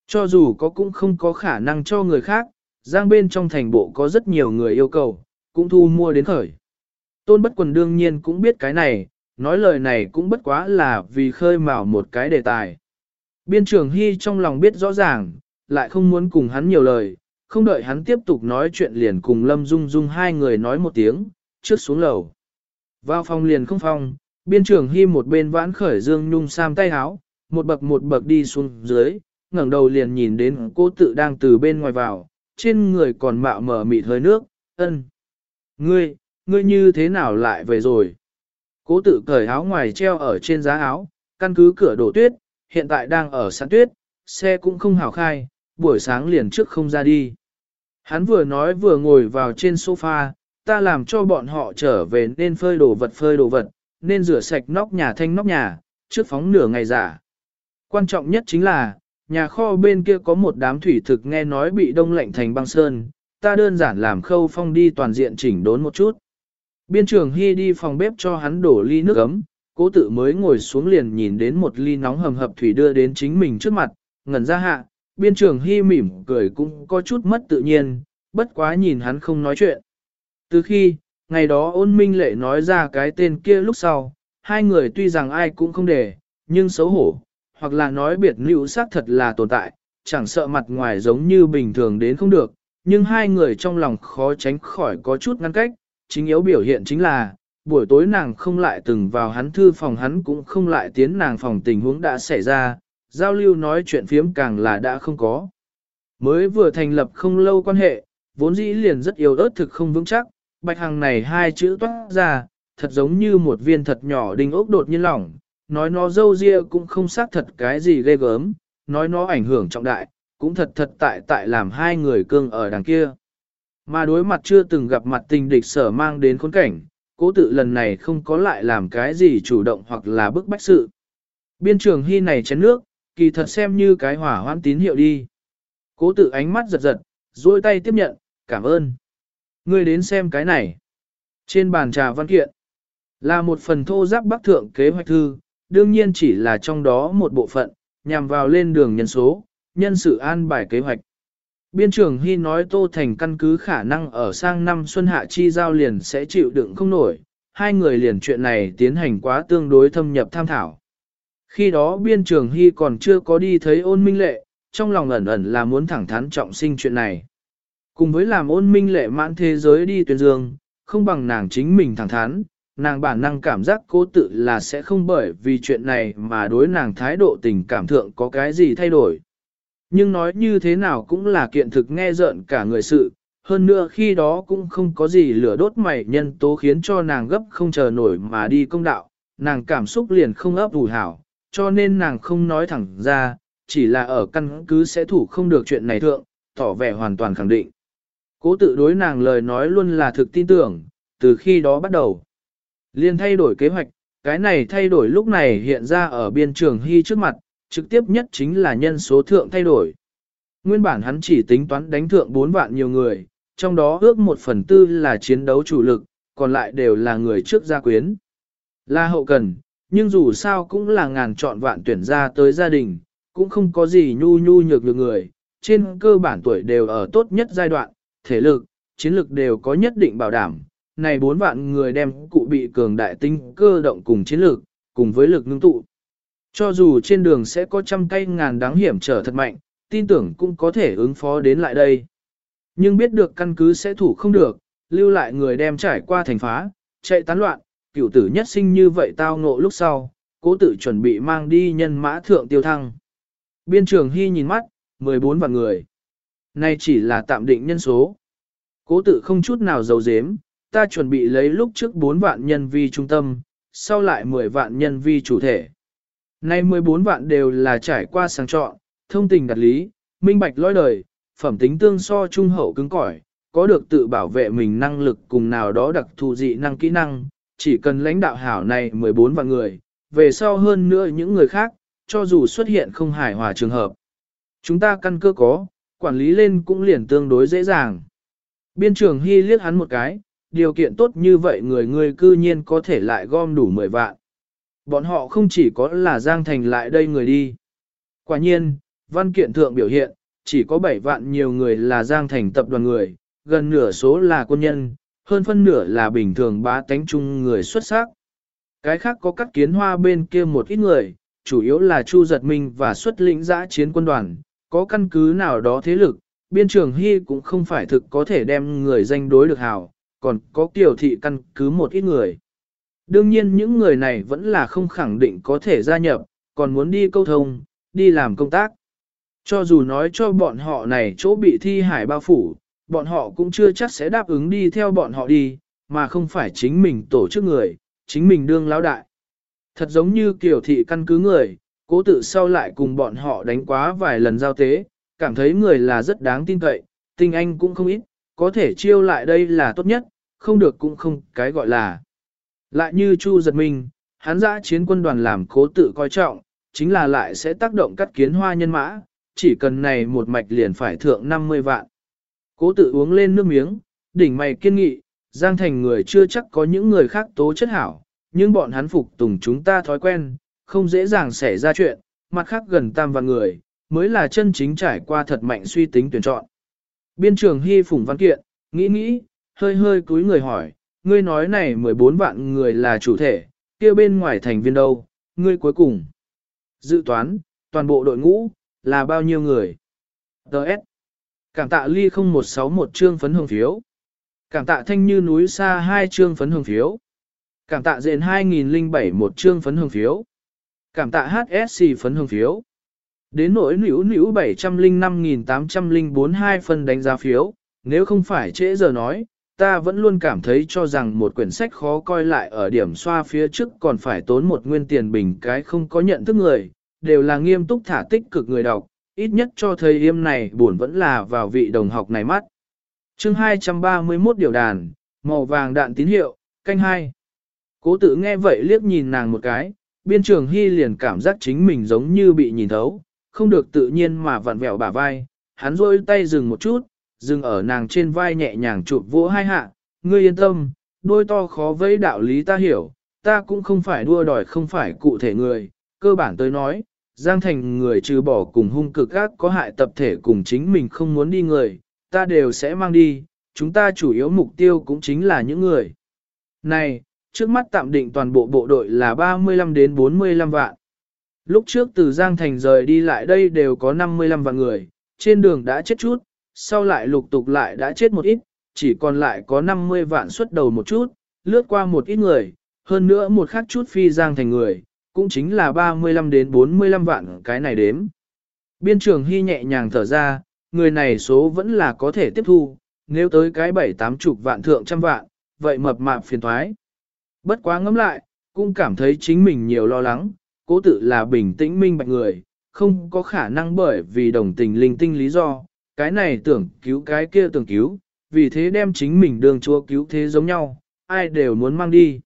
Cho dù có cũng không có khả năng cho người khác, giang bên trong thành bộ có rất nhiều người yêu cầu, cũng thu mua đến khởi. Tôn bất quần đương nhiên cũng biết cái này, nói lời này cũng bất quá là vì khơi mào một cái đề tài. Biên trưởng Hy trong lòng biết rõ ràng, lại không muốn cùng hắn nhiều lời, không đợi hắn tiếp tục nói chuyện liền cùng Lâm Dung Dung hai người nói một tiếng, trước xuống lầu. Vào phòng liền không phòng, biên trưởng Hy một bên vãn khởi dương nhung sam tay háo, một bậc một bậc đi xuống dưới, ngẩng đầu liền nhìn đến cô tự đang từ bên ngoài vào, trên người còn mạo mờ mịt hơi nước, ân. Ngươi, ngươi như thế nào lại về rồi? Cố tự cởi áo ngoài treo ở trên giá áo, căn cứ cửa đổ tuyết, hiện tại đang ở sẵn tuyết, xe cũng không hào khai, buổi sáng liền trước không ra đi. Hắn vừa nói vừa ngồi vào trên sofa, ta làm cho bọn họ trở về nên phơi đồ vật phơi đồ vật, nên rửa sạch nóc nhà thanh nóc nhà, trước phóng nửa ngày giả. Quan trọng nhất chính là, nhà kho bên kia có một đám thủy thực nghe nói bị đông lạnh thành băng sơn, ta đơn giản làm khâu phong đi toàn diện chỉnh đốn một chút. Biên trường Hy đi phòng bếp cho hắn đổ ly nước ấm, cố tự mới ngồi xuống liền nhìn đến một ly nóng hầm hập thủy đưa đến chính mình trước mặt, ngẩn ra hạ, biên trường Hy mỉm cười cũng có chút mất tự nhiên, bất quá nhìn hắn không nói chuyện. Từ khi, ngày đó ôn minh lệ nói ra cái tên kia lúc sau, hai người tuy rằng ai cũng không để, nhưng xấu hổ, hoặc là nói biệt nữ xác thật là tồn tại, chẳng sợ mặt ngoài giống như bình thường đến không được, nhưng hai người trong lòng khó tránh khỏi có chút ngăn cách, chính yếu biểu hiện chính là, buổi tối nàng không lại từng vào hắn thư phòng hắn cũng không lại tiến nàng phòng tình huống đã xảy ra, giao lưu nói chuyện phiếm càng là đã không có. Mới vừa thành lập không lâu quan hệ, vốn dĩ liền rất yếu ớt thực không vững chắc, bạch hằng này hai chữ toát ra, thật giống như một viên thật nhỏ đinh ốc đột nhiên lỏng, nói nó dâu ria cũng không xác thật cái gì ghê gớm, nói nó ảnh hưởng trọng đại, cũng thật thật tại tại làm hai người cương ở đằng kia. Mà đối mặt chưa từng gặp mặt tình địch sở mang đến khốn cảnh, cố tự lần này không có lại làm cái gì chủ động hoặc là bức bách sự. Biên trường hy này chén nước, kỳ thật xem như cái hỏa hoãn tín hiệu đi. Cố tự ánh mắt giật giật, duỗi tay tiếp nhận, cảm ơn. Ngươi đến xem cái này. Trên bàn trà văn kiện, là một phần thô giáp bắc thượng kế hoạch thư, đương nhiên chỉ là trong đó một bộ phận, nhằm vào lên đường nhân số, nhân sự an bài kế hoạch. Biên trưởng Hy nói Tô Thành căn cứ khả năng ở sang năm xuân hạ chi giao liền sẽ chịu đựng không nổi, hai người liền chuyện này tiến hành quá tương đối thâm nhập tham thảo. Khi đó biên trưởng Hy còn chưa có đi thấy ôn minh lệ, trong lòng ẩn ẩn là muốn thẳng thắn trọng sinh chuyện này. Cùng với làm ôn minh lệ mãn thế giới đi tuyên dương, không bằng nàng chính mình thẳng thắn, nàng bản năng cảm giác cố tự là sẽ không bởi vì chuyện này mà đối nàng thái độ tình cảm thượng có cái gì thay đổi. Nhưng nói như thế nào cũng là kiện thực nghe rợn cả người sự, hơn nữa khi đó cũng không có gì lửa đốt mày nhân tố khiến cho nàng gấp không chờ nổi mà đi công đạo, nàng cảm xúc liền không ấp ủ hảo, cho nên nàng không nói thẳng ra, chỉ là ở căn cứ sẽ thủ không được chuyện này thượng, tỏ vẻ hoàn toàn khẳng định. Cố tự đối nàng lời nói luôn là thực tin tưởng, từ khi đó bắt đầu. Liên thay đổi kế hoạch, cái này thay đổi lúc này hiện ra ở biên trường hy trước mặt, trực tiếp nhất chính là nhân số thượng thay đổi. Nguyên bản hắn chỉ tính toán đánh thượng 4 vạn nhiều người, trong đó ước một phần tư là chiến đấu chủ lực, còn lại đều là người trước gia quyến. Là hậu cần, nhưng dù sao cũng là ngàn chọn vạn tuyển ra tới gia đình, cũng không có gì nhu nhu nhược được người, trên cơ bản tuổi đều ở tốt nhất giai đoạn, thể lực, chiến lực đều có nhất định bảo đảm. Này bốn vạn người đem cụ bị cường đại tinh cơ động cùng chiến lược, cùng với lực ngưng tụ. Cho dù trên đường sẽ có trăm cây ngàn đáng hiểm trở thật mạnh, tin tưởng cũng có thể ứng phó đến lại đây. Nhưng biết được căn cứ sẽ thủ không được, lưu lại người đem trải qua thành phá, chạy tán loạn, cửu tử nhất sinh như vậy tao ngộ lúc sau, cố tự chuẩn bị mang đi nhân mã thượng tiêu thăng. Biên trường Hy nhìn mắt, 14 vạn người. Nay chỉ là tạm định nhân số. Cố tự không chút nào giấu dếm, ta chuẩn bị lấy lúc trước 4 vạn nhân vi trung tâm, sau lại 10 vạn nhân vi chủ thể. Nay 14 vạn đều là trải qua sáng chọn, thông tình đặt lý, minh bạch lối đời, phẩm tính tương so trung hậu cứng cỏi, có được tự bảo vệ mình năng lực cùng nào đó đặc thù dị năng kỹ năng, chỉ cần lãnh đạo hảo này 14 vạn người, về sau hơn nữa những người khác, cho dù xuất hiện không hài hòa trường hợp. Chúng ta căn cơ có, quản lý lên cũng liền tương đối dễ dàng. Biên trưởng Hy liếc hắn một cái, điều kiện tốt như vậy người người cư nhiên có thể lại gom đủ 10 vạn. Bọn họ không chỉ có là Giang Thành lại đây người đi. Quả nhiên, văn kiện thượng biểu hiện, chỉ có 7 vạn nhiều người là Giang Thành tập đoàn người, gần nửa số là quân nhân, hơn phân nửa là bình thường bá tánh chung người xuất sắc. Cái khác có các kiến hoa bên kia một ít người, chủ yếu là Chu Giật Minh và xuất lĩnh giã chiến quân đoàn, có căn cứ nào đó thế lực, biên trường Hy cũng không phải thực có thể đem người danh đối được hảo, còn có kiểu thị căn cứ một ít người. Đương nhiên những người này vẫn là không khẳng định có thể gia nhập, còn muốn đi câu thông, đi làm công tác. Cho dù nói cho bọn họ này chỗ bị thi hải bao phủ, bọn họ cũng chưa chắc sẽ đáp ứng đi theo bọn họ đi, mà không phải chính mình tổ chức người, chính mình đương lão đại. Thật giống như kiểu thị căn cứ người, cố tự sau lại cùng bọn họ đánh quá vài lần giao tế, cảm thấy người là rất đáng tin cậy, tinh anh cũng không ít, có thể chiêu lại đây là tốt nhất, không được cũng không cái gọi là. Lại như Chu giật mình, hắn dã chiến quân đoàn làm cố tự coi trọng, chính là lại sẽ tác động cắt kiến hoa nhân mã, chỉ cần này một mạch liền phải thượng 50 vạn. Cố tự uống lên nước miếng, đỉnh mày kiên nghị, Giang Thành người chưa chắc có những người khác tố chất hảo, nhưng bọn hắn phục tùng chúng ta thói quen, không dễ dàng xảy ra chuyện, mặt khác gần tam vạn người, mới là chân chính trải qua thật mạnh suy tính tuyển chọn. Biên trường Hy Phùng Văn Kiện, nghĩ nghĩ, hơi hơi cúi người hỏi, ngươi nói này 14 vạn người là chủ thể, kia bên ngoài thành viên đâu, ngươi cuối cùng. Dự toán, toàn bộ đội ngũ, là bao nhiêu người? Đợt. Cảm tạ ly 0161 chương phấn hương phiếu. Cảm tạ thanh như núi xa hai chương phấn hương phiếu. Cảm tạ dện 2007 một chương phấn hương phiếu. Cảm tạ HSC phấn hương phiếu. Đến nỗi nữ nữ 705.804 hai phân đánh giá phiếu, nếu không phải trễ giờ nói, ta vẫn luôn cảm thấy cho rằng một quyển sách khó coi lại ở điểm xoa phía trước còn phải tốn một nguyên tiền bình cái không có nhận thức người, đều là nghiêm túc thả tích cực người đọc, ít nhất cho thời yêm này buồn vẫn là vào vị đồng học này mắt. chương 231 điều đàn, màu vàng đạn tín hiệu, canh hai. Cố tự nghe vậy liếc nhìn nàng một cái, biên trường hy liền cảm giác chính mình giống như bị nhìn thấu, không được tự nhiên mà vặn vẹo bả vai, hắn rôi tay dừng một chút, dừng ở nàng trên vai nhẹ nhàng chụp vỗ hai hạ, ngươi yên tâm, đôi to khó với đạo lý ta hiểu, ta cũng không phải đua đòi không phải cụ thể người, cơ bản tới nói, Giang Thành người trừ bỏ cùng hung cực ác có hại tập thể cùng chính mình không muốn đi người, ta đều sẽ mang đi, chúng ta chủ yếu mục tiêu cũng chính là những người. Này, trước mắt tạm định toàn bộ bộ đội là 35 đến 45 vạn. Lúc trước từ Giang Thành rời đi lại đây đều có 55 vạn người, trên đường đã chết chút, sau lại lục tục lại đã chết một ít, chỉ còn lại có 50 vạn xuất đầu một chút, lướt qua một ít người, hơn nữa một khác chút phi Giang Thành người, cũng chính là 35 đến 45 vạn cái này đếm. Biên trường hy nhẹ nhàng thở ra, người này số vẫn là có thể tiếp thu, nếu tới cái bảy tám chục vạn thượng trăm vạn, vậy mập mạp phiền thoái. Bất quá ngẫm lại, cũng cảm thấy chính mình nhiều lo lắng, cố tự là bình tĩnh minh bạch người, không có khả năng bởi vì đồng tình linh tinh lý do, cái này tưởng cứu cái kia tưởng cứu, vì thế đem chính mình đường chúa cứu thế giống nhau, ai đều muốn mang đi.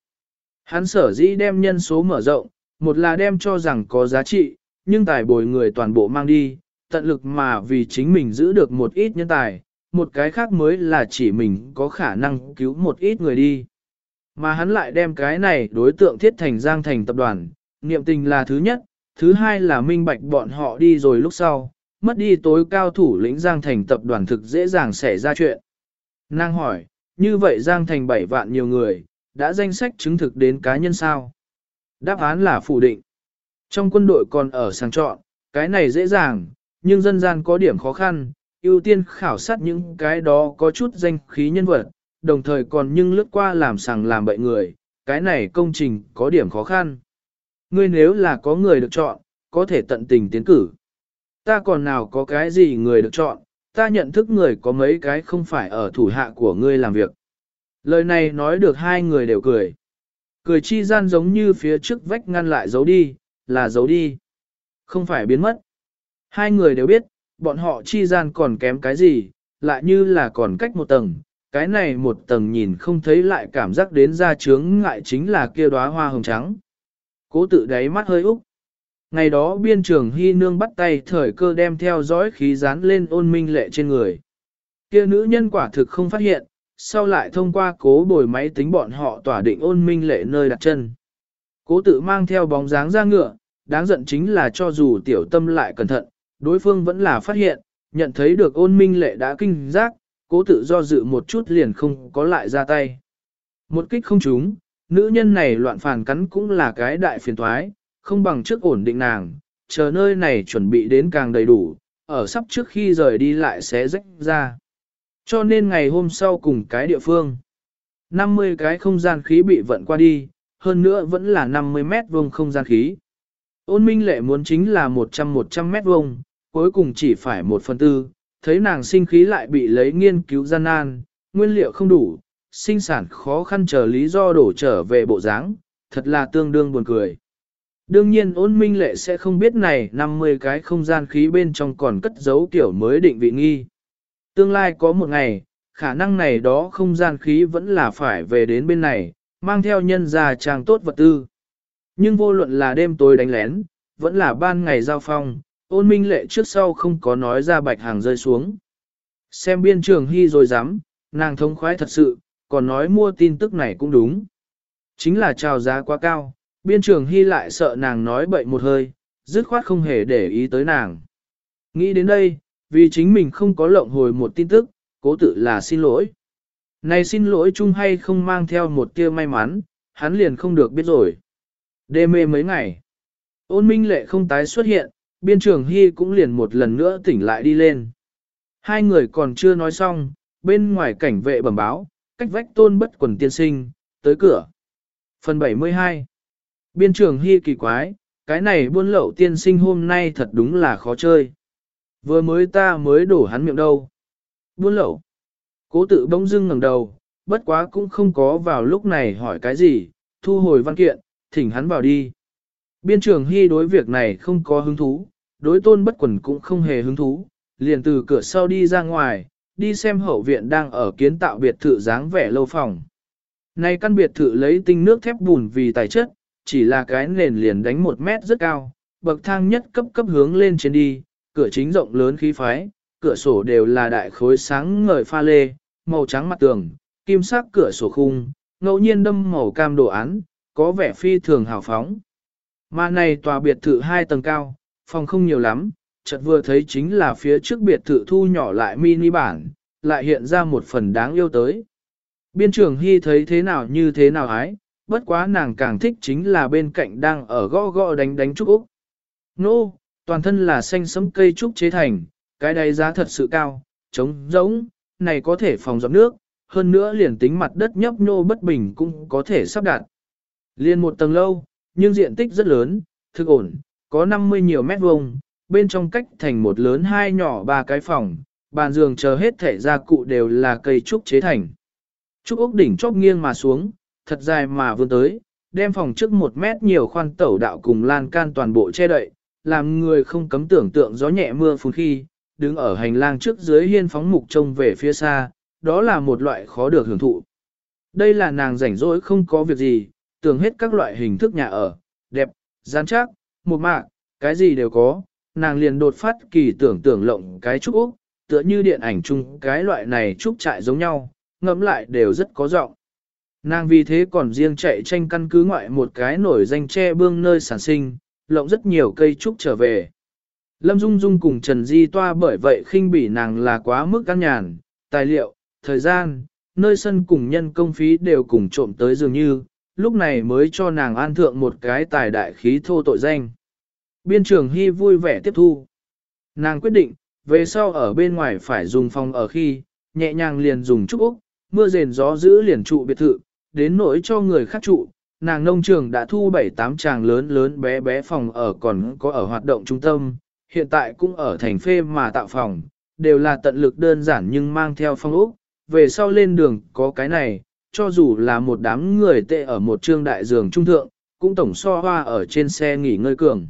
Hắn sở dĩ đem nhân số mở rộng, một là đem cho rằng có giá trị, nhưng tài bồi người toàn bộ mang đi, tận lực mà vì chính mình giữ được một ít nhân tài, một cái khác mới là chỉ mình có khả năng cứu một ít người đi. Mà hắn lại đem cái này đối tượng thiết thành giang thành tập đoàn, niệm tình là thứ nhất, thứ hai là minh bạch bọn họ đi rồi lúc sau, mất đi tối cao thủ lĩnh giang thành tập đoàn thực dễ dàng xảy ra chuyện. Nàng hỏi, như vậy giang thành 7 vạn nhiều người, đã danh sách chứng thực đến cá nhân sao? Đáp án là phủ định. Trong quân đội còn ở sàng chọn, cái này dễ dàng, nhưng dân gian có điểm khó khăn, ưu tiên khảo sát những cái đó có chút danh khí nhân vật, đồng thời còn nhưng lướt qua làm sàng làm bậy người, cái này công trình có điểm khó khăn. Ngươi nếu là có người được chọn, có thể tận tình tiến cử. Ta còn nào có cái gì người được chọn, ta nhận thức người có mấy cái không phải ở thủ hạ của ngươi làm việc. Lời này nói được hai người đều cười. Cười chi gian giống như phía trước vách ngăn lại giấu đi, là giấu đi. Không phải biến mất. Hai người đều biết, bọn họ chi gian còn kém cái gì, lại như là còn cách một tầng, cái này một tầng nhìn không thấy lại cảm giác đến ra chướng ngại chính là kia đóa hoa hồng trắng. Cố tự đáy mắt hơi úc. Ngày đó biên trường hy nương bắt tay thời cơ đem theo dõi khí dán lên ôn minh lệ trên người. Kia nữ nhân quả thực không phát hiện, sau lại thông qua cố bồi máy tính bọn họ tỏa định ôn minh lệ nơi đặt chân. Cố tự mang theo bóng dáng ra ngựa, đáng giận chính là cho dù tiểu tâm lại cẩn thận, đối phương vẫn là phát hiện, nhận thấy được ôn minh lệ đã kinh giác, cố tự do dự một chút liền không có lại ra tay. Một kích không trúng, nữ nhân này loạn phản cắn cũng là cái đại phiền thoái, không bằng trước ổn định nàng, chờ nơi này chuẩn bị đến càng đầy đủ, ở sắp trước khi rời đi lại sẽ rách ra. Cho nên ngày hôm sau cùng cái địa phương, 50 cái không gian khí bị vận qua đi, hơn nữa vẫn là 50 mét vuông không gian khí. Ôn minh lệ muốn chính là 100-100 mét vuông, cuối cùng chỉ phải một phần tư, thấy nàng sinh khí lại bị lấy nghiên cứu gian nan, nguyên liệu không đủ, sinh sản khó khăn chờ lý do đổ trở về bộ dáng, thật là tương đương buồn cười. Đương nhiên ôn minh lệ sẽ không biết này 50 cái không gian khí bên trong còn cất giấu tiểu mới định vị nghi. Tương lai có một ngày, khả năng này đó không gian khí vẫn là phải về đến bên này, mang theo nhân gia trang tốt vật tư. Nhưng vô luận là đêm tối đánh lén, vẫn là ban ngày giao phong, ôn minh lệ trước sau không có nói ra bạch hàng rơi xuống. Xem biên trường hy rồi dám, nàng thông khoái thật sự, còn nói mua tin tức này cũng đúng. Chính là trào giá quá cao, biên trường hy lại sợ nàng nói bậy một hơi, dứt khoát không hề để ý tới nàng. Nghĩ đến đây, vì chính mình không có lộng hồi một tin tức, cố tự là xin lỗi. Này xin lỗi chung hay không mang theo một tia may mắn, hắn liền không được biết rồi. Đê mê mấy ngày. Ôn minh lệ không tái xuất hiện, biên trường hy cũng liền một lần nữa tỉnh lại đi lên. Hai người còn chưa nói xong, bên ngoài cảnh vệ bẩm báo, cách vách tôn bất quần tiên sinh, tới cửa. Phần 72 Biên trường hy kỳ quái, cái này buôn lậu tiên sinh hôm nay thật đúng là khó chơi. Vừa mới ta mới đổ hắn miệng đâu. Buôn lậu. Cố tự bỗng dưng ngẩng đầu, bất quá cũng không có vào lúc này hỏi cái gì, thu hồi văn kiện, thỉnh hắn vào đi. Biên trường hy đối việc này không có hứng thú, đối tôn bất quần cũng không hề hứng thú, liền từ cửa sau đi ra ngoài, đi xem hậu viện đang ở kiến tạo biệt thự dáng vẻ lâu phòng. Nay căn biệt thự lấy tinh nước thép bùn vì tài chất, chỉ là cái nền liền đánh một mét rất cao, bậc thang nhất cấp cấp hướng lên trên đi, cửa chính rộng lớn khí phái, cửa sổ đều là đại khối sáng ngời pha lê, màu trắng mặt tường, kim sắc cửa sổ khung, ngẫu nhiên đâm màu cam đồ án, có vẻ phi thường hào phóng. Mà này tòa biệt thự hai tầng cao, phòng không nhiều lắm, chợt vừa thấy chính là phía trước biệt thự thu nhỏ lại mini bản, lại hiện ra một phần đáng yêu tới. Biên trưởng Hy thấy thế nào như thế nào ái, bất quá nàng càng thích chính là bên cạnh đang ở gõ gõ đánh đánh trúc Úc. Nô, toàn thân là xanh sẫm cây trúc chế thành, cái đáy giá thật sự cao, trống rỗng, này có thể phòng giọt nước, hơn nữa liền tính mặt đất nhấp nhô bất bình cũng có thể sắp đặt. Liên một tầng lâu, nhưng diện tích rất lớn, thực ổn, có 50 nhiều mét vuông, bên trong cách thành một lớn hai nhỏ ba cái phòng, bàn giường chờ hết thể gia cụ đều là cây trúc chế thành. Trúc ốc đỉnh chóp nghiêng mà xuống, thật dài mà vươn tới, đem phòng trước một mét nhiều khoan tẩu đạo cùng lan can toàn bộ che đậy, làm người không cấm tưởng tượng gió nhẹ mưa phùn khi, đứng ở hành lang trước dưới hiên phóng mục trông về phía xa, đó là một loại khó được hưởng thụ. Đây là nàng rảnh rỗi không có việc gì, tưởng hết các loại hình thức nhà ở, đẹp, gian chắc, một mạc, cái gì đều có, nàng liền đột phát kỳ tưởng tưởng lộng cái trúc Úc, tựa như điện ảnh chung cái loại này trúc trại giống nhau, ngẫm lại đều rất có giọng. Nàng vì thế còn riêng chạy tranh căn cứ ngoại một cái nổi danh che bương nơi sản sinh, lộng rất nhiều cây trúc trở về. Lâm Dung Dung cùng Trần Di Toa bởi vậy khinh bỉ nàng là quá mức căn nhàn, tài liệu, thời gian, nơi sân cùng nhân công phí đều cùng trộm tới dường như, lúc này mới cho nàng an thượng một cái tài đại khí thô tội danh. Biên trưởng Hy vui vẻ tiếp thu. Nàng quyết định, về sau ở bên ngoài phải dùng phòng ở khi, nhẹ nhàng liền dùng trúc Úc, mưa rền gió giữ liền trụ biệt thự, đến nỗi cho người khác trụ, nàng nông trường đã thu 7-8 tràng lớn lớn bé bé phòng ở còn có ở hoạt động trung tâm, hiện tại cũng ở thành phê mà tạo phòng, đều là tận lực đơn giản nhưng mang theo phong ốc, về sau lên đường có cái này, cho dù là một đám người tệ ở một trương đại giường trung thượng, cũng tổng so hoa ở trên xe nghỉ ngơi cường.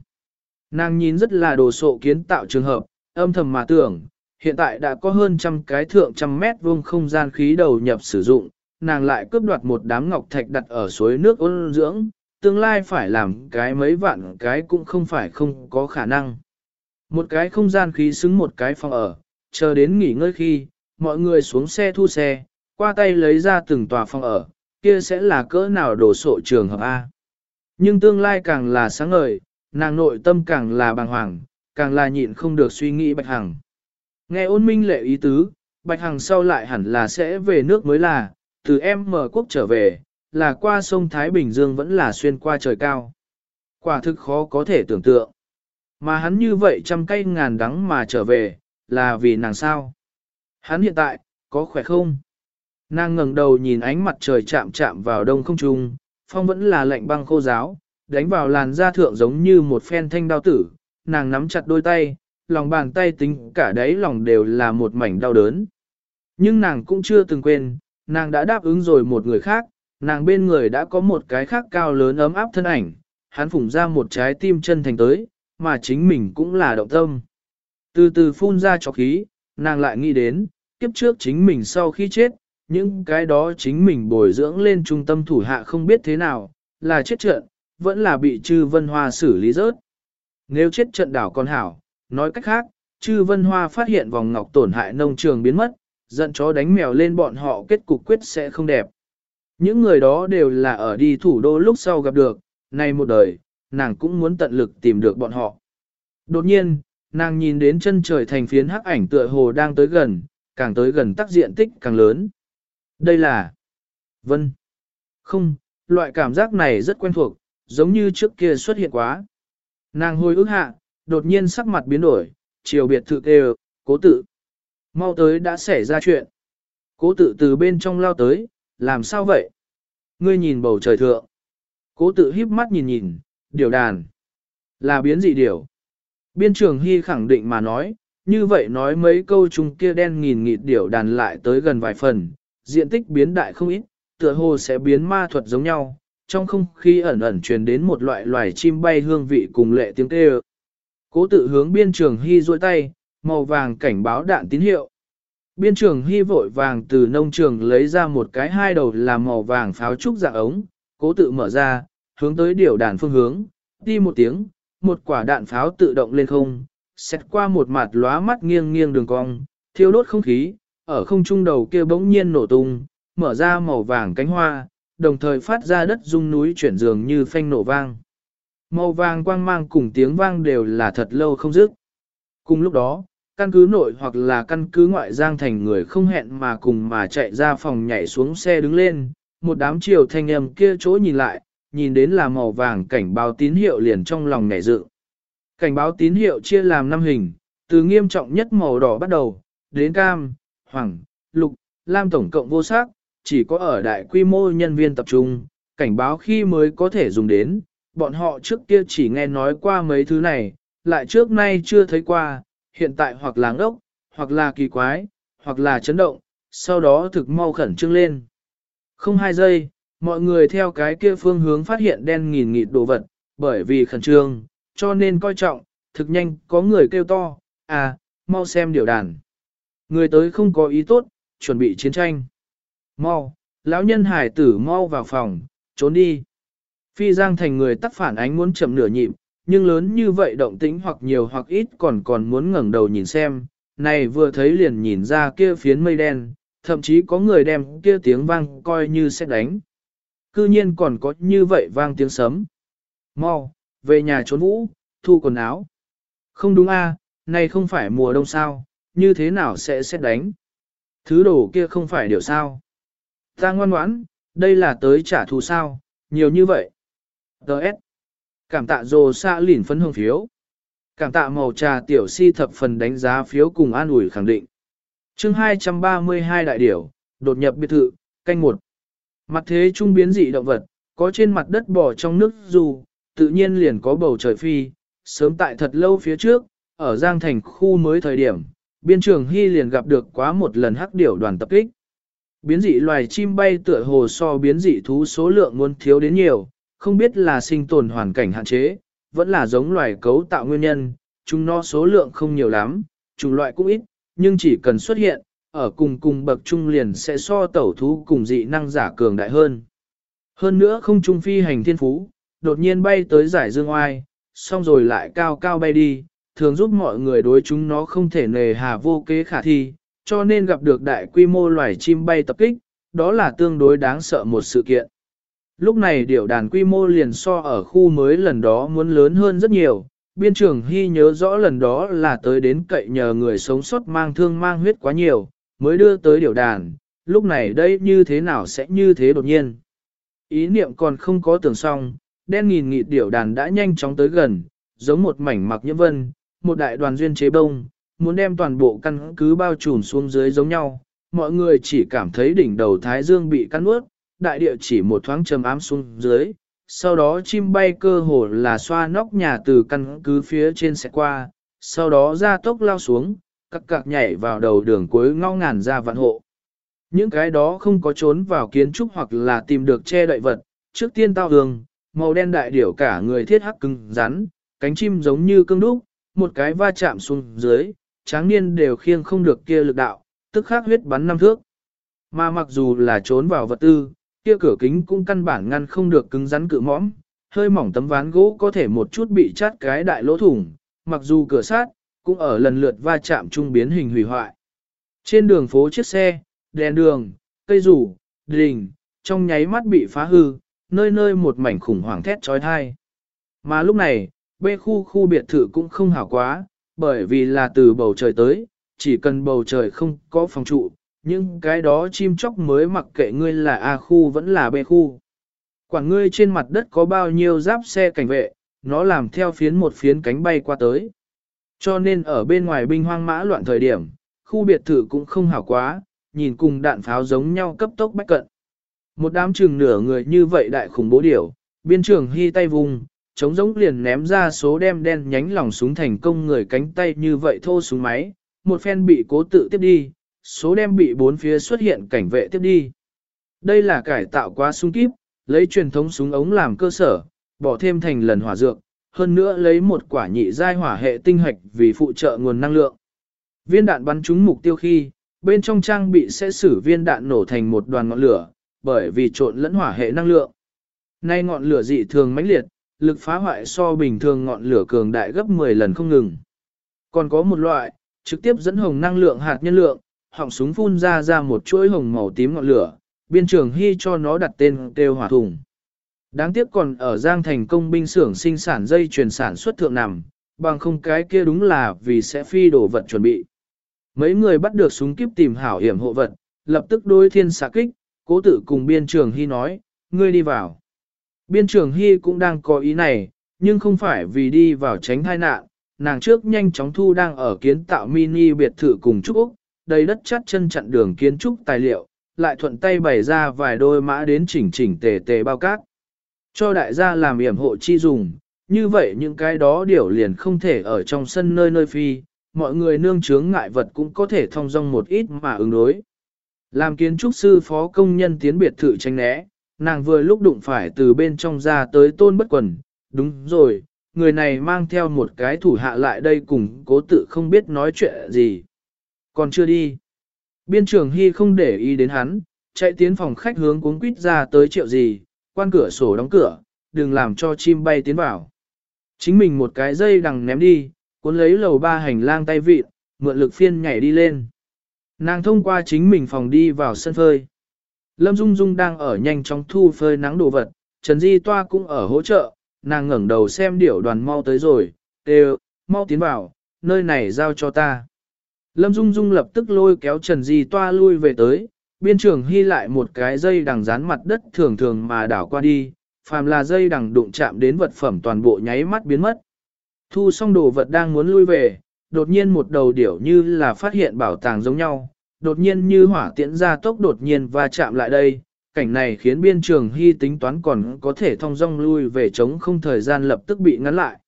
Nàng nhìn rất là đồ sộ kiến tạo trường hợp, âm thầm mà tưởng, hiện tại đã có hơn trăm cái thượng trăm mét vuông không gian khí đầu nhập sử dụng, nàng lại cướp đoạt một đám ngọc thạch đặt ở suối nước ôn dưỡng, tương lai phải làm cái mấy vạn cái cũng không phải không có khả năng. Một cái không gian khí xứng một cái phòng ở, chờ đến nghỉ ngơi khi, mọi người xuống xe thu xe, qua tay lấy ra từng tòa phòng ở, kia sẽ là cỡ nào đổ sộ trường hợp A. Nhưng tương lai càng là sáng ngời, nàng nội tâm càng là bàng hoàng, càng là nhịn không được suy nghĩ Bạch Hằng. Nghe ôn minh lệ ý tứ, Bạch Hằng sau lại hẳn là sẽ về nước mới là, từ em mở quốc trở về, là qua sông Thái Bình Dương vẫn là xuyên qua trời cao. Quả thực khó có thể tưởng tượng. Mà hắn như vậy trăm cây ngàn đắng mà trở về, là vì nàng sao? Hắn hiện tại, có khỏe không? Nàng ngẩng đầu nhìn ánh mặt trời chạm chạm vào đông không trung, phong vẫn là lạnh băng khô giáo, đánh vào làn da thượng giống như một phen thanh đao tử, nàng nắm chặt đôi tay, lòng bàn tay tính cả đấy lòng đều là một mảnh đau đớn. Nhưng nàng cũng chưa từng quên, nàng đã đáp ứng rồi một người khác, nàng bên người đã có một cái khác cao lớn ấm áp thân ảnh, hắn phủng ra một trái tim chân thành tới, mà chính mình cũng là động tâm. Từ từ phun ra cho khí, nàng lại nghĩ đến, kiếp trước chính mình sau khi chết, những cái đó chính mình bồi dưỡng lên trung tâm thủ hạ không biết thế nào, là chết trận, vẫn là bị chư vân hoa xử lý rớt. Nếu chết trận đảo con hảo, nói cách khác, chư vân hoa phát hiện vòng ngọc tổn hại nông trường biến mất, giận chó đánh mèo lên bọn họ kết cục quyết sẽ không đẹp. Những người đó đều là ở đi thủ đô lúc sau gặp được, nay một đời, nàng cũng muốn tận lực tìm được bọn họ. Đột nhiên, nàng nhìn đến chân trời thành phiến hắc ảnh tựa hồ đang tới gần, càng tới gần tác diện tích càng lớn. Đây là Vân. Không, loại cảm giác này rất quen thuộc, giống như trước kia xuất hiện quá. Nàng hồi ức hạ, đột nhiên sắc mặt biến đổi, chiều biệt thự kêu, cố tự. Mau tới đã xảy ra chuyện. Cố tự từ bên trong lao tới, làm sao vậy? Ngươi nhìn bầu trời thượng. Cố tự híp mắt nhìn nhìn, điều đàn. Là biến dị điều. Biên trường Hy khẳng định mà nói, như vậy nói mấy câu chung kia đen nghìn nghịt điều đàn lại tới gần vài phần, diện tích biến đại không ít, tựa hồ sẽ biến ma thuật giống nhau, trong không khí ẩn ẩn truyền đến một loại loài chim bay hương vị cùng lệ tiếng kêu. Cố tự hướng biên trường hy duỗi tay, màu vàng cảnh báo đạn tín hiệu. Biên trường hy vội vàng từ nông trường lấy ra một cái hai đầu làm màu vàng pháo trúc dạng ống, cố tự mở ra, hướng tới điều đàn phương hướng, đi một tiếng, một quả đạn pháo tự động lên không, xét qua một mặt lóa mắt nghiêng nghiêng đường cong, thiêu đốt không khí, ở không trung đầu kia bỗng nhiên nổ tung, mở ra màu vàng cánh hoa, đồng thời phát ra đất rung núi chuyển dường như phanh nổ vang. Màu vàng quang mang cùng tiếng vang đều là thật lâu không dứt. Cùng lúc đó, căn cứ nội hoặc là căn cứ ngoại giang thành người không hẹn mà cùng mà chạy ra phòng nhảy xuống xe đứng lên, một đám chiều thanh âm kia chỗ nhìn lại, nhìn đến là màu vàng cảnh báo tín hiệu liền trong lòng nhảy dự. Cảnh báo tín hiệu chia làm 5 hình, từ nghiêm trọng nhất màu đỏ bắt đầu, đến cam, hoàng, lục, lam tổng cộng vô sắc, chỉ có ở đại quy mô nhân viên tập trung, cảnh báo khi mới có thể dùng đến, bọn họ trước kia chỉ nghe nói qua mấy thứ này, lại trước nay chưa thấy qua, hiện tại hoặc là ngốc, hoặc là kỳ quái, hoặc là chấn động, sau đó thực mau khẩn trương lên. Không hai giây, mọi người theo cái kia phương hướng phát hiện đen nghìn nghịt đồ vật, bởi vì khẩn trương, cho nên coi trọng, thực nhanh có người kêu to, à, mau xem điều đàn. Người tới không có ý tốt, chuẩn bị chiến tranh. Mau, lão nhân hải tử mau vào phòng, trốn đi. Phi Giang thành người tắt phản ánh muốn chậm nửa nhịp, nhưng lớn như vậy động tĩnh hoặc nhiều hoặc ít còn còn muốn ngẩng đầu nhìn xem, này vừa thấy liền nhìn ra kia phiến mây đen, thậm chí có người đem kia tiếng vang coi như sẽ đánh. Cư nhiên còn có như vậy vang tiếng sấm. Mau, về nhà trốn vũ, thu quần áo. Không đúng a, này không phải mùa đông sao, như thế nào sẽ sẽ đánh. Thứ đồ kia không phải điều sao. Ta ngoan ngoãn, đây là tới trả thù sao, nhiều như vậy. Đợt. Cảm tạ rồ xa lỉn phấn hương phiếu. Cảm tạ màu trà tiểu si thập phần đánh giá phiếu cùng an ủi khẳng định. chương 232 đại điểu, đột nhập biệt thự, canh một. Mặt thế trung biến dị động vật, có trên mặt đất bò trong nước dù, tự nhiên liền có bầu trời phi, sớm tại thật lâu phía trước, ở Giang Thành khu mới thời điểm, biên trường Hy liền gặp được quá một lần hắc điểu đoàn tập kích. Biến dị loài chim bay tựa hồ so biến dị thú số lượng muốn thiếu đến nhiều, không biết là sinh tồn hoàn cảnh hạn chế, vẫn là giống loài cấu tạo nguyên nhân, chúng nó số lượng không nhiều lắm, chủng loại cũng ít, nhưng chỉ cần xuất hiện, ở cùng cùng bậc trung liền sẽ so tẩu thú cùng dị năng giả cường đại hơn. Hơn nữa không trung phi hành thiên phú, đột nhiên bay tới giải dương oai, xong rồi lại cao cao bay đi, thường giúp mọi người đối chúng nó không thể nề hà vô kế khả thi, cho nên gặp được đại quy mô loài chim bay tập kích, đó là tương đối đáng sợ một sự kiện. Lúc này điểu đàn quy mô liền so ở khu mới lần đó muốn lớn hơn rất nhiều, biên trưởng Hy nhớ rõ lần đó là tới đến cậy nhờ người sống sót mang thương mang huyết quá nhiều, mới đưa tới điểu đàn, lúc này đây như thế nào sẽ như thế đột nhiên. Ý niệm còn không có tưởng xong, đen nghìn nghịt điểu đàn đã nhanh chóng tới gần, giống một mảnh mặc nhiễm vân, một đại đoàn duyên chế bông, muốn đem toàn bộ căn cứ bao trùm xuống dưới giống nhau, mọi người chỉ cảm thấy đỉnh đầu thái dương bị cắn ướt, đại địa chỉ một thoáng trầm ám xuống dưới, sau đó chim bay cơ hồ là xoa nóc nhà từ căn cứ phía trên sẽ qua, sau đó ra tốc lao xuống, cặc cặc nhảy vào đầu đường cuối ngao ngàn ra vạn hộ. Những cái đó không có trốn vào kiến trúc hoặc là tìm được che đậy vật, trước tiên tao hương, màu đen đại điểu cả người thiết hắc cứng rắn, cánh chim giống như cương đúc, một cái va chạm xuống dưới, tráng niên đều khiêng không được kia lực đạo, tức khắc huyết bắn năm thước. Mà mặc dù là trốn vào vật tư, kia cửa kính cũng căn bản ngăn không được cứng rắn cự mõm, hơi mỏng tấm ván gỗ có thể một chút bị chát cái đại lỗ thủng, mặc dù cửa sát, cũng ở lần lượt va chạm trung biến hình hủy hoại. Trên đường phố chiếc xe, đèn đường, cây rủ, đình, trong nháy mắt bị phá hư, nơi nơi một mảnh khủng hoảng thét trói thai. Mà lúc này, bê khu khu biệt thự cũng không hảo quá, bởi vì là từ bầu trời tới, chỉ cần bầu trời không có phòng trụ, nhưng cái đó chim chóc mới mặc kệ ngươi là A khu vẫn là B khu. Quản ngươi trên mặt đất có bao nhiêu giáp xe cảnh vệ, nó làm theo phiến một phiến cánh bay qua tới. Cho nên ở bên ngoài binh hoang mã loạn thời điểm, khu biệt thự cũng không hảo quá, nhìn cùng đạn pháo giống nhau cấp tốc bách cận. Một đám chừng nửa người như vậy đại khủng bố điểu, biên trường hy tay vùng, chống giống liền ném ra số đem đen nhánh lỏng súng thành công người cánh tay như vậy thô súng máy, một phen bị cố tự tiếp đi, số đem bị bốn phía xuất hiện cảnh vệ tiếp đi. Đây là cải tạo quá súng kíp, lấy truyền thống súng ống làm cơ sở, bỏ thêm thành lần hỏa dược, hơn nữa lấy một quả nhị giai hỏa hệ tinh hạch vì phụ trợ nguồn năng lượng. Viên đạn bắn trúng mục tiêu khi, bên trong trang bị sẽ xử viên đạn nổ thành một đoàn ngọn lửa, bởi vì trộn lẫn hỏa hệ năng lượng. Nay ngọn lửa dị thường mãnh liệt, lực phá hoại so bình thường ngọn lửa cường đại gấp 10 lần không ngừng. Còn có một loại, trực tiếp dẫn hồng năng lượng hạt nhân lượng, họng súng phun ra ra một chuỗi hồng màu tím ngọn lửa, biên trường hy cho nó đặt tên kêu hỏa thùng. Đáng tiếc còn ở Giang Thành công binh xưởng sinh sản dây chuyển sản xuất thượng nằm, bằng không cái kia đúng là vì sẽ phi đổ vật chuẩn bị. Mấy người bắt được súng kiếp tìm hảo hiểm hộ vật, lập tức đối thiên xạ kích, cố tự cùng biên trường hy nói, ngươi đi vào. Biên trường hy cũng đang có ý này, nhưng không phải vì đi vào tránh tai nạn, nàng trước nhanh chóng thu đang ở kiến tạo mini biệt thự cùng Trúc Úc, đầy đất chắt chân chặn đường kiến trúc tài liệu, lại thuận tay bày ra vài đôi mã đến chỉnh chỉnh tề tề bao cát. Cho đại gia làm yểm hộ chi dùng, như vậy những cái đó điểu liền không thể ở trong sân nơi nơi phi, mọi người nương chướng ngại vật cũng có thể thông dong một ít mà ứng đối. Làm kiến trúc sư phó công nhân tiến biệt thự tranh né, Nàng vừa lúc đụng phải từ bên trong ra tới tôn bất quần, đúng rồi, người này mang theo một cái thủ hạ lại đây cùng cố tự không biết nói chuyện gì. Còn chưa đi. Biên trưởng Hy không để ý đến hắn, chạy tiến phòng khách hướng cuống quýt ra tới triệu gì, quan cửa sổ đóng cửa, đừng làm cho chim bay tiến vào. Chính mình một cái dây đằng ném đi, cuốn lấy lầu ba hành lang tay vịt, mượn lực phiên nhảy đi lên. Nàng thông qua chính mình phòng đi vào sân phơi. Lâm Dung Dung đang ở nhanh chóng thu phơi nắng đồ vật, Trần Di Toa cũng ở hỗ trợ, nàng ngẩng đầu xem điểu đoàn mau tới rồi, đều, mau tiến vào, nơi này giao cho ta. Lâm Dung Dung lập tức lôi kéo Trần Di Toa lui về tới, biên trường hy lại một cái dây đằng dán mặt đất thường thường mà đảo qua đi, phàm là dây đằng đụng chạm đến vật phẩm toàn bộ nháy mắt biến mất. Thu xong đồ vật đang muốn lui về, đột nhiên một đầu điểu như là phát hiện bảo tàng giống nhau, đột nhiên như hỏa tiễn ra tốc đột nhiên va chạm lại đây, cảnh này khiến biên trường hy tính toán còn có thể thông dong lui về chống không thời gian lập tức bị ngắn lại.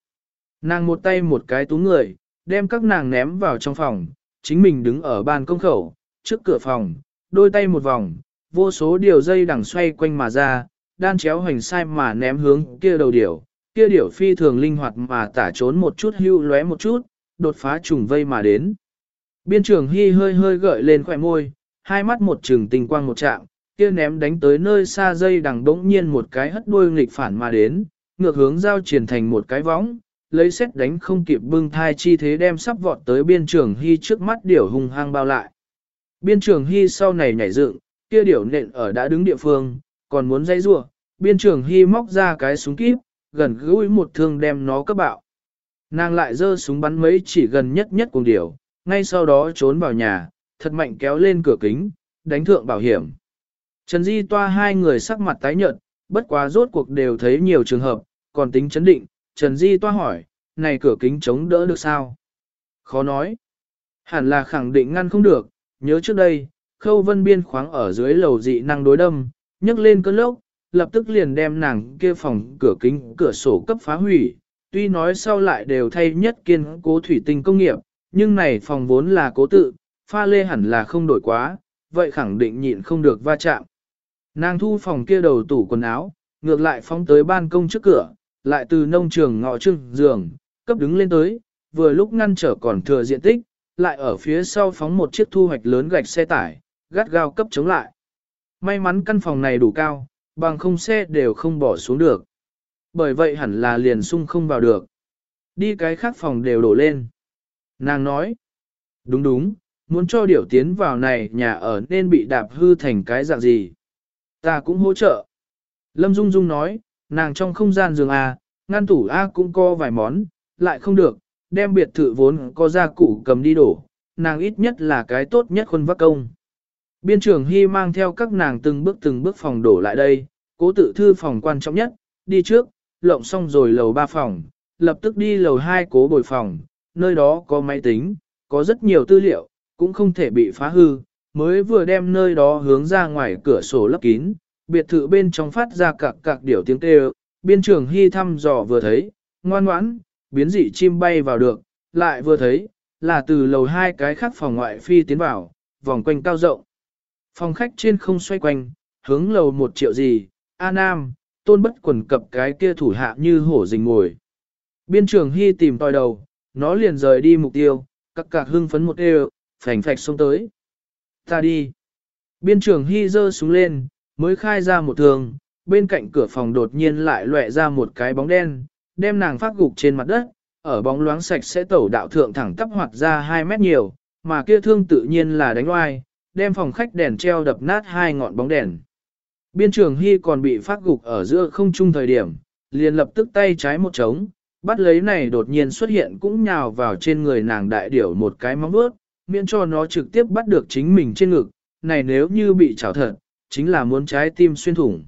Nàng một tay một cái tú người, đem các nàng ném vào trong phòng, chính mình đứng ở ban công khẩu, trước cửa phòng, đôi tay một vòng, vô số điều dây đằng xoay quanh mà ra, đan chéo hoành sai mà ném hướng kia đầu điểu, kia điểu phi thường linh hoạt mà tả trốn một chút hưu lóe một chút, đột phá trùng vây mà đến. Biên trường Hy hơi hơi gợi lên khỏe môi, hai mắt một trừng tình quang một trạng, kia ném đánh tới nơi xa dây đằng đống nhiên một cái hất đuôi nghịch phản mà đến, ngược hướng giao triển thành một cái võng, lấy xét đánh không kịp bưng thai chi thế đem sắp vọt tới biên trưởng Hy trước mắt điểu hung hăng bao lại. Biên trưởng Hy sau này nhảy dựng, kia điểu nện ở đã đứng địa phương, còn muốn dây rua, biên trưởng Hy móc ra cái súng kíp, gần gũi một thương đem nó cấp bạo. Nàng lại giơ súng bắn mấy chỉ gần nhất nhất cùng điểu, ngay sau đó trốn vào nhà, thật mạnh kéo lên cửa kính, đánh thượng bảo hiểm. Trần Di toa hai người sắc mặt tái nhợt, bất quá rốt cuộc đều thấy nhiều trường hợp, còn tính chấn định, Trần Di toa hỏi, này cửa kính chống đỡ được sao? Khó nói. Hẳn là khẳng định ngăn không được, nhớ trước đây, khâu vân biên khoáng ở dưới lầu dị năng đối đâm, nhấc lên cơn lốc, lập tức liền đem nàng kia phòng cửa kính cửa sổ cấp phá hủy. Tuy nói sau lại đều thay nhất kiên cố thủy tinh công nghiệp, nhưng này phòng vốn là cố tự, pha lê hẳn là không đổi quá, vậy khẳng định nhịn không được va chạm. Nàng thu phòng kia đầu tủ quần áo, ngược lại phóng tới ban công trước cửa, lại từ nông trường ngọ trưng giường, cấp đứng lên tới, vừa lúc ngăn trở còn thừa diện tích, lại ở phía sau phóng một chiếc thu hoạch lớn gạch xe tải, gắt gao cấp chống lại. May mắn căn phòng này đủ cao, bằng không xe đều không bỏ xuống được. Bởi vậy hẳn là liền sung không vào được. Đi cái khác phòng đều đổ lên. Nàng nói, đúng đúng, muốn cho điểu tiến vào này nhà ở nên bị đạp hư thành cái dạng gì. Ta cũng hỗ trợ. Lâm Dung Dung nói, nàng trong không gian giường A, ngăn tủ A cũng có vài món, lại không được, đem biệt thự vốn có gia cụ cầm đi đổ, nàng ít nhất là cái tốt nhất khuôn vác công. Biên trưởng Hy mang theo các nàng từng bước từng bước phòng đổ lại đây, cố tự thư phòng quan trọng nhất, đi trước, lộng xong rồi lầu ba phòng, lập tức đi lầu hai cố bồi phòng, nơi đó có máy tính, có rất nhiều tư liệu, cũng không thể bị phá hư, mới vừa đem nơi đó hướng ra ngoài cửa sổ lấp kín, biệt thự bên trong phát ra cạc cạc điểu tiếng kêu, biên trưởng hy thăm dò vừa thấy, ngoan ngoãn, biến dị chim bay vào được, lại vừa thấy, là từ lầu hai cái khác phòng ngoại phi tiến vào, vòng quanh cao rộng. Phòng khách trên không xoay quanh, hướng lầu một triệu gì, A Nam, tôn bất quần cập cái kia thủ hạ như hổ rình ngồi. Biên trưởng hy tìm tòi đầu, nó liền rời đi mục tiêu, các cạc hưng phấn một đều, phành phạch xông tới. Ta đi. Biên trưởng hy dơ xuống lên, mới khai ra một thường, bên cạnh cửa phòng đột nhiên lại lóe ra một cái bóng đen, đem nàng phát gục trên mặt đất, ở bóng loáng sạch sẽ tẩu đạo thượng thẳng tắp hoạt ra 2 mét nhiều, mà kia thương tự nhiên là đánh oai, đem phòng khách đèn treo đập nát hai ngọn bóng đèn. Biên trường Hy còn bị phát gục ở giữa không trung thời điểm, liền lập tức tay trái một trống, bắt lấy này đột nhiên xuất hiện cũng nhào vào trên người nàng đại điểu một cái móng vuốt, miễn cho nó trực tiếp bắt được chính mình trên ngực, này nếu như bị chảo thật, chính là muốn trái tim xuyên thủng.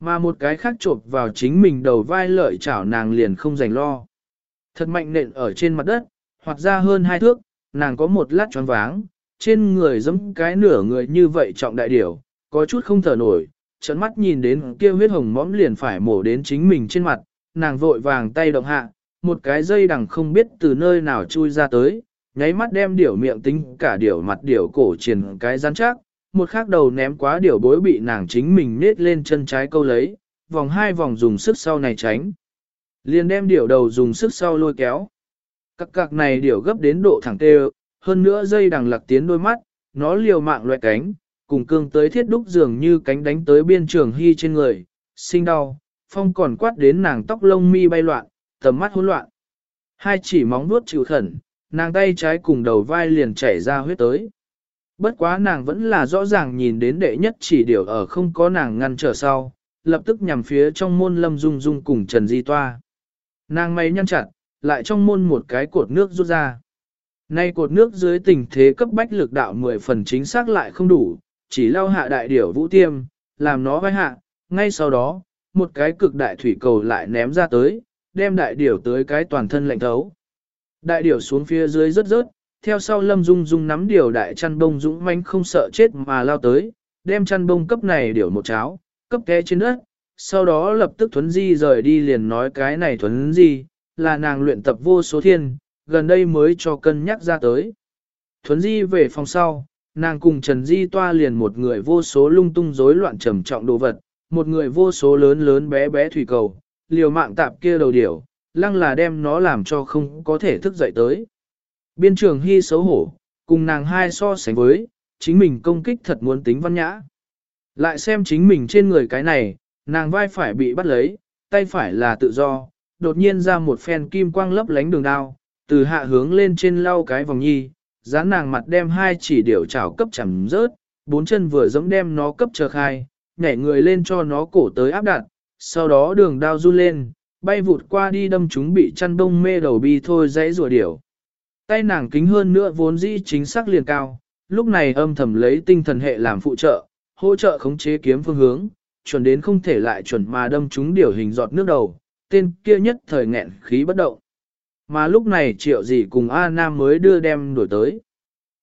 Mà một cái khác chộp vào chính mình đầu vai lợi chảo nàng liền không dành lo. Thật mạnh nện ở trên mặt đất, hoặc ra hơn hai thước, nàng có một lát choáng váng, trên người giống cái nửa người như vậy trọng đại điểu, có chút không thở nổi, trận mắt nhìn đến kia huyết hồng mõm liền phải mổ đến chính mình trên mặt, nàng vội vàng tay động hạ, một cái dây đằng không biết từ nơi nào chui ra tới, nháy mắt đem điểu miệng tính cả điểu mặt điểu cổ triển cái rắn chắc, một khác đầu ném quá điểu bối bị nàng chính mình nết lên chân trái câu lấy, vòng hai vòng dùng sức sau này tránh. Liền đem điểu đầu dùng sức sau lôi kéo. Các cạc này điểu gấp đến độ thẳng tê hơn nữa dây đằng lạc tiến đôi mắt, nó liều mạng loại cánh, cùng cương tới thiết đúc dường như cánh đánh tới biên trường hy trên người, sinh đau, phong còn quát đến nàng tóc lông mi bay loạn, tầm mắt hỗn loạn. Hai chỉ móng vuốt chịu khẩn, nàng tay trái cùng đầu vai liền chảy ra huyết tới. Bất quá nàng vẫn là rõ ràng nhìn đến đệ nhất chỉ điều ở không có nàng ngăn trở sau, lập tức nhằm phía trong môn lâm dung dung cùng Trần Di Toa. Nàng may nhăn chặt, lại trong môn một cái cột nước rút ra. Nay cột nước dưới tình thế cấp bách lực đạo 10 phần chính xác lại không đủ, chỉ lao hạ đại điểu vũ tiêm, làm nó vai hạ, ngay sau đó, một cái cực đại thủy cầu lại ném ra tới, đem đại điểu tới cái toàn thân lạnh thấu. Đại điểu xuống phía dưới rất rớt, theo sau lâm dung dung nắm điều đại chăn bông dũng manh không sợ chết mà lao tới, đem chăn bông cấp này điều một cháo, cấp té trên đất, sau đó lập tức thuấn di rời đi liền nói cái này thuấn di, là nàng luyện tập vô số thiên, gần đây mới cho cân nhắc ra tới. Thuấn di về phòng sau, nàng cùng Trần Di toa liền một người vô số lung tung rối loạn trầm trọng đồ vật, một người vô số lớn lớn bé bé thủy cầu, liều mạng tạp kia đầu điểu, lăng là đem nó làm cho không có thể thức dậy tới. Biên trường hy xấu hổ, cùng nàng hai so sánh với, chính mình công kích thật muốn tính văn nhã. Lại xem chính mình trên người cái này, nàng vai phải bị bắt lấy, tay phải là tự do, đột nhiên ra một phen kim quang lấp lánh đường đao, từ hạ hướng lên trên lau cái vòng nhi, dán nàng mặt đem hai chỉ điểu chảo cấp chẳng rớt, bốn chân vừa giống đem nó cấp chờ khai, nhảy người lên cho nó cổ tới áp đặt, sau đó đường đao run lên, bay vụt qua đi đâm chúng bị chăn đông mê đầu bi thôi dãy rùa điểu. Tay nàng kính hơn nữa vốn dĩ chính xác liền cao, lúc này âm thầm lấy tinh thần hệ làm phụ trợ, hỗ trợ khống chế kiếm phương hướng, chuẩn đến không thể lại chuẩn mà đâm chúng điều hình giọt nước đầu, tên kia nhất thời nghẹn khí bất động. Mà lúc này triệu gì cùng A Nam mới đưa đem đổi tới.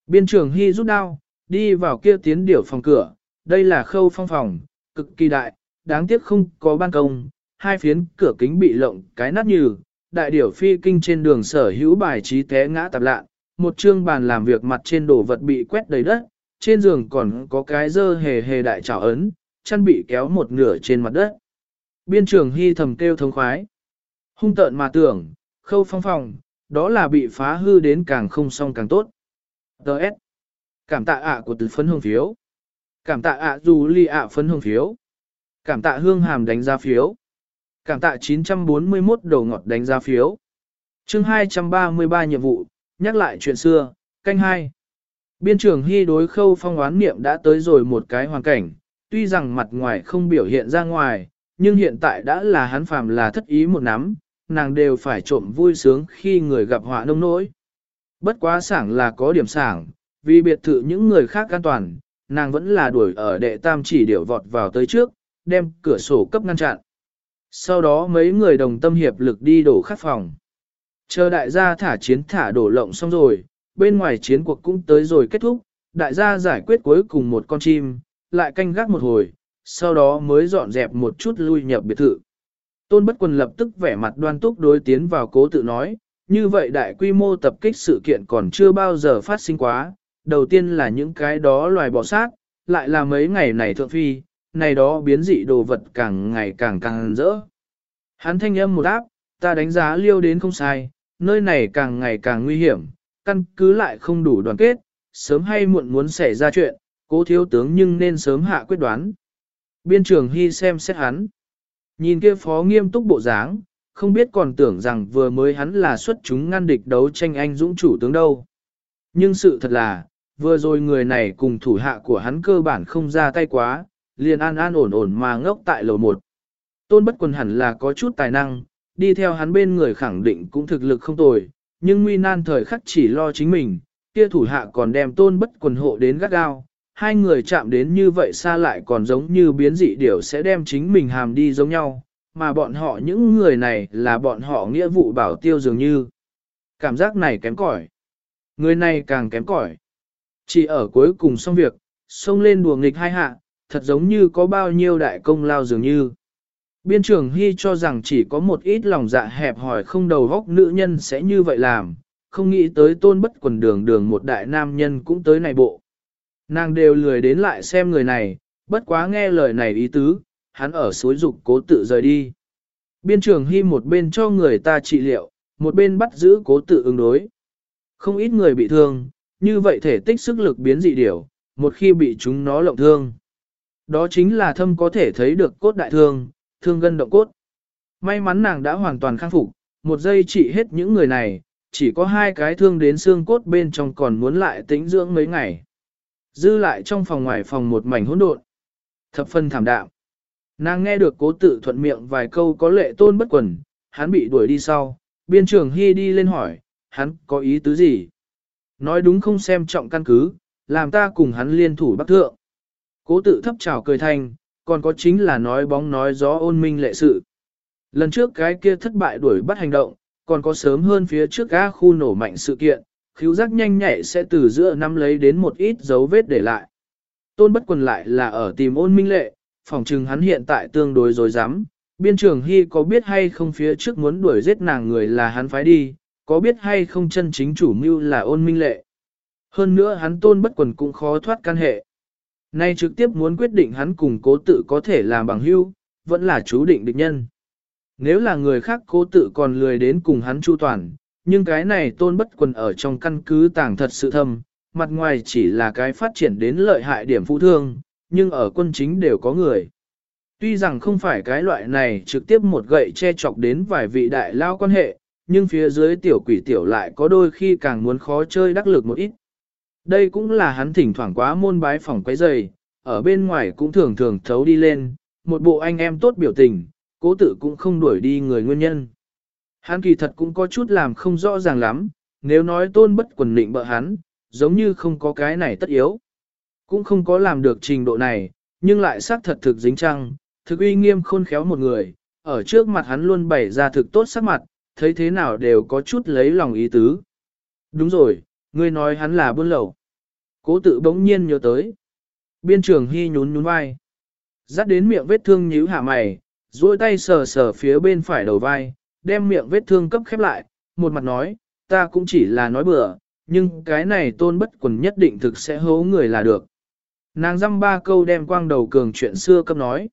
Biên trưởng Hy rút đao, đi vào kia tiến điểu phòng cửa, đây là khâu phong phòng, cực kỳ đại, đáng tiếc không có ban công, hai phiến cửa kính bị lộng cái nát như, đại điểu phi kinh trên đường sở hữu bài trí té ngã tạp lạ, một chương bàn làm việc mặt trên đồ vật bị quét đầy đất, trên giường còn có cái dơ hề hề đại trảo ấn, chăn bị kéo một nửa trên mặt đất. Biên trưởng hy thầm kêu thống khoái. Hung tợn mà tưởng, khâu phong phòng, đó là bị phá hư đến càng không xong càng tốt. Đợt. Cảm tạ ạ của từ phấn hương phiếu. Cảm tạ ạ dù ly ạ phấn hương phiếu. Cảm tạ hương hàm đánh giá phiếu. Cảm tạ 941 đầu ngọt đánh giá phiếu. chương 233 nhiệm vụ, nhắc lại chuyện xưa, canh hai. Biên trưởng hy đối khâu phong oán niệm đã tới rồi một cái hoàn cảnh, tuy rằng mặt ngoài không biểu hiện ra ngoài, nhưng hiện tại đã là hắn phàm là thất ý một nắm, nàng đều phải trộm vui sướng khi người gặp họa nông nỗi. Bất quá sảng là có điểm sảng, vì biệt thự những người khác an toàn, nàng vẫn là đuổi ở đệ tam chỉ điểu vọt vào tới trước, đem cửa sổ cấp ngăn chặn. Sau đó mấy người đồng tâm hiệp lực đi đổ khắc phòng. Chờ đại gia thả chiến thả đổ lộng xong rồi, bên ngoài chiến cuộc cũng tới rồi kết thúc, đại gia giải quyết cuối cùng một con chim, lại canh gác một hồi, sau đó mới dọn dẹp một chút lui nhập biệt thự. Tôn bất quần lập tức vẻ mặt đoan túc đối tiến vào cố tự nói, như vậy đại quy mô tập kích sự kiện còn chưa bao giờ phát sinh quá, đầu tiên là những cái đó loài bò sát, lại là mấy ngày này thượng phi, này đó biến dị đồ vật càng ngày càng càng rỡ. Hắn thanh âm một áp, ta đánh giá liêu đến không sai, nơi này càng ngày càng nguy hiểm, căn cứ lại không đủ đoàn kết, sớm hay muộn muốn xảy ra chuyện, cố thiếu tướng nhưng nên sớm hạ quyết đoán. Biên trường Hy xem xét hắn. Nhìn kia phó nghiêm túc bộ dáng, không biết còn tưởng rằng vừa mới hắn là xuất chúng ngăn địch đấu tranh anh dũng chủ tướng đâu. Nhưng sự thật là, vừa rồi người này cùng thủ hạ của hắn cơ bản không ra tay quá, liền an an ổn ổn mà ngốc tại lầu một. Tôn bất quần hẳn là có chút tài năng, đi theo hắn bên người khẳng định cũng thực lực không tồi, nhưng nguy nan thời khắc chỉ lo chính mình, kia thủ hạ còn đem tôn bất quần hộ đến gắt gao. Hai người chạm đến như vậy xa lại còn giống như biến dị điều sẽ đem chính mình hàm đi giống nhau, mà bọn họ những người này là bọn họ nghĩa vụ bảo tiêu dường như. Cảm giác này kém cỏi. Người này càng kém cỏi. Chỉ ở cuối cùng xong việc, xông lên đùa nghịch hai hạ, thật giống như có bao nhiêu đại công lao dường như. Biên trưởng Hy cho rằng chỉ có một ít lòng dạ hẹp hỏi không đầu góc nữ nhân sẽ như vậy làm, không nghĩ tới tôn bất quần đường đường một đại nam nhân cũng tới này bộ. Nàng đều lười đến lại xem người này, bất quá nghe lời này ý tứ, hắn ở suối dục cố tự rời đi. Biên trưởng hy một bên cho người ta trị liệu, một bên bắt giữ cố tự ứng đối. Không ít người bị thương, như vậy thể tích sức lực biến dị điểu, một khi bị chúng nó lộng thương. Đó chính là thâm có thể thấy được cốt đại thương, thương gân động cốt. May mắn nàng đã hoàn toàn khang phục, một giây trị hết những người này, chỉ có hai cái thương đến xương cốt bên trong còn muốn lại tĩnh dưỡng mấy ngày. Dư lại trong phòng ngoài phòng một mảnh hỗn độn. Thập phân thảm đạm. Nàng nghe được cố tự thuận miệng vài câu có lệ tôn bất quần, hắn bị đuổi đi sau, biên trưởng hy đi lên hỏi, hắn có ý tứ gì? Nói đúng không xem trọng căn cứ, làm ta cùng hắn liên thủ bắc thượng. Cố tự thấp trào cười thanh, còn có chính là nói bóng nói gió ôn minh lệ sự. Lần trước cái kia thất bại đuổi bắt hành động, còn có sớm hơn phía trước ga khu nổ mạnh sự kiện, khíu giác nhanh nhạy sẽ từ giữa năm lấy đến một ít dấu vết để lại. Tôn bất quần lại là ở tìm ôn minh lệ, phòng trừng hắn hiện tại tương đối dối rắm biên trường hy có biết hay không phía trước muốn đuổi giết nàng người là hắn phái đi, có biết hay không chân chính chủ mưu là ôn minh lệ. Hơn nữa hắn tôn bất quần cũng khó thoát căn hệ. Nay trực tiếp muốn quyết định hắn cùng cố tự có thể làm bằng hưu, vẫn là chú định địch nhân. Nếu là người khác cố tự còn lười đến cùng hắn chu toàn, nhưng cái này tôn bất quần ở trong căn cứ tàng thật sự thâm, mặt ngoài chỉ là cái phát triển đến lợi hại điểm phụ thương, nhưng ở quân chính đều có người. Tuy rằng không phải cái loại này trực tiếp một gậy che chọc đến vài vị đại lao quan hệ, nhưng phía dưới tiểu quỷ tiểu lại có đôi khi càng muốn khó chơi đắc lực một ít. Đây cũng là hắn thỉnh thoảng quá môn bái phòng quấy dày, ở bên ngoài cũng thường thường thấu đi lên, một bộ anh em tốt biểu tình, cố tự cũng không đuổi đi người nguyên nhân. Hắn kỳ thật cũng có chút làm không rõ ràng lắm, nếu nói tôn bất quần định bợ hắn, giống như không có cái này tất yếu. Cũng không có làm được trình độ này, nhưng lại xác thật thực dính trăng, thực uy nghiêm khôn khéo một người, ở trước mặt hắn luôn bày ra thực tốt sắc mặt, thấy thế nào đều có chút lấy lòng ý tứ. Đúng rồi, ngươi nói hắn là buôn lậu. Cố tự bỗng nhiên nhớ tới. Biên trường hy nhún nhún vai. Dắt đến miệng vết thương nhíu hạ mày, duỗi tay sờ sờ phía bên phải đầu vai, đem miệng vết thương cấp khép lại, một mặt nói, ta cũng chỉ là nói bừa, nhưng cái này tôn bất quần nhất định thực sẽ hố người là được. Nàng dăm ba câu đem quang đầu cường chuyện xưa cấp nói.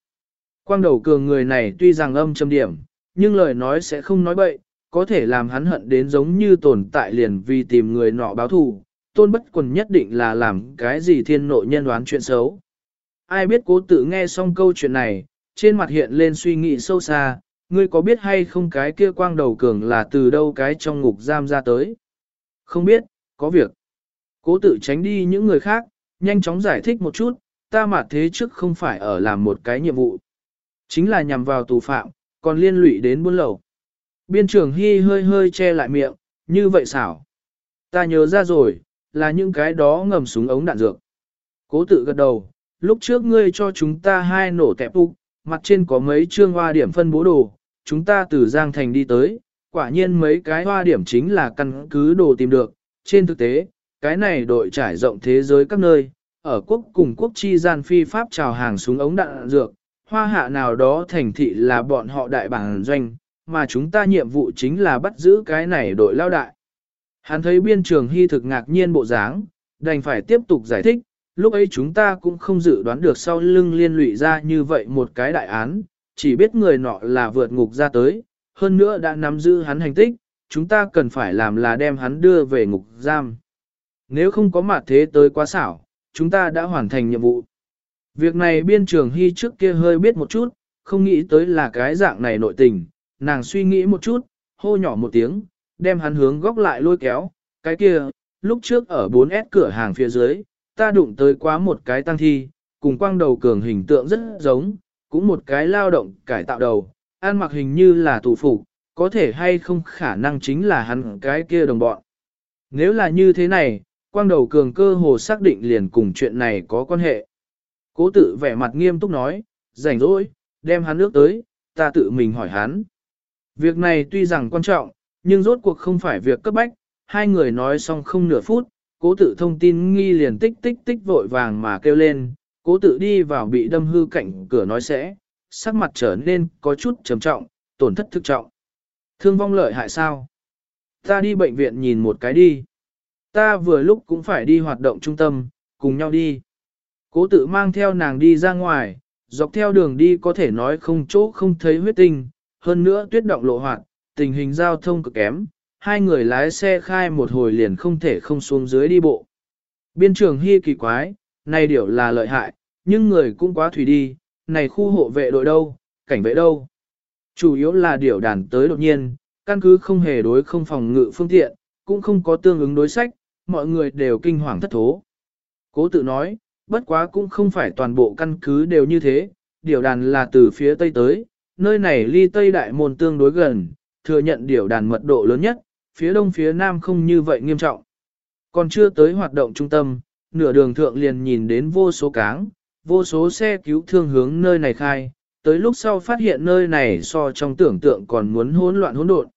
Quang đầu cường người này tuy rằng âm châm điểm, nhưng lời nói sẽ không nói bậy, có thể làm hắn hận đến giống như tồn tại liền vì tìm người nọ báo thù. Tôn bất quần nhất định là làm cái gì thiên nội nhân đoán chuyện xấu. Ai biết cố tự nghe xong câu chuyện này, trên mặt hiện lên suy nghĩ sâu xa, ngươi có biết hay không cái kia quang đầu cường là từ đâu cái trong ngục giam ra tới? Không biết, có việc. Cố tự tránh đi những người khác, nhanh chóng giải thích một chút, ta mà thế trước không phải ở làm một cái nhiệm vụ. Chính là nhằm vào tù phạm, còn liên lụy đến buôn lậu. Biên trưởng Hy hơi hơi che lại miệng, như vậy xảo. Ta nhớ ra rồi, là những cái đó ngầm súng ống đạn dược. Cố tự gật đầu, lúc trước ngươi cho chúng ta hai nổ tẹp úc, mặt trên có mấy chương hoa điểm phân bố đồ, chúng ta từ Giang Thành đi tới, quả nhiên mấy cái hoa điểm chính là căn cứ đồ tìm được. Trên thực tế, cái này đội trải rộng thế giới các nơi, ở quốc cùng quốc chi gian phi pháp trào hàng súng ống đạn dược, hoa hạ nào đó thành thị là bọn họ đại bản doanh, mà chúng ta nhiệm vụ chính là bắt giữ cái này đội lao đại. Hắn thấy biên trường hy thực ngạc nhiên bộ dáng, đành phải tiếp tục giải thích, lúc ấy chúng ta cũng không dự đoán được sau lưng liên lụy ra như vậy một cái đại án, chỉ biết người nọ là vượt ngục ra tới, hơn nữa đã nắm giữ hắn hành tích, chúng ta cần phải làm là đem hắn đưa về ngục giam. Nếu không có mặt thế tới quá xảo, chúng ta đã hoàn thành nhiệm vụ. Việc này biên trường hy trước kia hơi biết một chút, không nghĩ tới là cái dạng này nội tình, nàng suy nghĩ một chút, hô nhỏ một tiếng, đem hắn hướng góc lại lôi kéo, cái kia, lúc trước ở 4S cửa hàng phía dưới, ta đụng tới quá một cái tăng thi, cùng quang đầu cường hình tượng rất giống, cũng một cái lao động cải tạo đầu, ăn mặc hình như là tù phục, có thể hay không khả năng chính là hắn cái kia đồng bọn. Nếu là như thế này, quang đầu cường cơ hồ xác định liền cùng chuyện này có quan hệ. Cố tự vẻ mặt nghiêm túc nói, rảnh rỗi, đem hắn nước tới, ta tự mình hỏi hắn. Việc này tuy rằng quan trọng, nhưng rốt cuộc không phải việc cấp bách, hai người nói xong không nửa phút, cố tự thông tin nghi liền tích tích tích vội vàng mà kêu lên, cố tự đi vào bị đâm hư cạnh cửa nói sẽ, sắc mặt trở nên có chút trầm trọng, tổn thất thực trọng. Thương vong lợi hại sao? Ta đi bệnh viện nhìn một cái đi. Ta vừa lúc cũng phải đi hoạt động trung tâm, cùng nhau đi. Cố tự mang theo nàng đi ra ngoài, dọc theo đường đi có thể nói không chỗ không thấy huyết tinh, hơn nữa tuyết động lộ hoạt, tình hình giao thông cực kém, hai người lái xe khai một hồi liền không thể không xuống dưới đi bộ. Biên trường hy kỳ quái, này điều là lợi hại, nhưng người cũng quá thủy đi, này khu hộ vệ đội đâu, cảnh vệ đâu. Chủ yếu là điều đàn tới đột nhiên, căn cứ không hề đối không phòng ngự phương tiện, cũng không có tương ứng đối sách, mọi người đều kinh hoàng thất thố. Cố tự nói, bất quá cũng không phải toàn bộ căn cứ đều như thế, điều đàn là từ phía tây tới, nơi này ly tây đại môn tương đối gần, thừa nhận điều đàn mật độ lớn nhất, phía đông phía nam không như vậy nghiêm trọng. Còn chưa tới hoạt động trung tâm, nửa đường thượng liền nhìn đến vô số cáng, vô số xe cứu thương hướng nơi này khai, tới lúc sau phát hiện nơi này so trong tưởng tượng còn muốn hỗn loạn hỗn độn.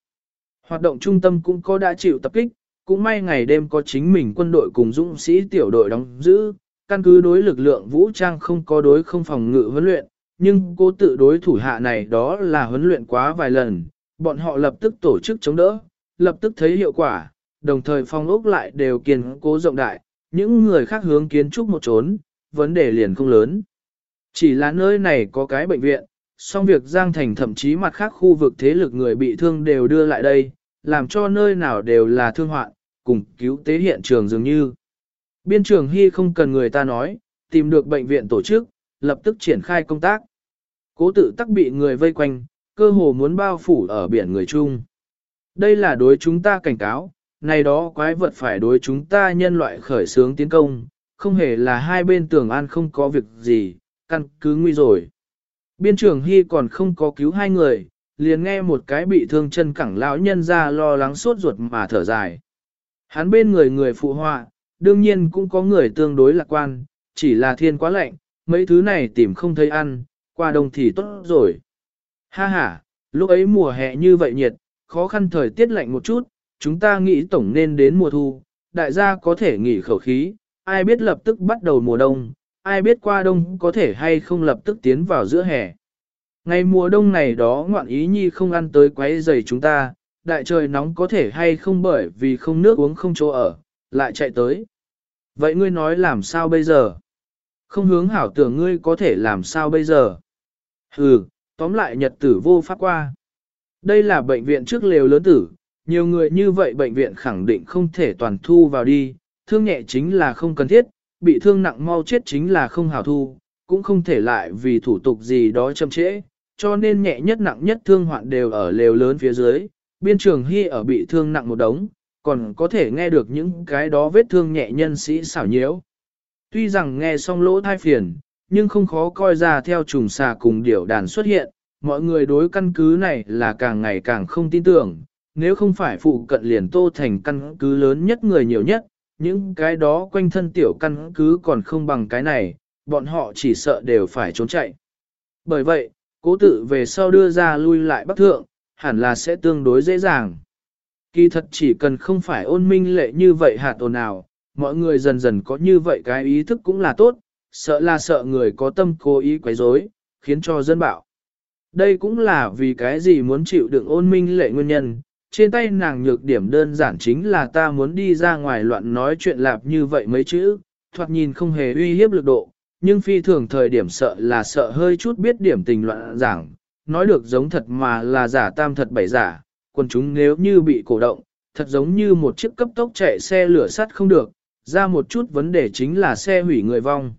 Hoạt động trung tâm cũng có đã chịu tập kích, cũng may ngày đêm có chính mình quân đội cùng dũng sĩ tiểu đội đóng giữ, căn cứ đối lực lượng vũ trang không có đối không phòng ngự huấn luyện, nhưng cố tự đối thủ hạ này đó là huấn luyện quá vài lần, bọn họ lập tức tổ chức chống đỡ, lập tức thấy hiệu quả, đồng thời phong ốc lại đều kiên cố rộng đại, những người khác hướng kiến trúc một trốn, vấn đề liền không lớn. Chỉ là nơi này có cái bệnh viện, song việc Giang Thành thậm chí mặt khác khu vực thế lực người bị thương đều đưa lại đây, làm cho nơi nào đều là thương hoạn, cùng cứu tế hiện trường dường như. Biên trường Hy không cần người ta nói, tìm được bệnh viện tổ chức, lập tức triển khai công tác. Cố tự tắc bị người vây quanh, cơ hồ muốn bao phủ ở biển người chung. Đây là đối chúng ta cảnh cáo, này đó quái vật phải đối chúng ta nhân loại khởi sướng tiến công, không hề là hai bên tường an không có việc gì, căn cứ nguy rồi. Biên trưởng Hy còn không có cứu hai người, liền nghe một cái bị thương chân cẳng lão nhân ra lo lắng suốt ruột mà thở dài. Hắn bên người người phụ họa, đương nhiên cũng có người tương đối lạc quan, chỉ là thiên quá lạnh, mấy thứ này tìm không thấy ăn, qua đông thì tốt rồi. Ha ha, lúc ấy mùa hè như vậy nhiệt, khó khăn thời tiết lạnh một chút, chúng ta nghĩ tổng nên đến mùa thu, đại gia có thể nghỉ khẩu khí, ai biết lập tức bắt đầu mùa đông, ai biết qua đông có thể hay không lập tức tiến vào giữa hè. Ngày mùa đông này đó ngoạn ý nhi không ăn tới quấy giày chúng ta, đại trời nóng có thể hay không bởi vì không nước uống không chỗ ở, lại chạy tới. Vậy ngươi nói làm sao bây giờ? Không hướng hảo tưởng ngươi có thể làm sao bây giờ? Hừ, tóm lại nhật tử vô pháp qua. Đây là bệnh viện trước lều lớn tử, nhiều người như vậy bệnh viện khẳng định không thể toàn thu vào đi, thương nhẹ chính là không cần thiết, bị thương nặng mau chết chính là không hảo thu, cũng không thể lại vì thủ tục gì đó chậm trễ, cho nên nhẹ nhất nặng nhất thương hoạn đều ở lều lớn phía dưới, biên trường hy ở bị thương nặng một đống, còn có thể nghe được những cái đó vết thương nhẹ nhân sĩ xảo nhiễu. Tuy rằng nghe xong lỗ thai phiền, nhưng không khó coi ra theo trùng xà cùng điểu đàn xuất hiện, mọi người đối căn cứ này là càng ngày càng không tin tưởng, nếu không phải phụ cận liền tô thành căn cứ lớn nhất người nhiều nhất, những cái đó quanh thân tiểu căn cứ còn không bằng cái này, bọn họ chỉ sợ đều phải trốn chạy. Bởi vậy, cố tự về sau đưa ra lui lại bắc thượng, hẳn là sẽ tương đối dễ dàng. Kỳ thật chỉ cần không phải ôn minh lệ như vậy hạt ồn nào, mọi người dần dần có như vậy cái ý thức cũng là tốt, sợ là sợ người có tâm cố ý quấy rối, khiến cho dân bạo. Đây cũng là vì cái gì muốn chịu đựng ôn minh lệ nguyên nhân, trên tay nàng nhược điểm đơn giản chính là ta muốn đi ra ngoài loạn nói chuyện lạp như vậy mấy chữ, thoạt nhìn không hề uy hiếp lực độ, nhưng phi thường thời điểm sợ là sợ hơi chút biết điểm tình loạn giảng, nói được giống thật mà là giả tam thật bảy giả, quần chúng nếu như bị cổ động, thật giống như một chiếc cấp tốc chạy xe lửa sắt không được, ra một chút vấn đề chính là xe hủy người vong.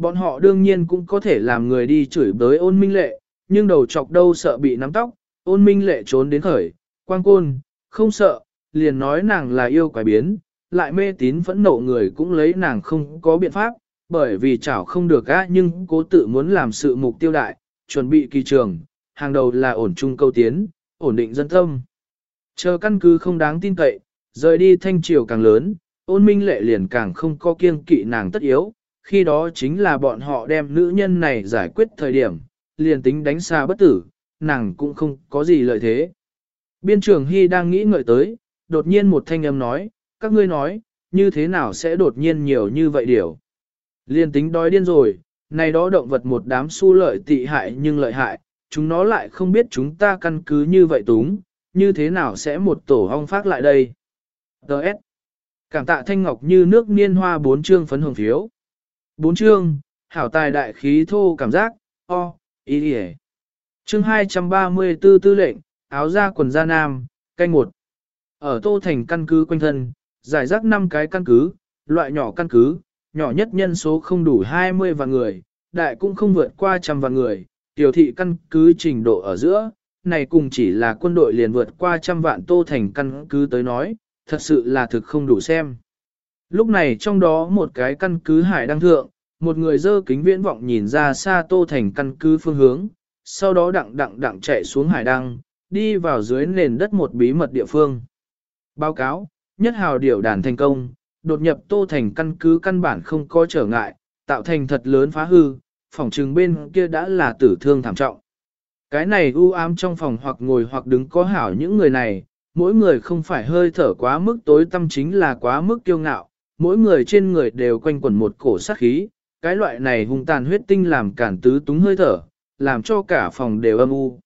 Bọn họ đương nhiên cũng có thể làm người đi chửi bới ôn minh lệ, nhưng đầu chọc đâu sợ bị nắm tóc, ôn minh lệ trốn đến khởi, quang côn, không sợ, liền nói nàng là yêu quái biến, lại mê tín phẫn nộ người cũng lấy nàng không có biện pháp, bởi vì chảo không được á nhưng cố tự muốn làm sự mục tiêu đại, chuẩn bị kỳ trường, hàng đầu là ổn trung câu tiến, ổn định dân tâm. Chờ căn cứ không đáng tin cậy, rời đi thanh triều càng lớn, ôn minh lệ liền càng không có kiêng kỵ nàng tất yếu, khi đó chính là bọn họ đem nữ nhân này giải quyết thời điểm, liền tính đánh xa bất tử, nàng cũng không có gì lợi thế. Biên trưởng Hy đang nghĩ ngợi tới, đột nhiên một thanh âm nói, các ngươi nói, như thế nào sẽ đột nhiên nhiều như vậy điều. Liên tính đói điên rồi, này đó động vật một đám su lợi tị hại nhưng lợi hại, chúng nó lại không biết chúng ta căn cứ như vậy túng, như thế nào sẽ một tổ hong phát lại đây. Đợt. Cảm tạ thanh ngọc như nước niên hoa bốn chương phấn hồng phiếu. Bốn chương, hảo tài đại khí thô cảm giác, o, ý đi Chương 234 tư lệnh, áo da quần da nam, canh một. Ở Tô Thành căn cứ quanh thân, giải rác 5 cái căn cứ, loại nhỏ căn cứ, nhỏ nhất nhân số không đủ 20 vạn người, đại cũng không vượt qua trăm vạn người, tiểu thị căn cứ trình độ ở giữa, này cùng chỉ là quân đội liền vượt qua trăm vạn Tô Thành căn cứ tới nói, thật sự là thực không đủ xem. Lúc này trong đó một cái căn cứ hải đăng thượng, một người dơ kính viễn vọng nhìn ra xa Tô Thành căn cứ phương hướng, sau đó đặng đặng đặng chạy xuống hải đăng, đi vào dưới nền đất một bí mật địa phương. Báo cáo, nhất hào điều đàn thành công, đột nhập Tô Thành căn cứ căn bản không có trở ngại, tạo thành thật lớn phá hư, phòng trừng bên kia đã là tử thương thảm trọng. Cái này u ám trong phòng hoặc ngồi hoặc đứng có hảo những người này, mỗi người không phải hơi thở quá mức tối tâm chính là quá mức kiêu ngạo, mỗi người trên người đều quanh quẩn một cổ sát khí, cái loại này hung tàn huyết tinh làm cản tứ túng hơi thở, làm cho cả phòng đều âm u.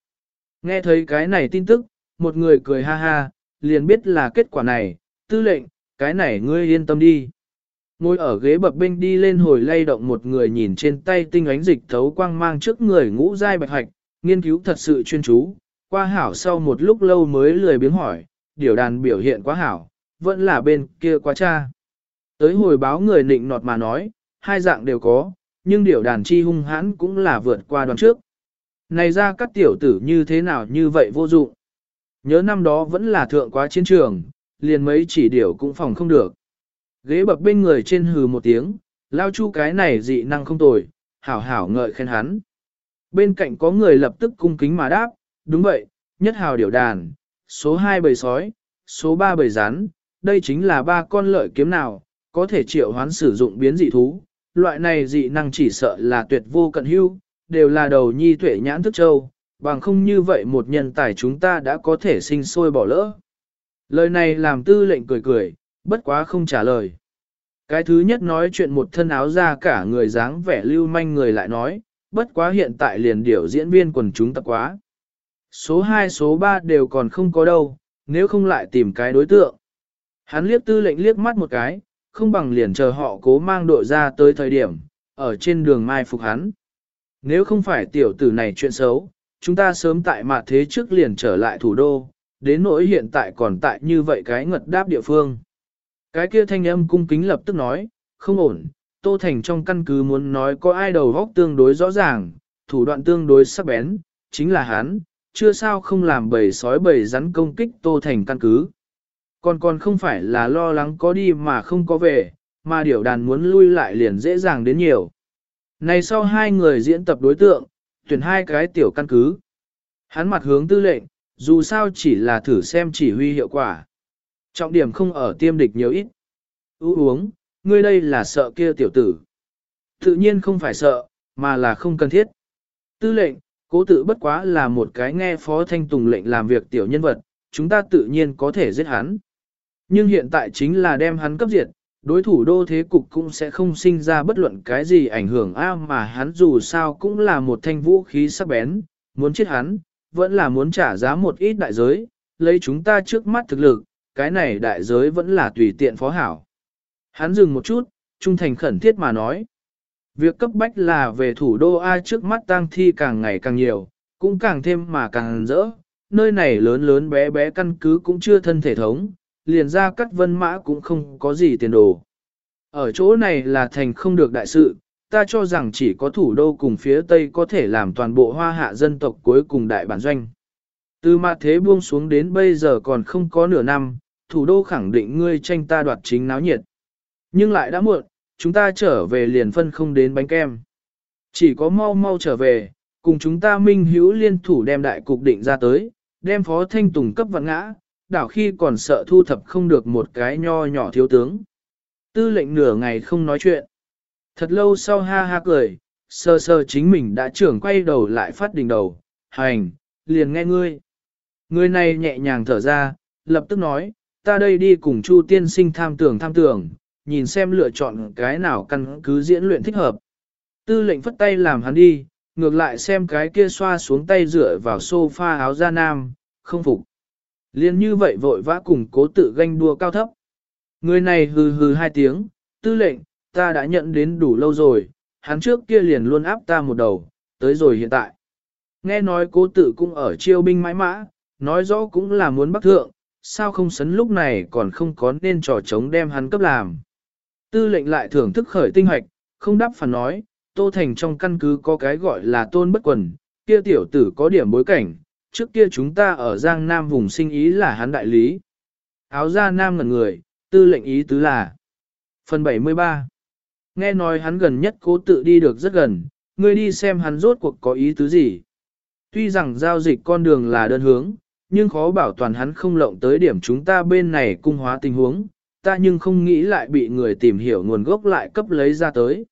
Nghe thấy cái này tin tức, một người cười ha ha, liền biết là kết quả này, tư lệnh, cái này ngươi yên tâm đi. Ngồi ở ghế bập bênh đi lên hồi lay động một người nhìn trên tay tinh ánh dịch thấu quang mang trước người ngũ dai bạch hạch, nghiên cứu thật sự chuyên chú, qua hảo sau một lúc lâu mới lười biếng hỏi, điều đàn biểu hiện quá hảo, vẫn là bên kia quá cha. Tới hồi báo người nịnh nọt mà nói, hai dạng đều có, nhưng điều đàn chi hung hãn cũng là vượt qua đoạn trước. Này ra các tiểu tử như thế nào như vậy vô dụng. Nhớ năm đó vẫn là thượng quá chiến trường, liền mấy chỉ điều cũng phòng không được. Ghế bập bên người trên hừ một tiếng, lao chu cái này dị năng không tồi, hảo hảo ngợi khen hắn. Bên cạnh có người lập tức cung kính mà đáp, đúng vậy, nhất hào điều đàn, số 2 bầy sói, số 3 bầy rắn, đây chính là ba con lợi kiếm nào, có thể triệu hoán sử dụng biến dị thú. Loại này dị năng chỉ sợ là tuyệt vô cận hưu, đều là đầu nhi tuệ nhãn thức châu, bằng không như vậy một nhân tài chúng ta đã có thể sinh sôi bỏ lỡ. Lời này làm tư lệnh cười cười, bất quá không trả lời. Cái thứ nhất nói chuyện một thân áo ra cả người dáng vẻ lưu manh người lại nói, bất quá hiện tại liền điểu diễn viên quần chúng tập quá. Số 2 số 3 đều còn không có đâu, nếu không lại tìm cái đối tượng. Hắn liếc tư lệnh liếc mắt một cái, không bằng liền chờ họ cố mang đội ra tới thời điểm, ở trên đường mai phục hắn. Nếu không phải tiểu tử này chuyện xấu, chúng ta sớm tại mặt thế trước liền trở lại thủ đô, đến nỗi hiện tại còn tại như vậy cái ngật đáp địa phương. Cái kia thanh âm cung kính lập tức nói, không ổn, Tô Thành trong căn cứ muốn nói có ai đầu góc tương đối rõ ràng, thủ đoạn tương đối sắc bén, chính là hắn, chưa sao không làm bầy sói bầy rắn công kích Tô Thành căn cứ. Còn còn không phải là lo lắng có đi mà không có về, mà điểu đàn muốn lui lại liền dễ dàng đến nhiều. Này sau hai người diễn tập đối tượng, tuyển hai cái tiểu căn cứ. Hắn mặt hướng tư lệnh, dù sao chỉ là thử xem chỉ huy hiệu quả. Trọng điểm không ở tiêm địch nhiều ít. Ú uống, ngươi đây là sợ kia tiểu tử. Tự nhiên không phải sợ, mà là không cần thiết. Tư lệnh, cố tự bất quá là một cái nghe phó thanh tùng lệnh làm việc tiểu nhân vật, chúng ta tự nhiên có thể giết hắn. Nhưng hiện tại chính là đem hắn cấp diệt, đối thủ đô thế cục cũng sẽ không sinh ra bất luận cái gì ảnh hưởng a mà hắn dù sao cũng là một thanh vũ khí sắc bén, muốn chết hắn, vẫn là muốn trả giá một ít đại giới, lấy chúng ta trước mắt thực lực, cái này đại giới vẫn là tùy tiện phó hảo. Hắn dừng một chút, trung thành khẩn thiết mà nói. Việc cấp bách là về thủ đô A trước mắt tang thi càng ngày càng nhiều, cũng càng thêm mà càng rỡ, nơi này lớn lớn bé bé căn cứ cũng chưa thân thể thống, liền ra cắt vân mã cũng không có gì tiền đồ. Ở chỗ này là thành không được đại sự, ta cho rằng chỉ có thủ đô cùng phía Tây có thể làm toàn bộ hoa hạ dân tộc cuối cùng đại bản doanh. Từ mặt thế buông xuống đến bây giờ còn không có nửa năm, thủ đô khẳng định ngươi tranh ta đoạt chính náo nhiệt. Nhưng lại đã muộn, chúng ta trở về liền phân không đến bánh kem. Chỉ có mau mau trở về, cùng chúng ta minh hữu liên thủ đem đại cục định ra tới, đem phó thanh tùng cấp vận ngã, đảo khi còn sợ thu thập không được một cái nho nhỏ thiếu tướng. Tư lệnh nửa ngày không nói chuyện. Thật lâu sau ha ha cười, sơ sơ chính mình đã trưởng quay đầu lại phát đỉnh đầu, hành, liền nghe ngươi. Người này nhẹ nhàng thở ra, lập tức nói, ta đây đi cùng Chu tiên sinh tham tưởng tham tưởng, nhìn xem lựa chọn cái nào căn cứ diễn luyện thích hợp. Tư lệnh phất tay làm hắn đi, ngược lại xem cái kia xoa xuống tay dựa vào sofa áo da nam, không phục. Liên như vậy vội vã cùng cố tự ganh đua cao thấp. Người này hừ hừ hai tiếng, tư lệnh, ta đã nhận đến đủ lâu rồi, hắn trước kia liền luôn áp ta một đầu, tới rồi hiện tại. Nghe nói cố tự cũng ở chiêu binh mãi mã, nói rõ cũng là muốn bắt thượng, sao không sấn lúc này còn không có nên trò chống đem hắn cấp làm. Tư lệnh lại thưởng thức khởi tinh hoạch, không đáp phản nói, Tô Thành trong căn cứ có cái gọi là tôn bất quần, kia tiểu tử có điểm bối cảnh, trước kia chúng ta ở Giang Nam vùng sinh ý là hắn đại lý. Áo ra Nam ngần người, tư lệnh ý tứ là. Phần 73 Nghe nói hắn gần nhất cố tự đi được rất gần, ngươi đi xem hắn rốt cuộc có ý tứ gì. Tuy rằng giao dịch con đường là đơn hướng, nhưng khó bảo toàn hắn không lộng tới điểm chúng ta bên này cung hóa tình huống, ta nhưng không nghĩ lại bị người tìm hiểu nguồn gốc lại cấp lấy ra tới.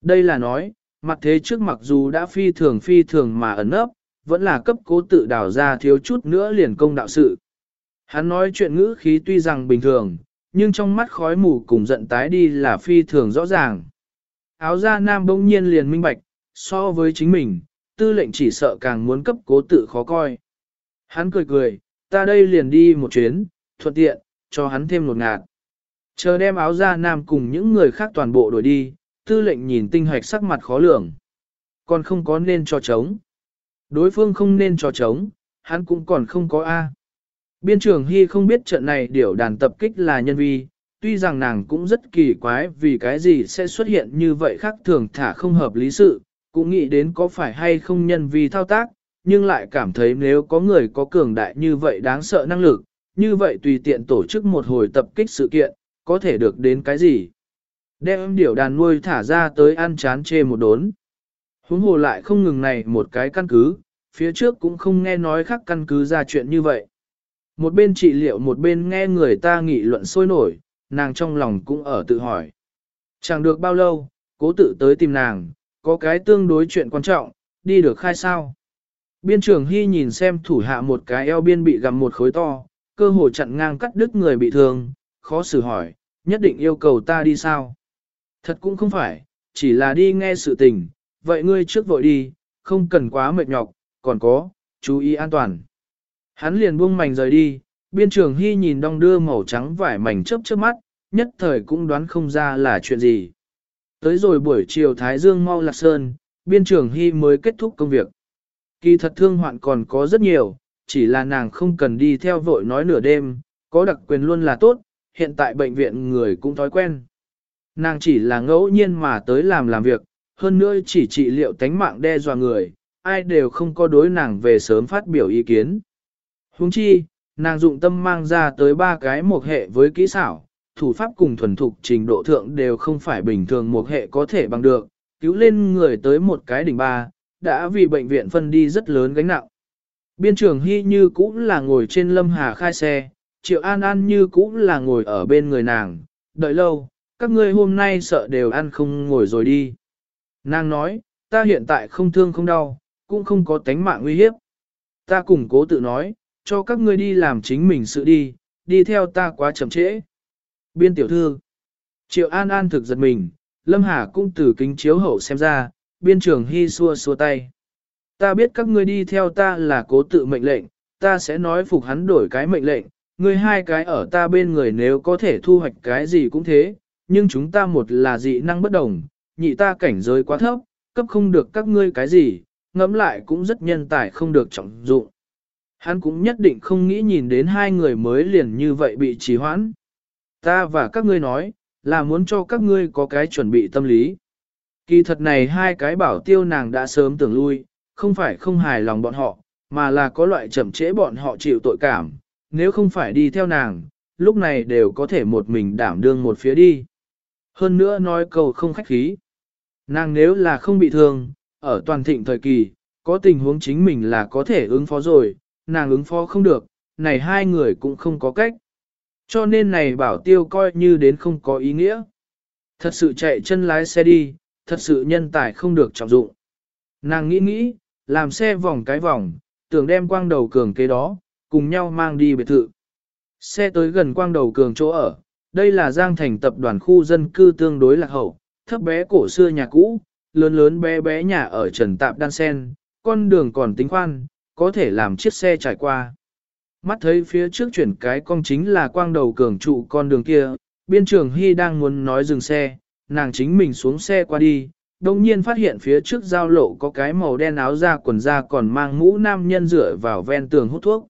Đây là nói, mặt thế trước mặc dù đã phi thường phi thường mà ẩn ấp, vẫn là cấp cố tự đào ra thiếu chút nữa liền công đạo sự. Hắn nói chuyện ngữ khí tuy rằng bình thường, nhưng trong mắt khói mù cùng giận tái đi là phi thường rõ ràng. Áo da nam bỗng nhiên liền minh bạch, so với chính mình, tư lệnh chỉ sợ càng muốn cấp cố tự khó coi. Hắn cười cười, ta đây liền đi một chuyến, thuận tiện, cho hắn thêm một ngạt. Chờ đem áo da nam cùng những người khác toàn bộ đuổi đi, tư lệnh nhìn tinh hoạch sắc mặt khó lường. Còn không có nên cho trống. Đối phương không nên cho trống, hắn cũng còn không có A. Biên trưởng Hy không biết trận này điểu đàn tập kích là nhân vi, tuy rằng nàng cũng rất kỳ quái vì cái gì sẽ xuất hiện như vậy khác thường thả không hợp lý sự, cũng nghĩ đến có phải hay không nhân vi thao tác, nhưng lại cảm thấy nếu có người có cường đại như vậy đáng sợ năng lực, như vậy tùy tiện tổ chức một hồi tập kích sự kiện, có thể được đến cái gì. Đem điểu đàn nuôi thả ra tới ăn chán chê một đốn. Huống hồ lại không ngừng này một cái căn cứ, phía trước cũng không nghe nói khác căn cứ ra chuyện như vậy. Một bên trị liệu một bên nghe người ta nghị luận sôi nổi, nàng trong lòng cũng ở tự hỏi. Chẳng được bao lâu, cố tự tới tìm nàng, có cái tương đối chuyện quan trọng, đi được khai sao. Biên trưởng Hy nhìn xem thủ hạ một cái eo biên bị gặm một khối to, cơ hồ chặn ngang cắt đứt người bị thương, khó xử hỏi, nhất định yêu cầu ta đi sao? Thật cũng không phải, chỉ là đi nghe sự tình, vậy ngươi trước vội đi, không cần quá mệt nhọc, còn có, chú ý an toàn. Hắn liền buông mảnh rời đi, biên trường hy nhìn đong đưa màu trắng vải mảnh chớp chớp mắt, nhất thời cũng đoán không ra là chuyện gì. Tới rồi buổi chiều Thái Dương mau lạc sơn, biên trường hy mới kết thúc công việc. Kỳ thật thương hoạn còn có rất nhiều, chỉ là nàng không cần đi theo vội nói nửa đêm, có đặc quyền luôn là tốt, hiện tại bệnh viện người cũng thói quen. Nàng chỉ là ngẫu nhiên mà tới làm làm việc, hơn nữa chỉ trị liệu tánh mạng đe dọa người, ai đều không có đối nàng về sớm phát biểu ý kiến. Huống chi, nàng dụng tâm mang ra tới ba cái một hệ với kỹ xảo, thủ pháp cùng thuần thục trình độ thượng đều không phải bình thường một hệ có thể bằng được, cứu lên người tới một cái đỉnh ba, đã vì bệnh viện phân đi rất lớn gánh nặng. Biên trưởng Hy như cũng là ngồi trên lâm hà khai xe, Triệu An An như cũng là ngồi ở bên người nàng, đợi lâu, các ngươi hôm nay sợ đều ăn không ngồi rồi đi. Nàng nói, ta hiện tại không thương không đau, cũng không có tánh mạng nguy hiếp. Ta cùng cố tự nói, cho các ngươi đi làm chính mình sự đi, đi theo ta quá chậm trễ. Biên tiểu thư, Triệu An An thực giật mình, Lâm Hà cũng từ kính chiếu hậu xem ra, biên trưởng hy xua xua tay. Ta biết các ngươi đi theo ta là cố tự mệnh lệnh, ta sẽ nói phục hắn đổi cái mệnh lệnh, ngươi hai cái ở ta bên người nếu có thể thu hoạch cái gì cũng thế, nhưng chúng ta một là dị năng bất đồng, nhị ta cảnh giới quá thấp, cấp không được các ngươi cái gì, ngẫm lại cũng rất nhân tài không được trọng dụng. Hắn cũng nhất định không nghĩ nhìn đến hai người mới liền như vậy bị trì hoãn. Ta và các ngươi nói, là muốn cho các ngươi có cái chuẩn bị tâm lý. Kỳ thật này hai cái bảo tiêu nàng đã sớm tưởng lui, không phải không hài lòng bọn họ, mà là có loại chậm trễ bọn họ chịu tội cảm, nếu không phải đi theo nàng, lúc này đều có thể một mình đảm đương một phía đi. Hơn nữa nói câu không khách khí. Nàng nếu là không bị thương, ở toàn thịnh thời kỳ, có tình huống chính mình là có thể ứng phó rồi, nàng ứng phó không được, này hai người cũng không có cách. Cho nên này bảo tiêu coi như đến không có ý nghĩa. Thật sự chạy chân lái xe đi, thật sự nhân tài không được trọng dụng. Nàng nghĩ nghĩ, làm xe vòng cái vòng, tưởng đem quang đầu cường kế đó, cùng nhau mang đi biệt thự. Xe tới gần quang đầu cường chỗ ở, đây là Giang Thành tập đoàn khu dân cư tương đối lạc hậu, thấp bé cổ xưa nhà cũ, lớn lớn bé bé nhà ở trần tạp đan sen, con đường còn tính khoan, có thể làm chiếc xe trải qua. Mắt thấy phía trước chuyển cái cong chính là quang đầu cường trụ con đường kia, biên trưởng Hy đang muốn nói dừng xe, nàng chính mình xuống xe qua đi, đồng nhiên phát hiện phía trước giao lộ có cái màu đen áo da quần da còn mang mũ nam nhân rửa vào ven tường hút thuốc.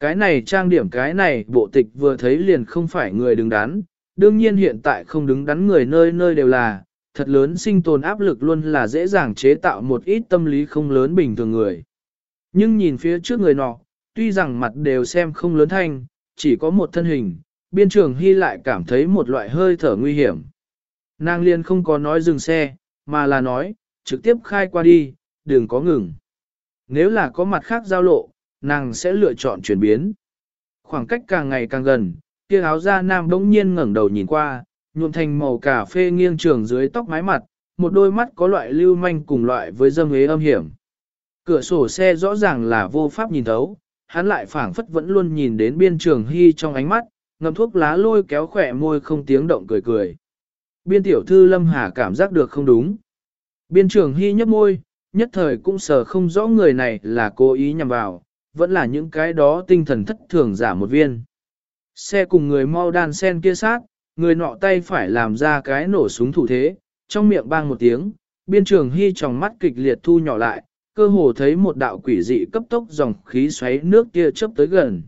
Cái này trang điểm cái này bộ tịch vừa thấy liền không phải người đứng đắn, đương nhiên hiện tại không đứng đắn người nơi nơi đều là, thật lớn sinh tồn áp lực luôn là dễ dàng chế tạo một ít tâm lý không lớn bình thường người. Nhưng nhìn phía trước người nọ, tuy rằng mặt đều xem không lớn thanh, chỉ có một thân hình, biên trường hy lại cảm thấy một loại hơi thở nguy hiểm. Nàng liên không có nói dừng xe, mà là nói, trực tiếp khai qua đi, đừng có ngừng. Nếu là có mặt khác giao lộ, nàng sẽ lựa chọn chuyển biến. Khoảng cách càng ngày càng gần, kia áo da nam bỗng nhiên ngẩng đầu nhìn qua, nhuộm thành màu cà phê nghiêng trường dưới tóc mái mặt, một đôi mắt có loại lưu manh cùng loại với dâm hế âm hiểm. Cửa sổ xe rõ ràng là vô pháp nhìn thấu, hắn lại phảng phất vẫn luôn nhìn đến biên trường hy trong ánh mắt, ngậm thuốc lá lôi kéo khỏe môi không tiếng động cười cười. Biên tiểu thư Lâm Hà cảm giác được không đúng. Biên trường hy nhấp môi, nhất thời cũng sờ không rõ người này là cố ý nhằm vào, vẫn là những cái đó tinh thần thất thường giả một viên. Xe cùng người mau đan sen kia sát, người nọ tay phải làm ra cái nổ súng thủ thế, trong miệng bang một tiếng, biên trường hy trong mắt kịch liệt thu nhỏ lại, cơ hồ thấy một đạo quỷ dị cấp tốc dòng khí xoáy nước kia chớp tới gần.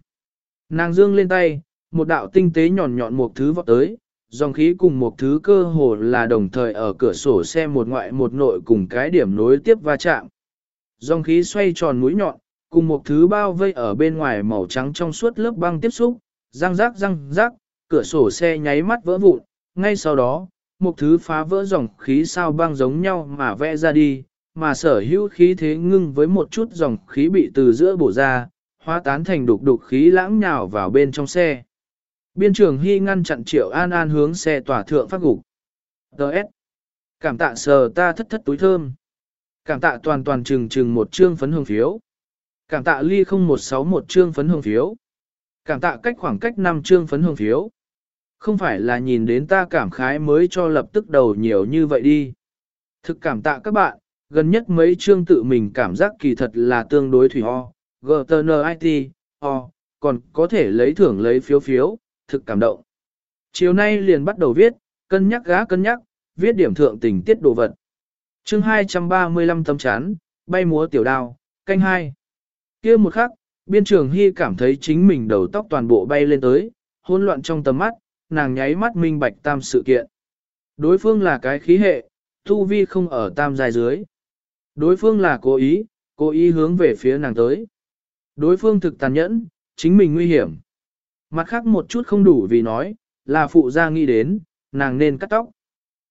Nàng dương lên tay, một đạo tinh tế nhọn nhọn một thứ vọt tới, dòng khí cùng một thứ cơ hồ là đồng thời ở cửa sổ xe một ngoại một nội cùng cái điểm nối tiếp va chạm. Dòng khí xoay tròn mũi nhọn, cùng một thứ bao vây ở bên ngoài màu trắng trong suốt lớp băng tiếp xúc, răng rác răng rác, cửa sổ xe nháy mắt vỡ vụn, ngay sau đó, một thứ phá vỡ dòng khí sao băng giống nhau mà vẽ ra đi, mà sở hữu khí thế ngưng với một chút dòng khí bị từ giữa bổ ra, hóa tán thành đục đục khí lãng nhào vào bên trong xe. Biên trường Hy ngăn chặn Triệu An An hướng xe tỏa thượng phát gục. Đợt. Cảm tạ sờ ta thất thất túi thơm. Cảm tạ toàn toàn trừng trừng một chương phấn hương phiếu. Cảm tạ ly 0161 chương phấn hương phiếu. Cảm tạ cách khoảng cách năm chương phấn hương phiếu. Không phải là nhìn đến ta cảm khái mới cho lập tức đầu nhiều như vậy đi. Thực cảm tạ các bạn, gần nhất mấy chương tự mình cảm giác kỳ thật là tương đối thủy ho, GTNIT, ho, còn có thể lấy thưởng lấy phiếu phiếu, thực cảm động. Chiều nay liền bắt đầu viết, cân nhắc gá cân nhắc, viết điểm thượng tình tiết đồ vật. chương 235 tấm chán, bay múa tiểu đao, canh hai. kia một khắc, biên trường hy cảm thấy chính mình đầu tóc toàn bộ bay lên tới, hỗn loạn trong tầm mắt, nàng nháy mắt minh bạch tam sự kiện. Đối phương là cái khí hệ, thu vi không ở tam dài dưới. Đối phương là cố ý, cố ý hướng về phía nàng tới. Đối phương thực tàn nhẫn, chính mình nguy hiểm. Mặt khác một chút không đủ vì nói, là phụ gia nghĩ đến, nàng nên cắt tóc.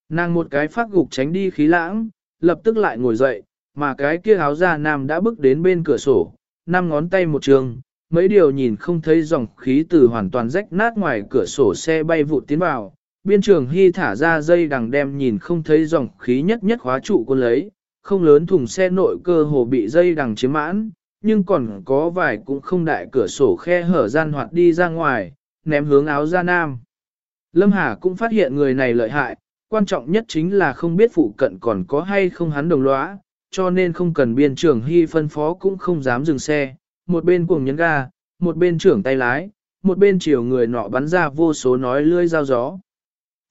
Nàng một cái phát gục tránh đi khí lãng, lập tức lại ngồi dậy, mà cái kia áo da nam đã bước đến bên cửa sổ, năm ngón tay một trường, mấy điều nhìn không thấy dòng khí từ hoàn toàn rách nát ngoài cửa sổ xe bay vụt tiến vào. Biên trường hy thả ra dây đằng đem nhìn không thấy dòng khí nhất nhất khóa trụ con lấy, không lớn thùng xe nội cơ hồ bị dây đằng chiếm mãn, nhưng còn có vài cũng không đại cửa sổ khe hở gian hoạt đi ra ngoài, ném hướng áo ra nam. Lâm Hà cũng phát hiện người này lợi hại, quan trọng nhất chính là không biết phụ cận còn có hay không hắn đồng lõa, cho nên không cần biên trưởng hy phân phó cũng không dám dừng xe, một bên cuồng nhấn ga, một bên trưởng tay lái, một bên chiều người nọ bắn ra vô số nói lươi dao gió.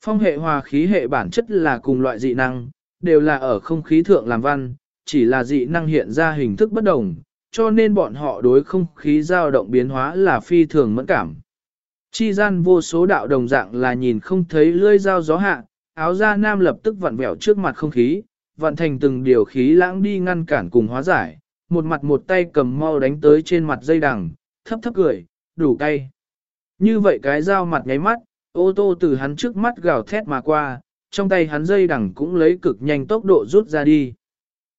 Phong hệ hòa khí hệ bản chất là cùng loại dị năng, đều là ở không khí thượng làm văn, chỉ là dị năng hiện ra hình thức bất đồng, cho nên bọn họ đối không khí dao động biến hóa là phi thường mẫn cảm. Chi gian vô số đạo đồng dạng là nhìn không thấy lưỡi dao gió hạ, áo da nam lập tức vặn vẹo trước mặt không khí, vặn thành từng điều khí lãng đi ngăn cản cùng hóa giải, một mặt một tay cầm mau đánh tới trên mặt dây đằng, thấp thấp cười, đủ cay. Như vậy cái dao mặt nháy mắt, ô tô từ hắn trước mắt gào thét mà qua, trong tay hắn dây đằng cũng lấy cực nhanh tốc độ rút ra đi.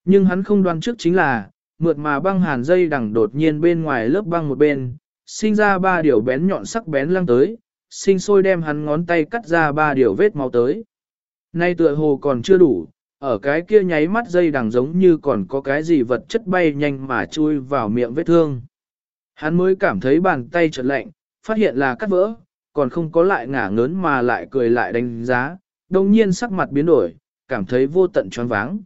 Nhưng hắn không đoán trước chính là, mượt mà băng hàn dây đằng đột nhiên bên ngoài lớp băng một bên, sinh ra ba điều bén nhọn sắc bén lăng tới, sinh sôi đem hắn ngón tay cắt ra ba điều vết máu tới. Nay tựa hồ còn chưa đủ, ở cái kia nháy mắt dây đằng giống như còn có cái gì vật chất bay nhanh mà chui vào miệng vết thương. Hắn mới cảm thấy bàn tay trật lạnh, phát hiện là cắt vỡ, còn không có lại ngả ngớn mà lại cười lại đánh giá, đồng nhiên sắc mặt biến đổi, cảm thấy vô tận choáng váng.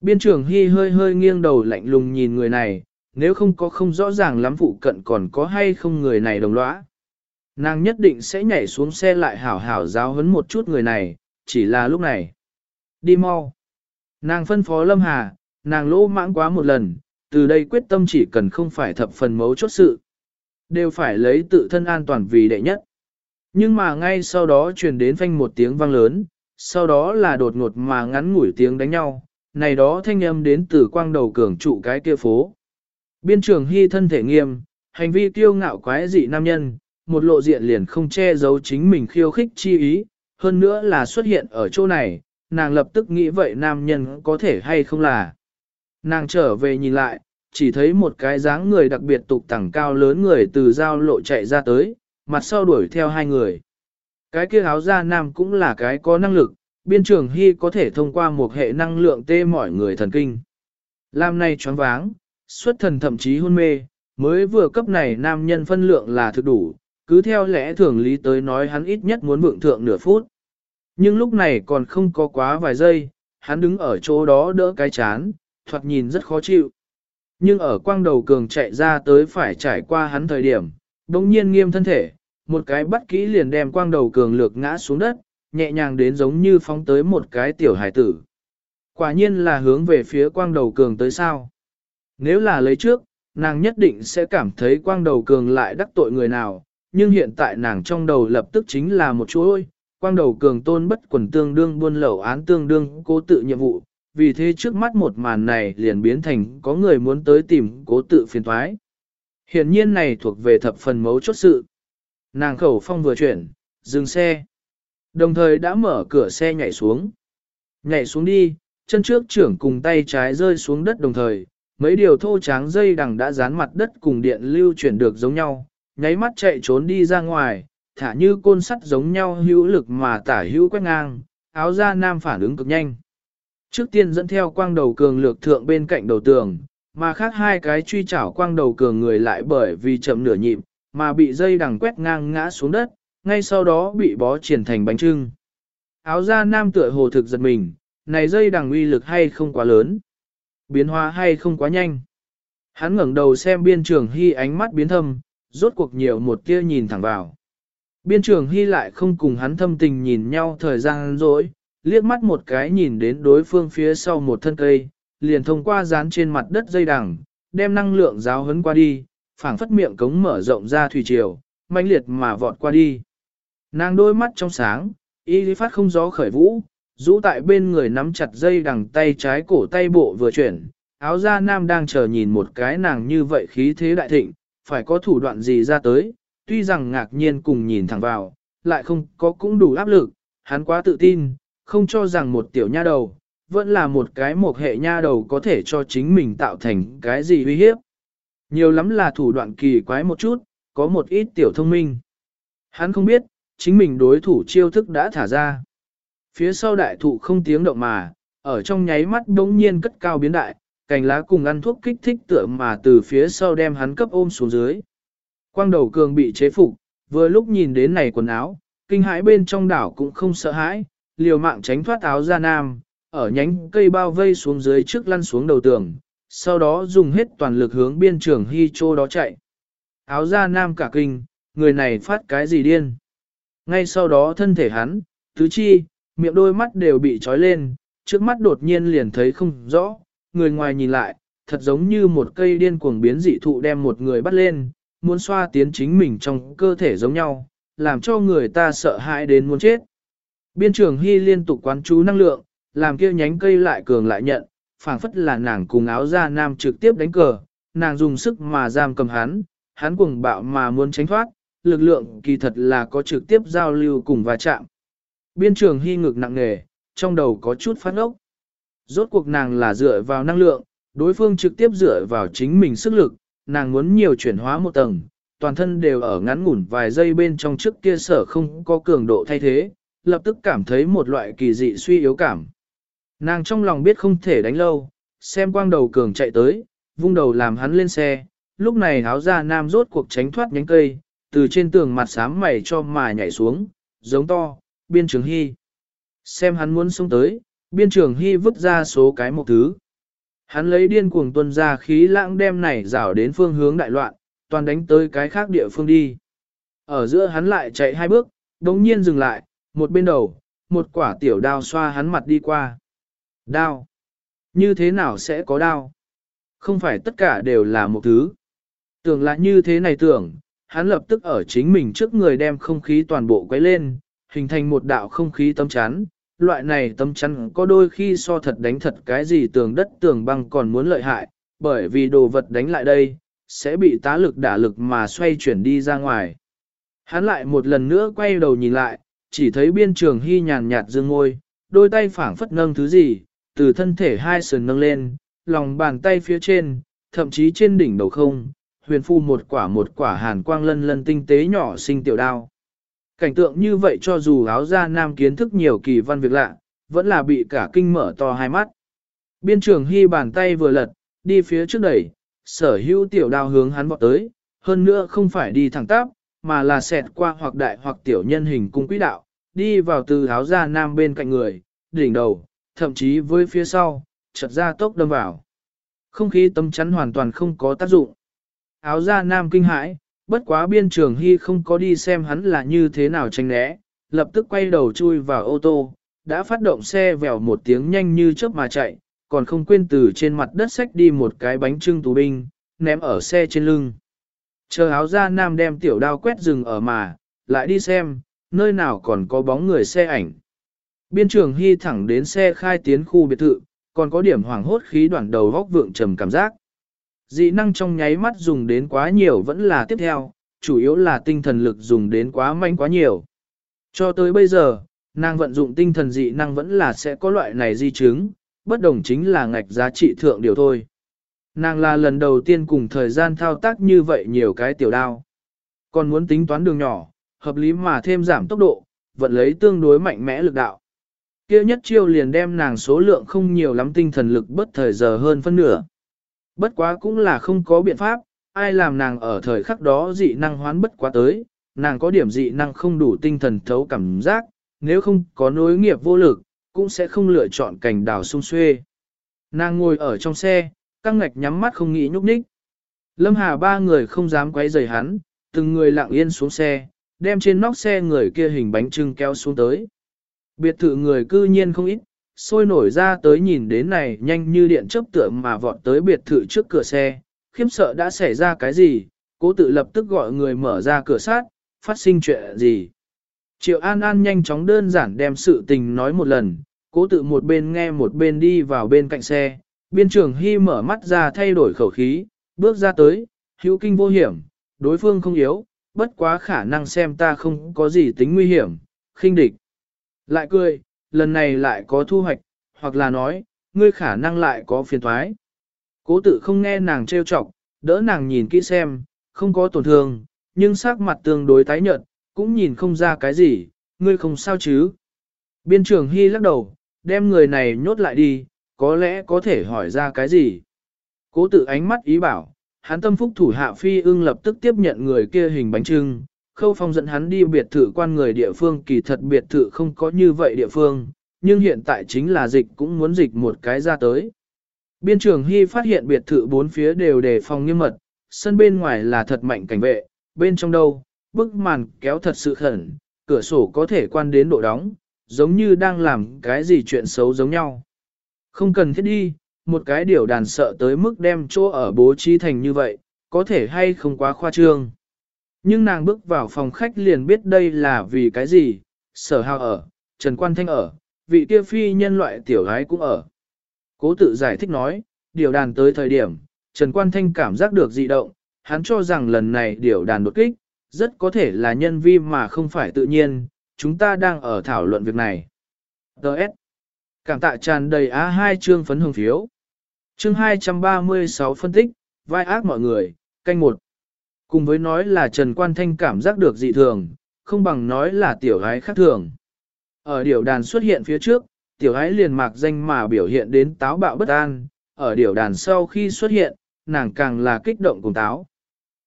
Biên trưởng Hy hơi hơi nghiêng đầu lạnh lùng nhìn người này, nếu không có không rõ ràng lắm phụ cận còn có hay không người này đồng lõa. Nàng nhất định sẽ nhảy xuống xe lại hảo hảo giáo hấn một chút người này, chỉ là lúc này. Đi mau. Nàng phân phó Lâm Hà, nàng lỗ mãng quá một lần, từ đây quyết tâm chỉ cần không phải thập phần mấu chốt sự. Đều phải lấy tự thân an toàn vì đệ nhất. Nhưng mà ngay sau đó truyền đến phanh một tiếng vang lớn, sau đó là đột ngột mà ngắn ngủi tiếng đánh nhau, này đó thanh âm đến từ quang đầu cường trụ cái kia phố. Biên trường hy thân thể nghiêm, hành vi kiêu ngạo quái dị nam nhân, một lộ diện liền không che giấu chính mình khiêu khích chi ý, hơn nữa là xuất hiện ở chỗ này, nàng lập tức nghĩ vậy nam nhân có thể hay không là. Nàng trở về nhìn lại, chỉ thấy một cái dáng người đặc biệt tục tẳng cao lớn người từ giao lộ chạy ra tới, mặt sau đuổi theo hai người. Cái kia áo da nam cũng là cái có năng lực, biên trường hy có thể thông qua một hệ năng lượng tê mọi người thần kinh. Lam này choáng váng, xuất thần thậm chí hôn mê, mới vừa cấp này nam nhân phân lượng là thực đủ, cứ theo lẽ thường lý tới nói hắn ít nhất muốn vượng thượng nửa phút. Nhưng lúc này còn không có quá vài giây, hắn đứng ở chỗ đó đỡ cái chán, thoạt nhìn rất khó chịu. Nhưng ở quang đầu cường chạy ra tới phải trải qua hắn thời điểm, đồng nhiên nghiêm thân thể, một cái bắt kỹ liền đem quang đầu cường lược ngã xuống đất, nhẹ nhàng đến giống như phóng tới một cái tiểu hải tử. Quả nhiên là hướng về phía quang đầu cường tới sao. Nếu là lấy trước, nàng nhất định sẽ cảm thấy quang đầu cường lại đắc tội người nào, nhưng hiện tại nàng trong đầu lập tức chính là một chỗ ôi, quang đầu cường tôn bất quần tương đương buôn lậu án tương đương cố tự nhiệm vụ, vì thế trước mắt một màn này liền biến thành có người muốn tới tìm cố tự phiền thoái. Hiển nhiên này thuộc về thập phần mấu chốt sự. Nàng khẩu phong vừa chuyển, dừng xe. Đồng thời đã mở cửa xe nhảy xuống. Nhảy xuống đi, chân trước trưởng cùng tay trái rơi xuống đất đồng thời, mấy điều thô tráng dây đằng đã dán mặt đất cùng điện lưu chuyển được giống nhau, nháy mắt chạy trốn đi ra ngoài, thả như côn sắt giống nhau hữu lực mà tả hữu quét ngang, áo da nam phản ứng cực nhanh. Trước tiên dẫn theo quang đầu cường lược thượng bên cạnh đầu tường, mà khác hai cái truy chảo quang đầu cường người lại bởi vì chậm nửa nhịp, mà bị dây đằng quét ngang ngã xuống đất, ngay sau đó bị bó triển thành bánh trưng. Áo da nam tựa hồ thực giật mình, này dây đằng uy lực hay không quá lớn, biến hóa hay không quá nhanh. Hắn ngẩng đầu xem biên trường hy ánh mắt biến thâm, rốt cuộc nhiều một tia nhìn thẳng vào. Biên trường hy lại không cùng hắn thâm tình nhìn nhau thời gian rỗi, liếc mắt một cái nhìn đến đối phương phía sau một thân cây, liền thông qua dán trên mặt đất dây đằng, đem năng lượng giáo hấn qua đi, phảng phất miệng cống mở rộng ra thủy triều, mãnh liệt mà vọt qua đi. Nàng đôi mắt trong sáng, y lý phát không gió khởi vũ, rũ tại bên người nắm chặt dây đằng tay trái cổ tay bộ vừa chuyển, áo da nam đang chờ nhìn một cái nàng như vậy khí thế đại thịnh, phải có thủ đoạn gì ra tới, tuy rằng ngạc nhiên cùng nhìn thẳng vào, lại không có cũng đủ áp lực, hắn quá tự tin, không cho rằng một tiểu nha đầu, vẫn là một cái một hệ nha đầu có thể cho chính mình tạo thành cái gì uy hiếp. Nhiều lắm là thủ đoạn kỳ quái một chút, có một ít tiểu thông minh. Hắn không biết, chính mình đối thủ chiêu thức đã thả ra. Phía sau đại thụ không tiếng động mà, ở trong nháy mắt đống nhiên cất cao biến đại, cành lá cùng ăn thuốc kích thích tựa mà từ phía sau đem hắn cấp ôm xuống dưới. Quang đầu cường bị chế phục, vừa lúc nhìn đến này quần áo, kinh hãi bên trong đảo cũng không sợ hãi, liều mạng tránh thoát áo ra nam, ở nhánh cây bao vây xuống dưới trước lăn xuống đầu tường, sau đó dùng hết toàn lực hướng biên trường hy chô đó chạy. Áo ra nam cả kinh, người này phát cái gì điên. Ngay sau đó thân thể hắn, tứ chi, miệng đôi mắt đều bị trói lên, trước mắt đột nhiên liền thấy không rõ, người ngoài nhìn lại, thật giống như một cây điên cuồng biến dị thụ đem một người bắt lên, muốn xoa tiến chính mình trong cơ thể giống nhau, làm cho người ta sợ hãi đến muốn chết. Biên trường Hy liên tục quán chú năng lượng, làm kia nhánh cây lại cường lại nhận, phảng phất là nàng cùng áo da nam trực tiếp đánh cờ, nàng dùng sức mà giam cầm hắn, hắn cuồng bạo mà muốn tránh thoát, lực lượng kỳ thật là có trực tiếp giao lưu cùng va chạm. Biên trường Hy ngực nặng nề, trong đầu có chút phát ốc. Rốt cuộc nàng là dựa vào năng lượng, đối phương trực tiếp dựa vào chính mình sức lực, nàng muốn nhiều chuyển hóa một tầng, toàn thân đều ở ngắn ngủn vài giây bên trong trước kia sở không có cường độ thay thế, lập tức cảm thấy một loại kỳ dị suy yếu cảm. Nàng trong lòng biết không thể đánh lâu, xem quang đầu cường chạy tới, vung đầu làm hắn lên xe, lúc này áo ra nam rốt cuộc tránh thoát nhánh cây, từ trên tường mặt sám mày cho mà nhảy xuống, giống to, biên trường hy. Xem hắn muốn xuống tới, biên trường hy vứt ra số cái một thứ. Hắn lấy điên cuồng tuân ra khí lãng đem này rảo đến phương hướng đại loạn, toàn đánh tới cái khác địa phương đi. Ở giữa hắn lại chạy hai bước, đống nhiên dừng lại, một bên đầu, một quả tiểu đao xoa hắn mặt đi qua. Đao? Như thế nào sẽ có đao? Không phải tất cả đều là một thứ. Tưởng là như thế này tưởng, hắn lập tức ở chính mình trước người đem không khí toàn bộ quấy lên, hình thành một đạo không khí tấm chắn. Loại này tấm chắn có đôi khi so thật đánh thật cái gì tường đất tường băng còn muốn lợi hại, bởi vì đồ vật đánh lại đây, sẽ bị tá lực đả lực mà xoay chuyển đi ra ngoài. Hắn lại một lần nữa quay đầu nhìn lại, chỉ thấy biên trường hy nhàn nhạt dương ngôi, đôi tay phảng phất nâng thứ gì, từ thân thể hai sườn nâng lên, lòng bàn tay phía trên, thậm chí trên đỉnh đầu không, huyền phu một quả một quả hàn quang lân lân tinh tế nhỏ sinh tiểu đao. Cảnh tượng như vậy cho dù áo ra nam kiến thức nhiều kỳ văn việc lạ, vẫn là bị cả kinh mở to hai mắt. Biên trưởng hy bàn tay vừa lật, đi phía trước đẩy, sở hữu tiểu đao hướng hắn vọt tới, hơn nữa không phải đi thẳng tắp, mà là xẹt qua hoặc đại hoặc tiểu nhân hình cung quỹ đạo, đi vào từ áo ra nam bên cạnh người, đỉnh đầu, thậm chí với phía sau, chật ra tốc đâm vào. Không khí tâm chắn hoàn toàn không có tác dụng. Áo ra nam kinh hãi, bất quá biên trường hy không có đi xem hắn là như thế nào tranh né, lập tức quay đầu chui vào ô tô, đã phát động xe vèo một tiếng nhanh như chớp mà chạy, còn không quên từ trên mặt đất xách đi một cái bánh trưng tù binh, ném ở xe trên lưng. Chờ áo ra nam đem tiểu đao quét rừng ở mà, lại đi xem, nơi nào còn có bóng người xe ảnh. Biên trường hy thẳng đến xe khai tiến khu biệt thự, còn có điểm hoảng hốt khí đoạn đầu góc vượng trầm cảm giác. Dị năng trong nháy mắt dùng đến quá nhiều vẫn là tiếp theo, chủ yếu là tinh thần lực dùng đến quá mạnh quá nhiều. Cho tới bây giờ, nàng vận dụng tinh thần dị năng vẫn là sẽ có loại này di chứng, bất đồng chính là ngạch giá trị thượng điều thôi. Nàng là lần đầu tiên cùng thời gian thao tác như vậy nhiều cái tiểu đao. Còn muốn tính toán đường nhỏ, hợp lý mà thêm giảm tốc độ, vận lấy tương đối mạnh mẽ lực đạo. Kia nhất chiêu liền đem nàng số lượng không nhiều lắm tinh thần lực bất thời giờ hơn phân nửa. Bất quá cũng là không có biện pháp, ai làm nàng ở thời khắc đó dị năng hoán bất quá tới, nàng có điểm dị năng không đủ tinh thần thấu cảm giác, nếu không có nối nghiệp vô lực, cũng sẽ không lựa chọn cảnh đảo sung xuê. Nàng ngồi ở trong xe, căng ngạch nhắm mắt không nghĩ nhúc nhích. Lâm Hà ba người không dám quấy rầy hắn, từng người lặng yên xuống xe, đem trên nóc xe người kia hình bánh trưng kéo xuống tới. Biệt thự người cư nhiên không ít, sôi nổi ra tới nhìn đến này nhanh như điện chớp tượng mà vọt tới biệt thự trước cửa xe, khiếm sợ đã xảy ra cái gì, cố tự lập tức gọi người mở ra cửa sát, phát sinh chuyện gì. Triệu An An nhanh chóng đơn giản đem sự tình nói một lần, cố tự một bên nghe một bên đi vào bên cạnh xe, biên trưởng Hy mở mắt ra thay đổi khẩu khí, bước ra tới, hữu kinh vô hiểm, đối phương không yếu, bất quá khả năng xem ta không có gì tính nguy hiểm, khinh địch. Lại cười, lần này lại có thu hoạch, hoặc là nói, ngươi khả năng lại có phiền thoái. Cố tự không nghe nàng trêu chọc, đỡ nàng nhìn kỹ xem, không có tổn thương, nhưng sắc mặt tương đối tái nhợt, cũng nhìn không ra cái gì, ngươi không sao chứ. Biên trưởng Hy lắc đầu, đem người này nhốt lại đi, có lẽ có thể hỏi ra cái gì. Cố tự ánh mắt ý bảo, hắn tâm phúc thủ hạ phi ưng lập tức tiếp nhận người kia hình bánh trưng, khâu phong dẫn hắn đi biệt thự quan người địa phương kỳ thật biệt thự không có như vậy địa phương, nhưng hiện tại chính là dịch cũng muốn dịch một cái ra tới. Biên trưởng Hy phát hiện biệt thự bốn phía đều đề phòng nghiêm mật, sân bên ngoài là thật mạnh cảnh vệ, bên trong đâu, bức màn kéo thật sự khẩn, cửa sổ có thể quan đến độ đóng, giống như đang làm cái gì chuyện xấu giống nhau. Không cần thiết đi, một cái điều đàn sợ tới mức đem chỗ ở bố trí thành như vậy, có thể hay không quá khoa trương. Nhưng nàng bước vào phòng khách liền biết đây là vì cái gì, sở hào ở, Trần Quan Thanh ở, vị kia phi nhân loại tiểu gái cũng ở. Cố tự giải thích nói, điều đàn tới thời điểm, Trần Quan Thanh cảm giác được dị động, hắn cho rằng lần này điều đàn đột kích, rất có thể là nhân vi mà không phải tự nhiên, chúng ta đang ở thảo luận việc này. Đợt. Cảm tạ tràn đầy á hai chương phấn hương phiếu. Chương 236 phân tích, vai ác mọi người, canh một. Cùng với nói là Trần Quan Thanh cảm giác được dị thường, không bằng nói là tiểu gái khác thường. Ở điều đàn xuất hiện phía trước, tiểu gái liền mạc danh mà biểu hiện đến táo bạo bất an, ở điều đàn sau khi xuất hiện, nàng càng là kích động cùng táo.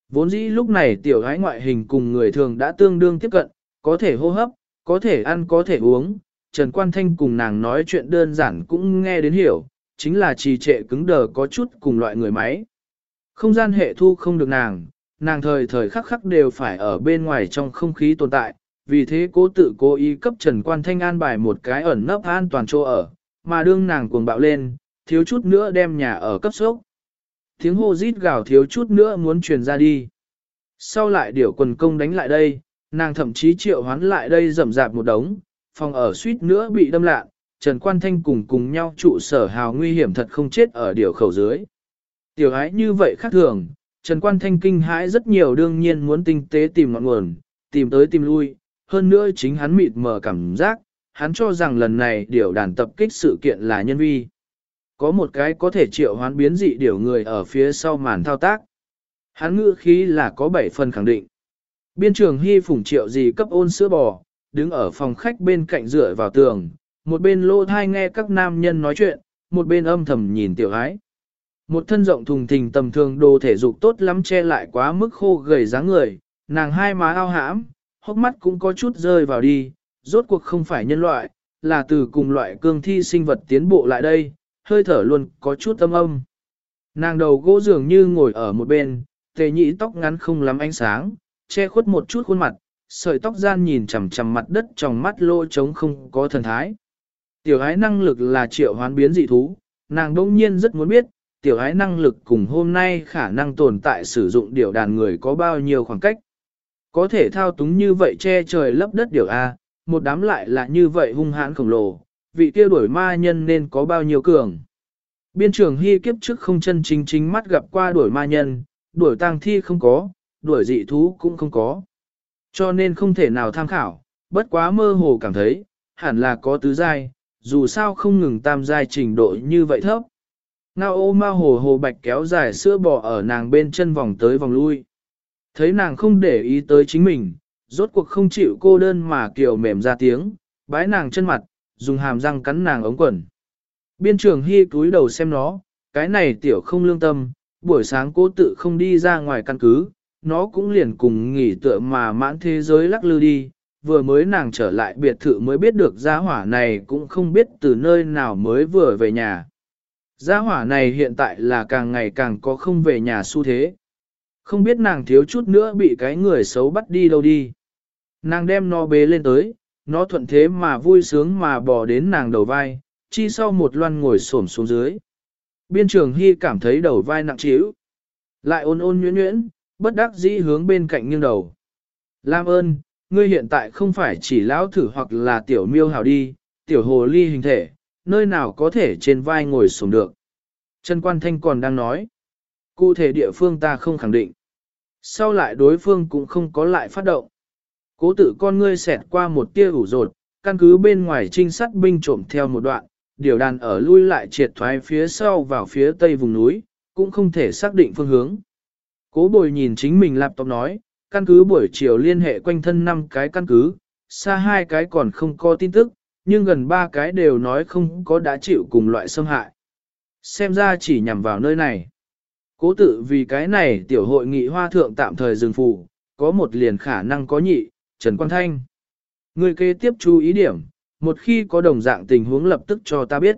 Vốn dĩ lúc này tiểu gái ngoại hình cùng người thường đã tương đương tiếp cận, có thể hô hấp, có thể ăn có thể uống, Trần Quan Thanh cùng nàng nói chuyện đơn giản cũng nghe đến hiểu, chính là trì trệ cứng đờ có chút cùng loại người máy. Không gian hệ thu không được nàng, nàng thời thời khắc khắc đều phải ở bên ngoài trong không khí tồn tại, vì thế cố tự cố ý cấp Trần Quan Thanh an bài một cái ẩn nấp an toàn chỗ ở, mà đương nàng cuồng bạo lên, thiếu chút nữa đem nhà ở cấp sốc. Tiếng hô rít gào thiếu chút nữa muốn truyền ra đi. Sau lại điều quần công đánh lại đây, nàng thậm chí triệu hoán lại đây rầm rạp một đống, phòng ở suýt nữa bị đâm lạ, Trần Quan Thanh cùng cùng nhau trụ sở hào nguy hiểm thật không chết ở điều khẩu dưới. Tiểu ái như vậy khác thường, Trần Quan Thanh kinh hãi rất nhiều đương nhiên muốn tinh tế tìm ngọn nguồn, tìm tới tìm lui, hơn nữa chính hắn mịt mờ cảm giác, hắn cho rằng lần này điều đàn tập kích sự kiện là nhân vi. Có một cái có thể triệu hoán biến dị điều người ở phía sau màn thao tác. Hắn ngữ khí là có 7 phần khẳng định. Biên trường hy phủng triệu gì cấp ôn sữa bò, đứng ở phòng khách bên cạnh dựa vào tường, một bên lô thai nghe các nam nhân nói chuyện, một bên âm thầm nhìn tiểu ái. Một thân rộng thùng thình tầm thường đồ thể dục tốt lắm che lại quá mức khô gầy dáng người, nàng hai má ao hãm, hốc mắt cũng có chút rơi vào đi, rốt cuộc không phải nhân loại, là từ cùng loại cương thi sinh vật tiến bộ lại đây, hơi thở luôn có chút âm âm. Nàng đầu gỗ dường như ngồi ở một bên, tề nhị tóc ngắn không lắm ánh sáng, che khuất một chút khuôn mặt, sợi tóc gian nhìn chằm chằm mặt đất trong mắt lô trống không có thần thái. Tiểu ái năng lực là triệu hoán biến dị thú, nàng đông nhiên rất muốn biết, tiểu ái năng lực cùng hôm nay khả năng tồn tại sử dụng điều đàn người có bao nhiêu khoảng cách. Có thể thao túng như vậy che trời lấp đất điều A, một đám lại là như vậy hung hãn khổng lồ, vị kia đuổi ma nhân nên có bao nhiêu cường. Biên trường hy kiếp trước không chân chính chính mắt gặp qua đuổi ma nhân, đuổi tang thi không có, đuổi dị thú cũng không có. Cho nên không thể nào tham khảo, bất quá mơ hồ cảm thấy, hẳn là có tứ giai, dù sao không ngừng tam giai trình độ như vậy thấp. Ngao ô ma hồ hồ bạch kéo dài sữa bò ở nàng bên chân vòng tới vòng lui. Thấy nàng không để ý tới chính mình, rốt cuộc không chịu cô đơn mà kiều mềm ra tiếng, bái nàng chân mặt, dùng hàm răng cắn nàng ống quần. Biên trường hy cúi đầu xem nó, cái này tiểu không lương tâm, buổi sáng cô tự không đi ra ngoài căn cứ, nó cũng liền cùng nghỉ tựa mà mãn thế giới lắc lư đi, vừa mới nàng trở lại biệt thự mới biết được gia hỏa này cũng không biết từ nơi nào mới vừa về nhà. Gia hỏa này hiện tại là càng ngày càng có không về nhà xu thế. Không biết nàng thiếu chút nữa bị cái người xấu bắt đi đâu đi. Nàng đem nó bế lên tới, nó thuận thế mà vui sướng mà bỏ đến nàng đầu vai, chi sau một loan ngồi xổm xuống dưới. Biên trường Hy cảm thấy đầu vai nặng trĩu, lại ôn ôn nhuyễn nhuyễn, bất đắc dĩ hướng bên cạnh nghiêng đầu. Lam ơn, ngươi hiện tại không phải chỉ lão thử hoặc là tiểu miêu hào đi, tiểu hồ ly hình thể, nơi nào có thể trên vai ngồi xuống được. Trần Quan Thanh còn đang nói. Cụ thể địa phương ta không khẳng định. Sau lại đối phương cũng không có lại phát động. Cố tự con ngươi xẹt qua một tia ủ rột, căn cứ bên ngoài trinh sát binh trộm theo một đoạn, điều đàn ở lui lại triệt thoái phía sau vào phía tây vùng núi, cũng không thể xác định phương hướng. Cố bồi nhìn chính mình laptop nói, căn cứ buổi chiều liên hệ quanh thân năm cái căn cứ, xa hai cái còn không có tin tức, nhưng gần ba cái đều nói không có đã chịu cùng loại xâm hại. Xem ra chỉ nhằm vào nơi này. Cố tự vì cái này tiểu hội nghị hoa thượng tạm thời dừng phụ, có một liền khả năng có nhị, Trần Quang Thanh. Người kế tiếp chú ý điểm, một khi có đồng dạng tình huống lập tức cho ta biết.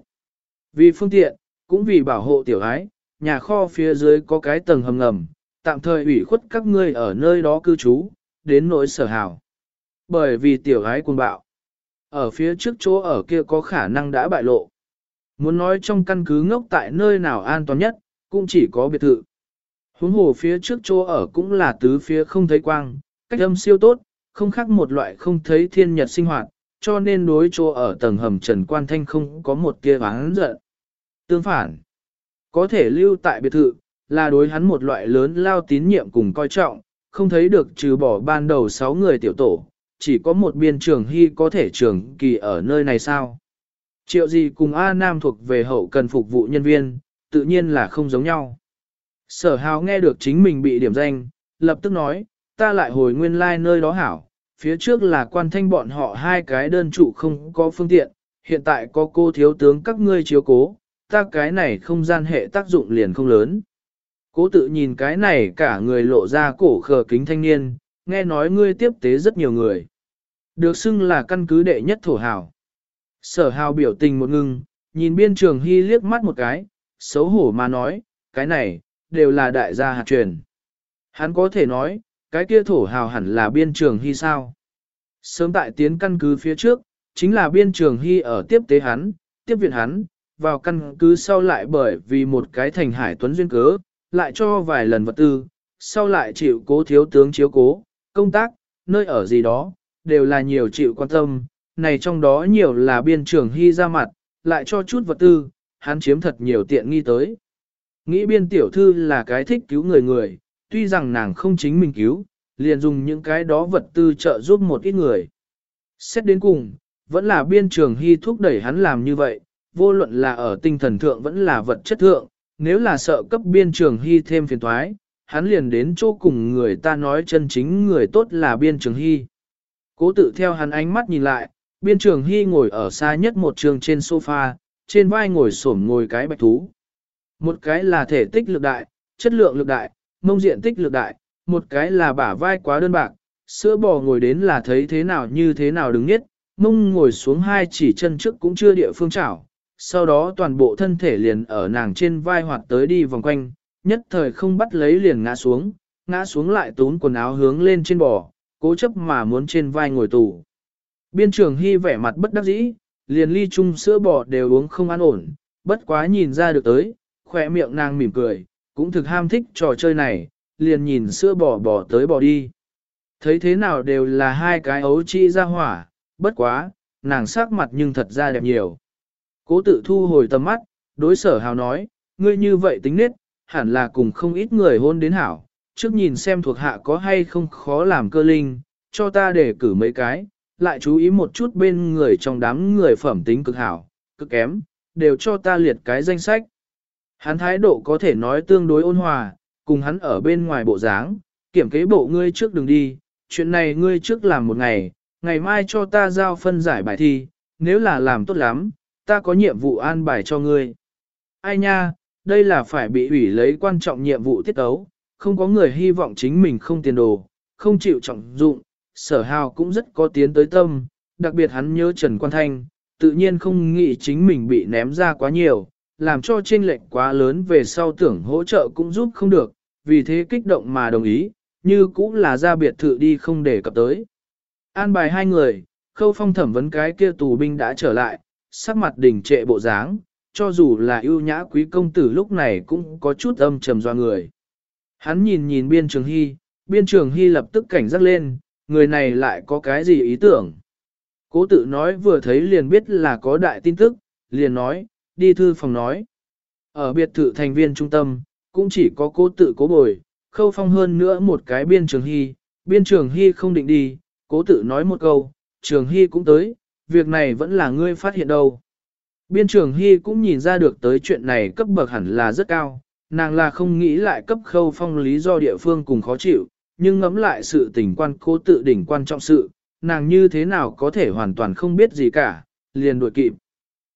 Vì phương tiện, cũng vì bảo hộ tiểu ái, nhà kho phía dưới có cái tầng hầm ngầm, tạm thời ủy khuất các ngươi ở nơi đó cư trú, đến nỗi sở hào. Bởi vì tiểu ái cuồng bạo, ở phía trước chỗ ở kia có khả năng đã bại lộ. Muốn nói trong căn cứ ngốc tại nơi nào an toàn nhất, cũng chỉ có biệt thự. Huống hồ phía trước chỗ ở cũng là tứ phía không thấy quang, cách âm siêu tốt, không khác một loại không thấy thiên nhật sinh hoạt, cho nên đối chỗ ở tầng hầm Trần Quan Thanh không có một kia ván giận. Tương phản, có thể lưu tại biệt thự, là đối hắn một loại lớn lao tín nhiệm cùng coi trọng, không thấy được trừ bỏ ban đầu 6 người tiểu tổ, chỉ có một biên trường hy có thể trường kỳ ở nơi này sao. Triệu gì cùng A Nam thuộc về hậu cần phục vụ nhân viên, tự nhiên là không giống nhau. Sở hào nghe được chính mình bị điểm danh, lập tức nói, ta lại hồi nguyên lai like nơi đó hảo, phía trước là quan thanh bọn họ hai cái đơn trụ không có phương tiện, hiện tại có cô thiếu tướng các ngươi chiếu cố, ta cái này không gian hệ tác dụng liền không lớn. Cố tự nhìn cái này cả người lộ ra cổ khờ kính thanh niên, nghe nói ngươi tiếp tế rất nhiều người. Được xưng là căn cứ đệ nhất thổ hào. Sở hào biểu tình một ngưng, nhìn biên trường hy liếc mắt một cái, xấu hổ mà nói, cái này, đều là đại gia hạt truyền. Hắn có thể nói, cái kia thổ hào hẳn là biên trường hy sao. Sớm tại tiến căn cứ phía trước, chính là biên trường hy ở tiếp tế hắn, tiếp viện hắn, vào căn cứ sau lại bởi vì một cái thành hải tuấn duyên cớ, lại cho vài lần vật tư, sau lại chịu cố thiếu tướng chiếu cố, công tác, nơi ở gì đó, đều là nhiều chịu quan tâm, này trong đó nhiều là biên trưởng hy ra mặt, lại cho chút vật tư, hắn chiếm thật nhiều tiện nghi tới. Nghĩ biên tiểu thư là cái thích cứu người người, tuy rằng nàng không chính mình cứu, liền dùng những cái đó vật tư trợ giúp một ít người. Xét đến cùng, vẫn là biên trường hy thúc đẩy hắn làm như vậy, vô luận là ở tinh thần thượng vẫn là vật chất thượng, nếu là sợ cấp biên trường hy thêm phiền thoái, hắn liền đến chỗ cùng người ta nói chân chính người tốt là biên trường hy. Cố tự theo hắn ánh mắt nhìn lại, biên trường hy ngồi ở xa nhất một trường trên sofa, trên vai ngồi xổm ngồi cái bạch thú. Một cái là thể tích lực đại, chất lượng lực đại, mông diện tích lực đại, một cái là bả vai quá đơn bạc, sữa bò ngồi đến là thấy thế nào như thế nào đứng nhất, mông ngồi xuống hai chỉ chân trước cũng chưa địa phương chảo, sau đó toàn bộ thân thể liền ở nàng trên vai hoạt tới đi vòng quanh, nhất thời không bắt lấy liền ngã xuống, ngã xuống lại tún quần áo hướng lên trên bò, cố chấp mà muốn trên vai ngồi tù. Biên trường hy vẻ mặt bất đắc dĩ, liền ly chung sữa bò đều uống không an ổn, bất quá nhìn ra được tới, khỏe miệng nàng mỉm cười, cũng thực ham thích trò chơi này, liền nhìn sữa bò bò tới bò đi. Thấy thế nào đều là hai cái ấu chi ra hỏa, bất quá, nàng sắc mặt nhưng thật ra đẹp nhiều. Cố tự thu hồi tầm mắt, đối sở hào nói, ngươi như vậy tính nết, hẳn là cùng không ít người hôn đến hảo, trước nhìn xem thuộc hạ có hay không khó làm cơ linh, cho ta để cử mấy cái, lại chú ý một chút bên người trong đám người phẩm tính cực hảo, cực kém, đều cho ta liệt cái danh sách. Hắn thái độ có thể nói tương đối ôn hòa, cùng hắn ở bên ngoài bộ dáng, kiểm kế bộ ngươi trước đừng đi, chuyện này ngươi trước làm một ngày, ngày mai cho ta giao phân giải bài thi, nếu là làm tốt lắm, ta có nhiệm vụ an bài cho ngươi. Ai nha, đây là phải bị ủy lấy quan trọng nhiệm vụ tiết ấu, không có người hy vọng chính mình không tiền đồ, không chịu trọng dụng, sở hào cũng rất có tiến tới tâm, đặc biệt hắn nhớ Trần Quan Thanh, tự nhiên không nghĩ chính mình bị ném ra quá nhiều, làm cho chênh lệch quá lớn về sau tưởng hỗ trợ cũng giúp không được, vì thế kích động mà đồng ý, như cũng là ra biệt thự đi không để cập tới. An bài hai người, khâu phong thẩm vấn cái kia tù binh đã trở lại, sắc mặt đỉnh trệ bộ dáng, cho dù là ưu nhã quý công tử lúc này cũng có chút âm trầm doa người. Hắn nhìn nhìn biên trường hy, biên trường hy lập tức cảnh giác lên, người này lại có cái gì ý tưởng. Cố tự nói vừa thấy liền biết là có đại tin tức, liền nói, đi thư phòng nói. Ở biệt thự thành viên trung tâm, cũng chỉ có cố tự cố bồi, khâu phong hơn nữa một cái biên trường hy, biên trường hy không định đi, cố tự nói một câu, trường hy cũng tới, việc này vẫn là ngươi phát hiện đâu. Biên trường hy cũng nhìn ra được tới chuyện này cấp bậc hẳn là rất cao, nàng là không nghĩ lại cấp khâu phong lý do địa phương cùng khó chịu, nhưng ngẫm lại sự tình quan cố tự đỉnh quan trọng sự, nàng như thế nào có thể hoàn toàn không biết gì cả, liền đuổi kịp.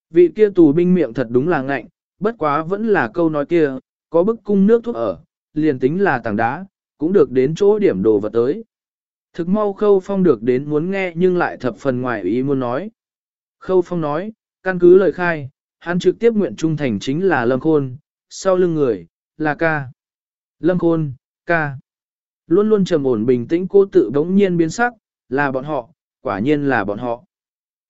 Vị kia tù binh miệng thật đúng là ngạnh, bất quá vẫn là câu nói kia, có bức cung nước thuốc ở, liền tính là tảng đá, cũng được đến chỗ điểm đồ vật tới. Thực mau Khâu Phong được đến muốn nghe nhưng lại thập phần ngoài ý muốn nói. Khâu Phong nói, căn cứ lời khai, hắn trực tiếp nguyện trung thành chính là Lâm Khôn, sau lưng người, là ca. Lâm Khôn, ca. Luôn luôn trầm ổn bình tĩnh cô tự đống nhiên biến sắc, là bọn họ, quả nhiên là bọn họ.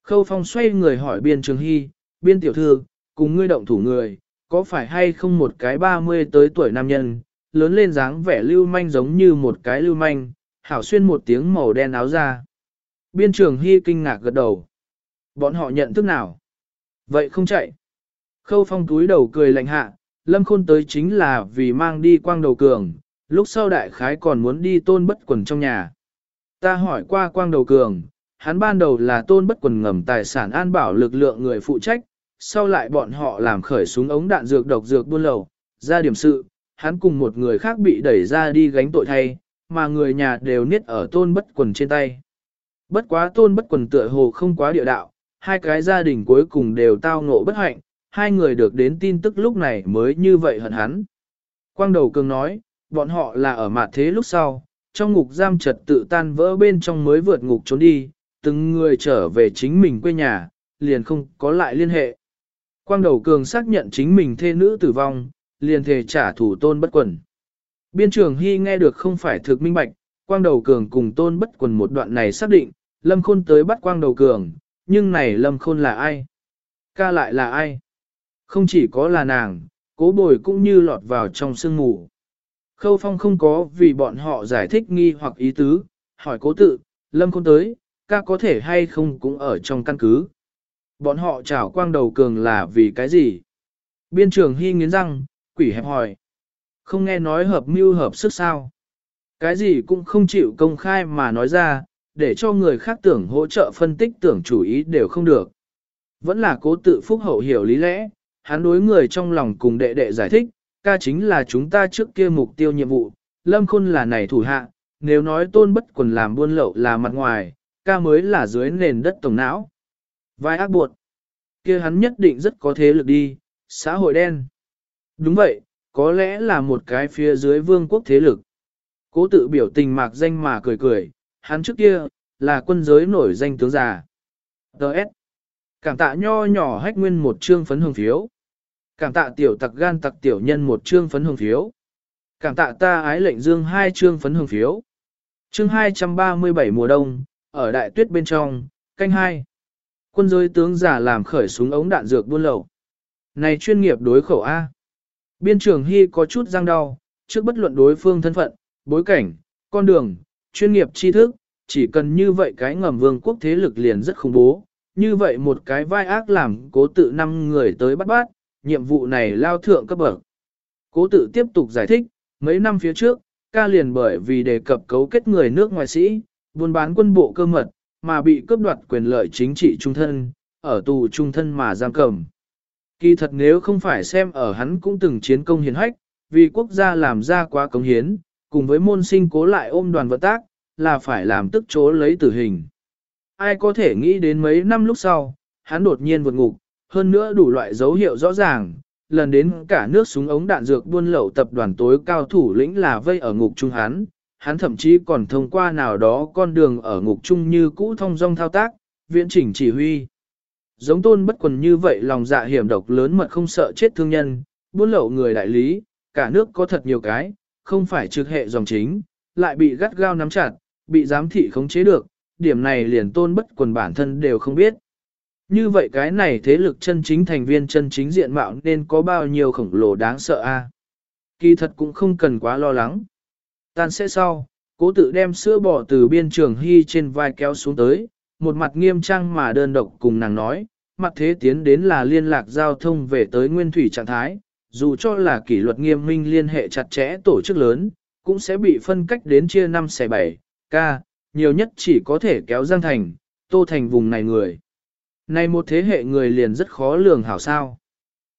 Khâu Phong xoay người hỏi biên trường hy, biên tiểu thư, cùng ngươi động thủ người, có phải hay không một cái 30 tới tuổi nam nhân, lớn lên dáng vẻ lưu manh giống như một cái lưu manh, hảo xuyên một tiếng màu đen áo ra. Biên trường hy kinh ngạc gật đầu. Bọn họ nhận thức nào? Vậy không chạy. Khâu phong túi đầu cười lạnh hạ, lâm khôn tới chính là vì mang đi quang đầu cường, lúc sau đại khái còn muốn đi tôn bất quần trong nhà. Ta hỏi qua quang đầu cường, hắn ban đầu là tôn bất quần ngầm tài sản an bảo lực lượng người phụ trách, sau lại bọn họ làm khởi súng ống đạn dược độc dược buôn lậu, ra điểm sự, hắn cùng một người khác bị đẩy ra đi gánh tội thay, mà người nhà đều niết ở tôn bất quần trên tay. Bất quá tôn bất quần tựa hồ không quá địa đạo, hai cái gia đình cuối cùng đều tao ngộ bất hạnh, hai người được đến tin tức lúc này mới như vậy hận hắn. Quang đầu cường nói, bọn họ là ở mặt thế lúc sau, trong ngục giam trật tự tan vỡ bên trong mới vượt ngục trốn đi, từng người trở về chính mình quê nhà, liền không có lại liên hệ. Quang đầu cường xác nhận chính mình thê nữ tử vong, liền thề trả thủ tôn bất quần. Biên trường Hy nghe được không phải thực minh bạch, quang đầu cường cùng tôn bất quần một đoạn này xác định, Lâm Khôn tới bắt quang đầu cường, nhưng này Lâm Khôn là ai? Ca lại là ai? Không chỉ có là nàng, cố bồi cũng như lọt vào trong sương mù. Khâu phong không có vì bọn họ giải thích nghi hoặc ý tứ, hỏi cố tự, Lâm Khôn tới, ca có thể hay không cũng ở trong căn cứ. Bọn họ chảo quang đầu cường là vì cái gì? Biên trường hy nghiến răng, quỷ hẹp hỏi. Không nghe nói hợp mưu hợp sức sao. Cái gì cũng không chịu công khai mà nói ra, để cho người khác tưởng hỗ trợ phân tích tưởng chủ ý đều không được. Vẫn là cố tự phúc hậu hiểu lý lẽ, hắn đối người trong lòng cùng đệ đệ giải thích, ca chính là chúng ta trước kia mục tiêu nhiệm vụ, lâm khôn là này thủ hạ, nếu nói tôn bất quần làm buôn lậu là mặt ngoài, ca mới là dưới nền đất tổng não. Vai ác buộc, kia hắn nhất định rất có thế lực đi, xã hội đen. Đúng vậy, có lẽ là một cái phía dưới vương quốc thế lực. Cố tự biểu tình mạc danh mà cười cười, hắn trước kia, là quân giới nổi danh tướng già. Đợt. Cảm tạ nho nhỏ hách nguyên một trương phấn hồng phiếu. Cảm tạ tiểu tặc gan tặc tiểu nhân một trương phấn hồng phiếu. Cảm tạ ta ái lệnh dương hai trương phấn hồng phiếu. Chương 237 mùa đông, ở đại tuyết bên trong, canh hai. Quân giới tướng giả làm khởi súng ống đạn dược buôn lậu. Này chuyên nghiệp đối khẩu A. Biên trường Hy có chút răng đau, trước bất luận đối phương thân phận, bối cảnh, con đường, chuyên nghiệp tri thức, chỉ cần như vậy cái ngầm vương quốc thế lực liền rất khủng bố. Như vậy một cái vai ác làm cố tự năm người tới bắt bắt, nhiệm vụ này lao thượng cấp bậc. Cố tự tiếp tục giải thích, mấy năm phía trước, ca liền bởi vì đề cập cấu kết người nước ngoài sĩ, buôn bán quân bộ cơ mật, mà bị cướp đoạt quyền lợi chính trị trung thân, ở tù trung thân mà giam cầm. Kỳ thật nếu không phải xem ở hắn cũng từng chiến công hiền hách, vì quốc gia làm ra quá cống hiến, cùng với môn sinh cố lại ôm đoàn vận tác, là phải làm tức chố lấy tử hình. Ai có thể nghĩ đến mấy năm lúc sau, hắn đột nhiên vượt ngục, hơn nữa đủ loại dấu hiệu rõ ràng, lần đến cả nước súng ống đạn dược buôn lậu tập đoàn tối cao thủ lĩnh là vây ở ngục trung hắn, hắn thậm chí còn thông qua nào đó con đường ở ngục trung như cũ thông dong thao tác, viễn chỉnh chỉ huy. Giống tôn bất quần như vậy lòng dạ hiểm độc lớn mật không sợ chết thương nhân, buôn lậu người đại lý, cả nước có thật nhiều cái, không phải trực hệ dòng chính, lại bị gắt gao nắm chặt, bị giám thị khống chế được, điểm này liền tôn bất quần bản thân đều không biết. Như vậy cái này thế lực chân chính thành viên chân chính diện mạo nên có bao nhiêu khổng lồ đáng sợ a? Kỳ thật cũng không cần quá lo lắng. Tan sẽ sau, cố tự đem sữa bỏ từ biên trường hy trên vai kéo xuống tới, một mặt nghiêm trang mà đơn độc cùng nàng nói, mặt thế tiến đến là liên lạc giao thông về tới nguyên thủy trạng thái, dù cho là kỷ luật nghiêm minh liên hệ chặt chẽ tổ chức lớn, cũng sẽ bị phân cách đến chia 5 xe 7, ca, nhiều nhất chỉ có thể kéo Giang Thành, Tô Thành vùng này người. Này một thế hệ người liền rất khó lường hảo sao.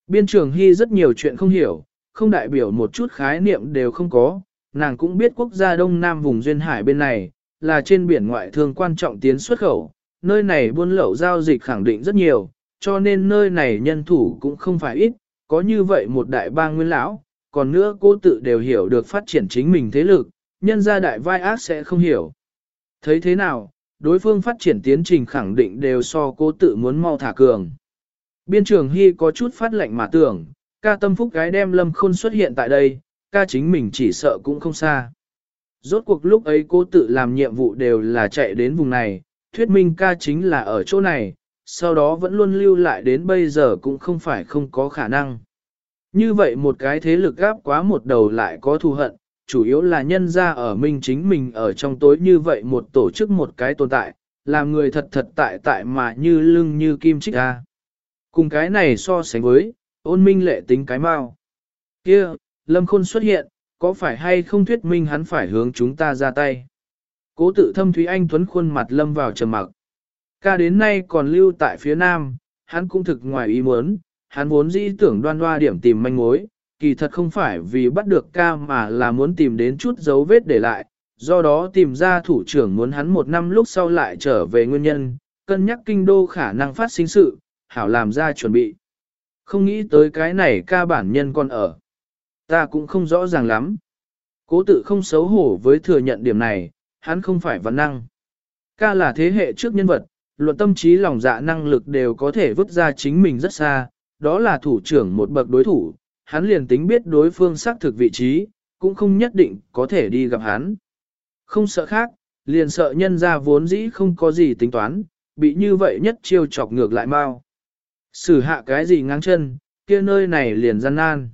Biên trường Hy rất nhiều chuyện không hiểu, không đại biểu một chút khái niệm đều không có, nàng cũng biết quốc gia Đông Nam vùng Duyên Hải bên này, là trên biển ngoại thương quan trọng tiến xuất khẩu, nơi này buôn lậu giao dịch khẳng định rất nhiều, cho nên nơi này nhân thủ cũng không phải ít, có như vậy một đại bang nguyên lão, còn nữa cô tự đều hiểu được phát triển chính mình thế lực, nhân gia đại vai ác sẽ không hiểu. Thấy thế nào, đối phương phát triển tiến trình khẳng định đều so cô tự muốn mau thả cường. Biên trường Hy có chút phát lệnh mà tưởng, ca tâm phúc gái đem lâm khôn xuất hiện tại đây, ca chính mình chỉ sợ cũng không xa. Rốt cuộc lúc ấy cô tự làm nhiệm vụ đều là chạy đến vùng này, thuyết minh ca chính là ở chỗ này, sau đó vẫn luôn lưu lại đến bây giờ cũng không phải không có khả năng. Như vậy một cái thế lực gáp quá một đầu lại có thù hận, chủ yếu là nhân ra ở minh chính mình ở trong tối như vậy một tổ chức một cái tồn tại, làm người thật thật tại tại mà như lưng như kim chích ra. Cùng cái này so sánh với, ôn minh lệ tính cái mau. kia Lâm Khôn xuất hiện, có phải hay không thuyết minh hắn phải hướng chúng ta ra tay? Cố tự thâm Thúy Anh Tuấn khuôn mặt lâm vào trầm mặc. Ca đến nay còn lưu tại phía nam, hắn cũng thực ngoài ý muốn, hắn vốn dĩ tưởng đoan đoa điểm tìm manh mối, kỳ thật không phải vì bắt được ca mà là muốn tìm đến chút dấu vết để lại, do đó tìm ra thủ trưởng muốn hắn một năm lúc sau lại trở về nguyên nhân, cân nhắc kinh đô khả năng phát sinh sự, hảo làm ra chuẩn bị. Không nghĩ tới cái này ca bản nhân còn ở. Ta cũng không rõ ràng lắm. Cố tự không xấu hổ với thừa nhận điểm này, hắn không phải văn năng. Ca là thế hệ trước nhân vật, luận tâm trí lòng dạ năng lực đều có thể vứt ra chính mình rất xa, đó là thủ trưởng một bậc đối thủ, hắn liền tính biết đối phương xác thực vị trí, cũng không nhất định có thể đi gặp hắn. Không sợ khác, liền sợ nhân ra vốn dĩ không có gì tính toán, bị như vậy nhất chiêu chọc ngược lại mau. Sử hạ cái gì ngang chân, kia nơi này liền gian nan.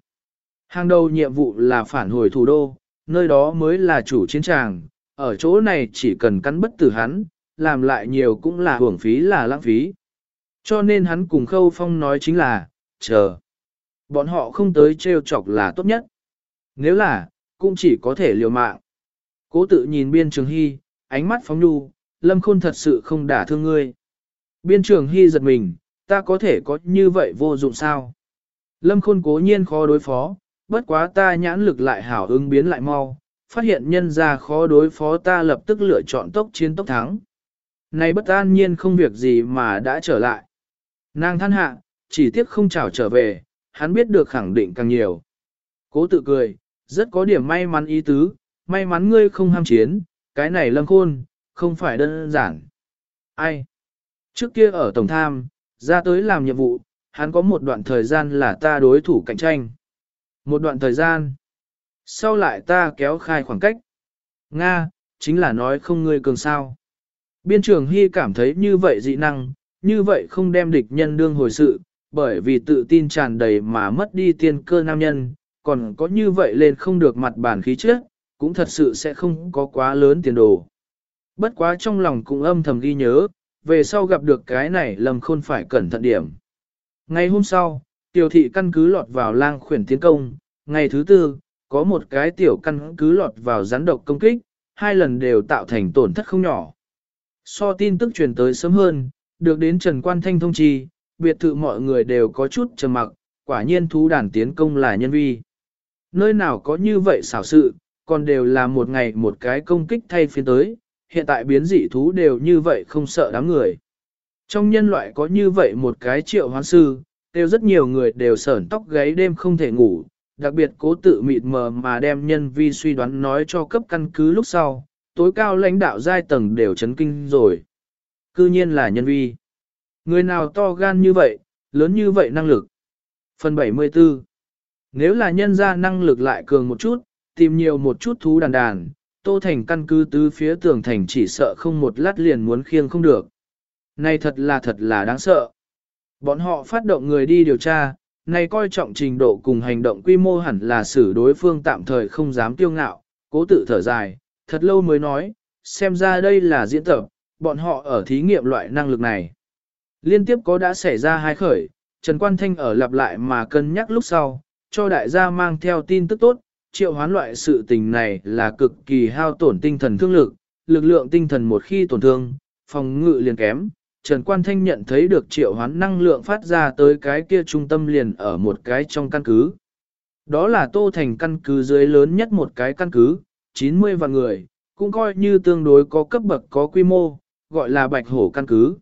Hàng đầu nhiệm vụ là phản hồi thủ đô, nơi đó mới là chủ chiến tràng, ở chỗ này chỉ cần cắn bất tử hắn, làm lại nhiều cũng là hưởng phí là lãng phí. Cho nên hắn cùng Khâu Phong nói chính là, chờ. Bọn họ không tới trêu chọc là tốt nhất. Nếu là, cũng chỉ có thể liều mạng. Cố tự nhìn biên trường hy, ánh mắt phóng nhu, lâm khôn thật sự không đả thương ngươi. Biên trường hy giật mình, ta có thể có như vậy vô dụng sao? Lâm khôn cố nhiên khó đối phó, bất quá ta nhãn lực lại hảo ứng biến lại mau, phát hiện nhân ra khó đối phó ta lập tức lựa chọn tốc chiến tốc thắng. Này bất an nhiên không việc gì mà đã trở lại. Nàng than hạ, chỉ tiếc không chào trở về, hắn biết được khẳng định càng nhiều. Cố tự cười, rất có điểm may mắn ý tứ, may mắn ngươi không ham chiến, cái này lâm khôn, không phải đơn giản. Ai? Trước kia ở Tổng Tham, ra tới làm nhiệm vụ, hắn có một đoạn thời gian là ta đối thủ cạnh tranh. Một đoạn thời gian. Sau lại ta kéo khai khoảng cách. Nga, chính là nói không ngươi cường sao. Biên trưởng Hy cảm thấy như vậy dị năng, như vậy không đem địch nhân đương hồi sự, bởi vì tự tin tràn đầy mà mất đi tiên cơ nam nhân, còn có như vậy lên không được mặt bản khí trước, cũng thật sự sẽ không có quá lớn tiền đồ. Bất quá trong lòng cũng âm thầm ghi nhớ, về sau gặp được cái này lầm khôn phải cẩn thận điểm. Ngày hôm sau, tiểu thị căn cứ lọt vào lang khuyển tiến công, ngày thứ tư, có một cái tiểu căn cứ lọt vào rắn độc công kích, hai lần đều tạo thành tổn thất không nhỏ. So tin tức truyền tới sớm hơn, được đến Trần Quan Thanh thông chi, biệt thự mọi người đều có chút trầm mặc, quả nhiên thú đàn tiến công là nhân vi. Nơi nào có như vậy xảo sự, còn đều là một ngày một cái công kích thay phiên tới, hiện tại biến dị thú đều như vậy không sợ đám người. Trong nhân loại có như vậy một cái triệu hoán sư, đều rất nhiều người đều sởn tóc gáy đêm không thể ngủ, đặc biệt cố tự mịt mờ mà đem nhân vi suy đoán nói cho cấp căn cứ lúc sau, tối cao lãnh đạo giai tầng đều chấn kinh rồi. Cư nhiên là nhân vi. Người nào to gan như vậy, lớn như vậy năng lực. Phần 74 Nếu là nhân ra năng lực lại cường một chút, tìm nhiều một chút thú đàn đàn, Tô Thành căn cứ tứ phía tường thành chỉ sợ không một lát liền muốn khiêng không được. Này thật là thật là đáng sợ. Bọn họ phát động người đi điều tra, này coi trọng trình độ cùng hành động quy mô hẳn là xử đối phương tạm thời không dám tiêu ngạo, cố tự thở dài, thật lâu mới nói, xem ra đây là diễn tập, bọn họ ở thí nghiệm loại năng lực này. Liên tiếp có đã xảy ra hai khởi, Trần Quan Thanh ở lặp lại mà cân nhắc lúc sau, cho đại gia mang theo tin tức tốt, triệu hoán loại sự tình này là cực kỳ hao tổn tinh thần thương lực, lực lượng tinh thần một khi tổn thương, phòng ngự liền kém. Trần Quan Thanh nhận thấy được triệu hoán năng lượng phát ra tới cái kia trung tâm liền ở một cái trong căn cứ. Đó là Tô Thành căn cứ dưới lớn nhất một cái căn cứ, 90 vạn người, cũng coi như tương đối có cấp bậc có quy mô, gọi là bạch hổ căn cứ.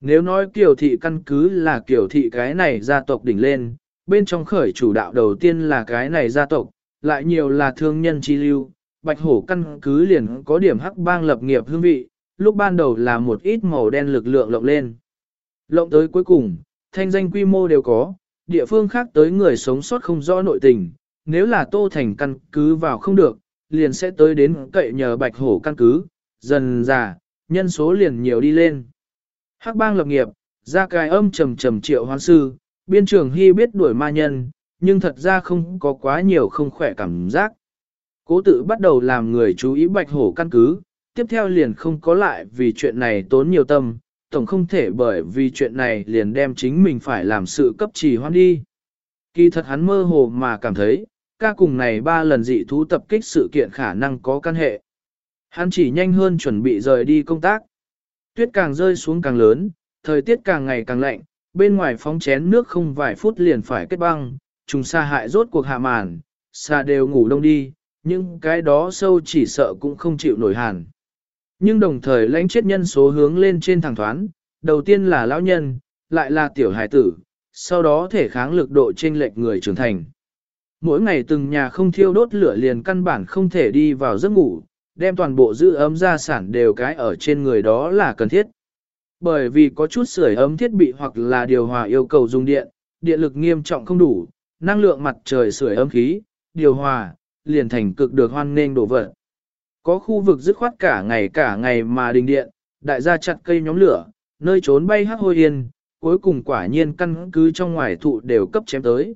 Nếu nói kiểu thị căn cứ là kiểu thị cái này gia tộc đỉnh lên, bên trong khởi chủ đạo đầu tiên là cái này gia tộc, lại nhiều là thương nhân chi lưu, bạch hổ căn cứ liền có điểm hắc bang lập nghiệp hương vị, lúc ban đầu là một ít màu đen lực lượng lộng lên. Lộng tới cuối cùng, thanh danh quy mô đều có, địa phương khác tới người sống sót không rõ nội tình, nếu là tô thành căn cứ vào không được, liền sẽ tới đến cậy nhờ bạch hổ căn cứ, dần già, nhân số liền nhiều đi lên. Hắc bang lập nghiệp, ra cài âm trầm trầm triệu hoán sư, biên trường hy biết đuổi ma nhân, nhưng thật ra không có quá nhiều không khỏe cảm giác. Cố tự bắt đầu làm người chú ý bạch hổ căn cứ, tiếp theo liền không có lại vì chuyện này tốn nhiều tâm, tổng không thể bởi vì chuyện này liền đem chính mình phải làm sự cấp trì hoan đi. Kỳ thật hắn mơ hồ mà cảm thấy, ca cùng này ba lần dị thú tập kích sự kiện khả năng có căn hệ. Hắn chỉ nhanh hơn chuẩn bị rời đi công tác. Tuyết càng rơi xuống càng lớn, thời tiết càng ngày càng lạnh, bên ngoài phóng chén nước không vài phút liền phải kết băng, trùng xa hại rốt cuộc hạ màn, xa đều ngủ đông đi, nhưng cái đó sâu chỉ sợ cũng không chịu nổi hàn. Nhưng đồng thời lãnh chết nhân số hướng lên trên thẳng thoán, đầu tiên là lão nhân, lại là tiểu hải tử, sau đó thể kháng lực độ trên lệch người trưởng thành. Mỗi ngày từng nhà không thiêu đốt lửa liền căn bản không thể đi vào giấc ngủ, đem toàn bộ giữ ấm gia sản đều cái ở trên người đó là cần thiết. Bởi vì có chút sưởi ấm thiết bị hoặc là điều hòa yêu cầu dùng điện, điện lực nghiêm trọng không đủ, năng lượng mặt trời sưởi ấm khí, điều hòa, liền thành cực được hoan nên đổ vật. Có khu vực dứt khoát cả ngày cả ngày mà đình điện, đại gia chặt cây nhóm lửa, nơi trốn bay hát hôi yên, cuối cùng quả nhiên căn cứ trong ngoài thụ đều cấp chém tới.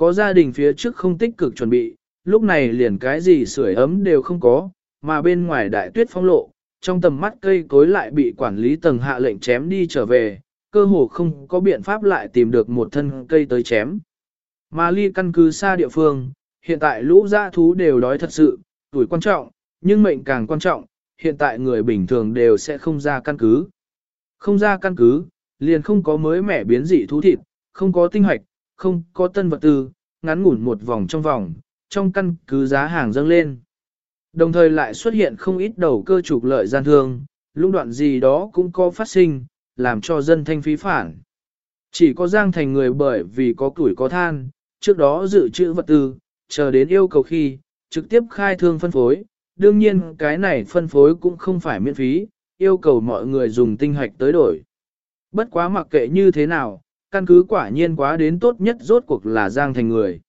Có gia đình phía trước không tích cực chuẩn bị, lúc này liền cái gì sưởi ấm đều không có, mà bên ngoài đại tuyết phong lộ, trong tầm mắt cây cối lại bị quản lý tầng hạ lệnh chém đi trở về, cơ hồ không có biện pháp lại tìm được một thân cây tới chém. Mà ly căn cứ xa địa phương, hiện tại lũ dã thú đều đói thật sự, tuổi quan trọng, nhưng mệnh càng quan trọng, hiện tại người bình thường đều sẽ không ra căn cứ. Không ra căn cứ, liền không có mới mẻ biến dị thú thịt, không có tinh hoạch, không có tân vật tư, ngắn ngủn một vòng trong vòng, trong căn cứ giá hàng dâng lên. Đồng thời lại xuất hiện không ít đầu cơ trục lợi gian thương, lũng đoạn gì đó cũng có phát sinh, làm cho dân thanh phí phản. Chỉ có Giang Thành người bởi vì có tuổi có than, trước đó dự trữ vật tư, chờ đến yêu cầu khi, trực tiếp khai thương phân phối. Đương nhiên cái này phân phối cũng không phải miễn phí, yêu cầu mọi người dùng tinh hoạch tới đổi. Bất quá mặc kệ như thế nào, căn cứ quả nhiên quá đến tốt nhất rốt cuộc là Giang Thành người.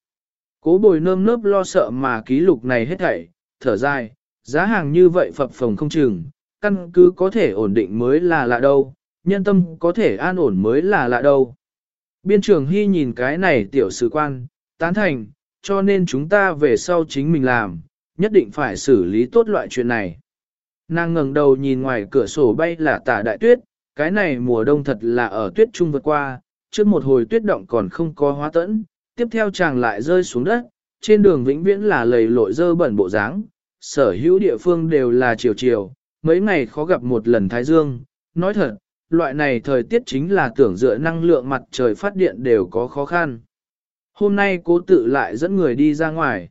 Cố bồi nơm nớp lo sợ mà ký lục này hết thảy, thở dài, giá hàng như vậy phập phồng không chừng, căn cứ có thể ổn định mới là lạ đâu, nhân tâm có thể an ổn mới là lạ đâu. Biên trưởng Hy nhìn cái này tiểu sử quan, tán thành, cho nên chúng ta về sau chính mình làm, nhất định phải xử lý tốt loại chuyện này. Nàng ngẩng đầu nhìn ngoài cửa sổ bay là tả đại tuyết, cái này mùa đông thật là ở tuyết trung vượt qua, trước một hồi tuyết động còn không có hóa tẫn, tiếp theo chàng lại rơi xuống đất, trên đường vĩnh viễn là lầy lội dơ bẩn bộ dáng, sở hữu địa phương đều là chiều chiều, mấy ngày khó gặp một lần thái dương, nói thật, loại này thời tiết chính là tưởng dựa năng lượng mặt trời phát điện đều có khó khăn. Hôm nay cố tự lại dẫn người đi ra ngoài.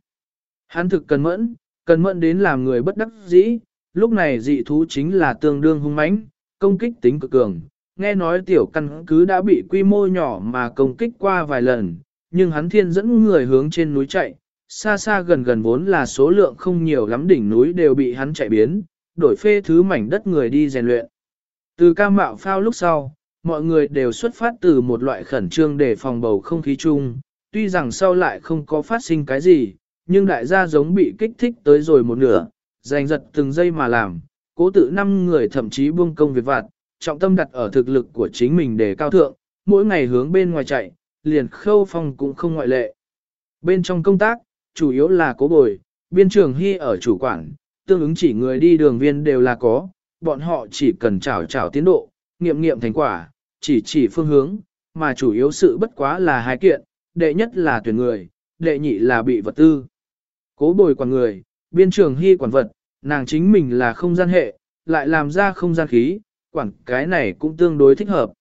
Hắn thực cần mẫn, cần mẫn đến làm người bất đắc dĩ, lúc này dị thú chính là tương đương hung mãnh, công kích tính cực cường. Nghe nói tiểu căn cứ đã bị quy mô nhỏ mà công kích qua vài lần, nhưng hắn thiên dẫn người hướng trên núi chạy, xa xa gần gần vốn là số lượng không nhiều lắm đỉnh núi đều bị hắn chạy biến, đổi phê thứ mảnh đất người đi rèn luyện. Từ ca mạo phao lúc sau, mọi người đều xuất phát từ một loại khẩn trương để phòng bầu không khí chung, tuy rằng sau lại không có phát sinh cái gì, nhưng đại gia giống bị kích thích tới rồi một nửa, giành giật từng giây mà làm, cố tự năm người thậm chí buông công việc vặt, trọng tâm đặt ở thực lực của chính mình để cao thượng, mỗi ngày hướng bên ngoài chạy, liền khâu phong cũng không ngoại lệ. Bên trong công tác, chủ yếu là cố bồi, biên trường hy ở chủ quản, tương ứng chỉ người đi đường viên đều là có, bọn họ chỉ cần chảo chảo tiến độ, nghiệm nghiệm thành quả, chỉ chỉ phương hướng, mà chủ yếu sự bất quá là hai kiện, đệ nhất là tuyển người, đệ nhị là bị vật tư. Cố bồi quản người, biên trường hy quản vật, nàng chính mình là không gian hệ, lại làm ra không gian khí, quản cái này cũng tương đối thích hợp.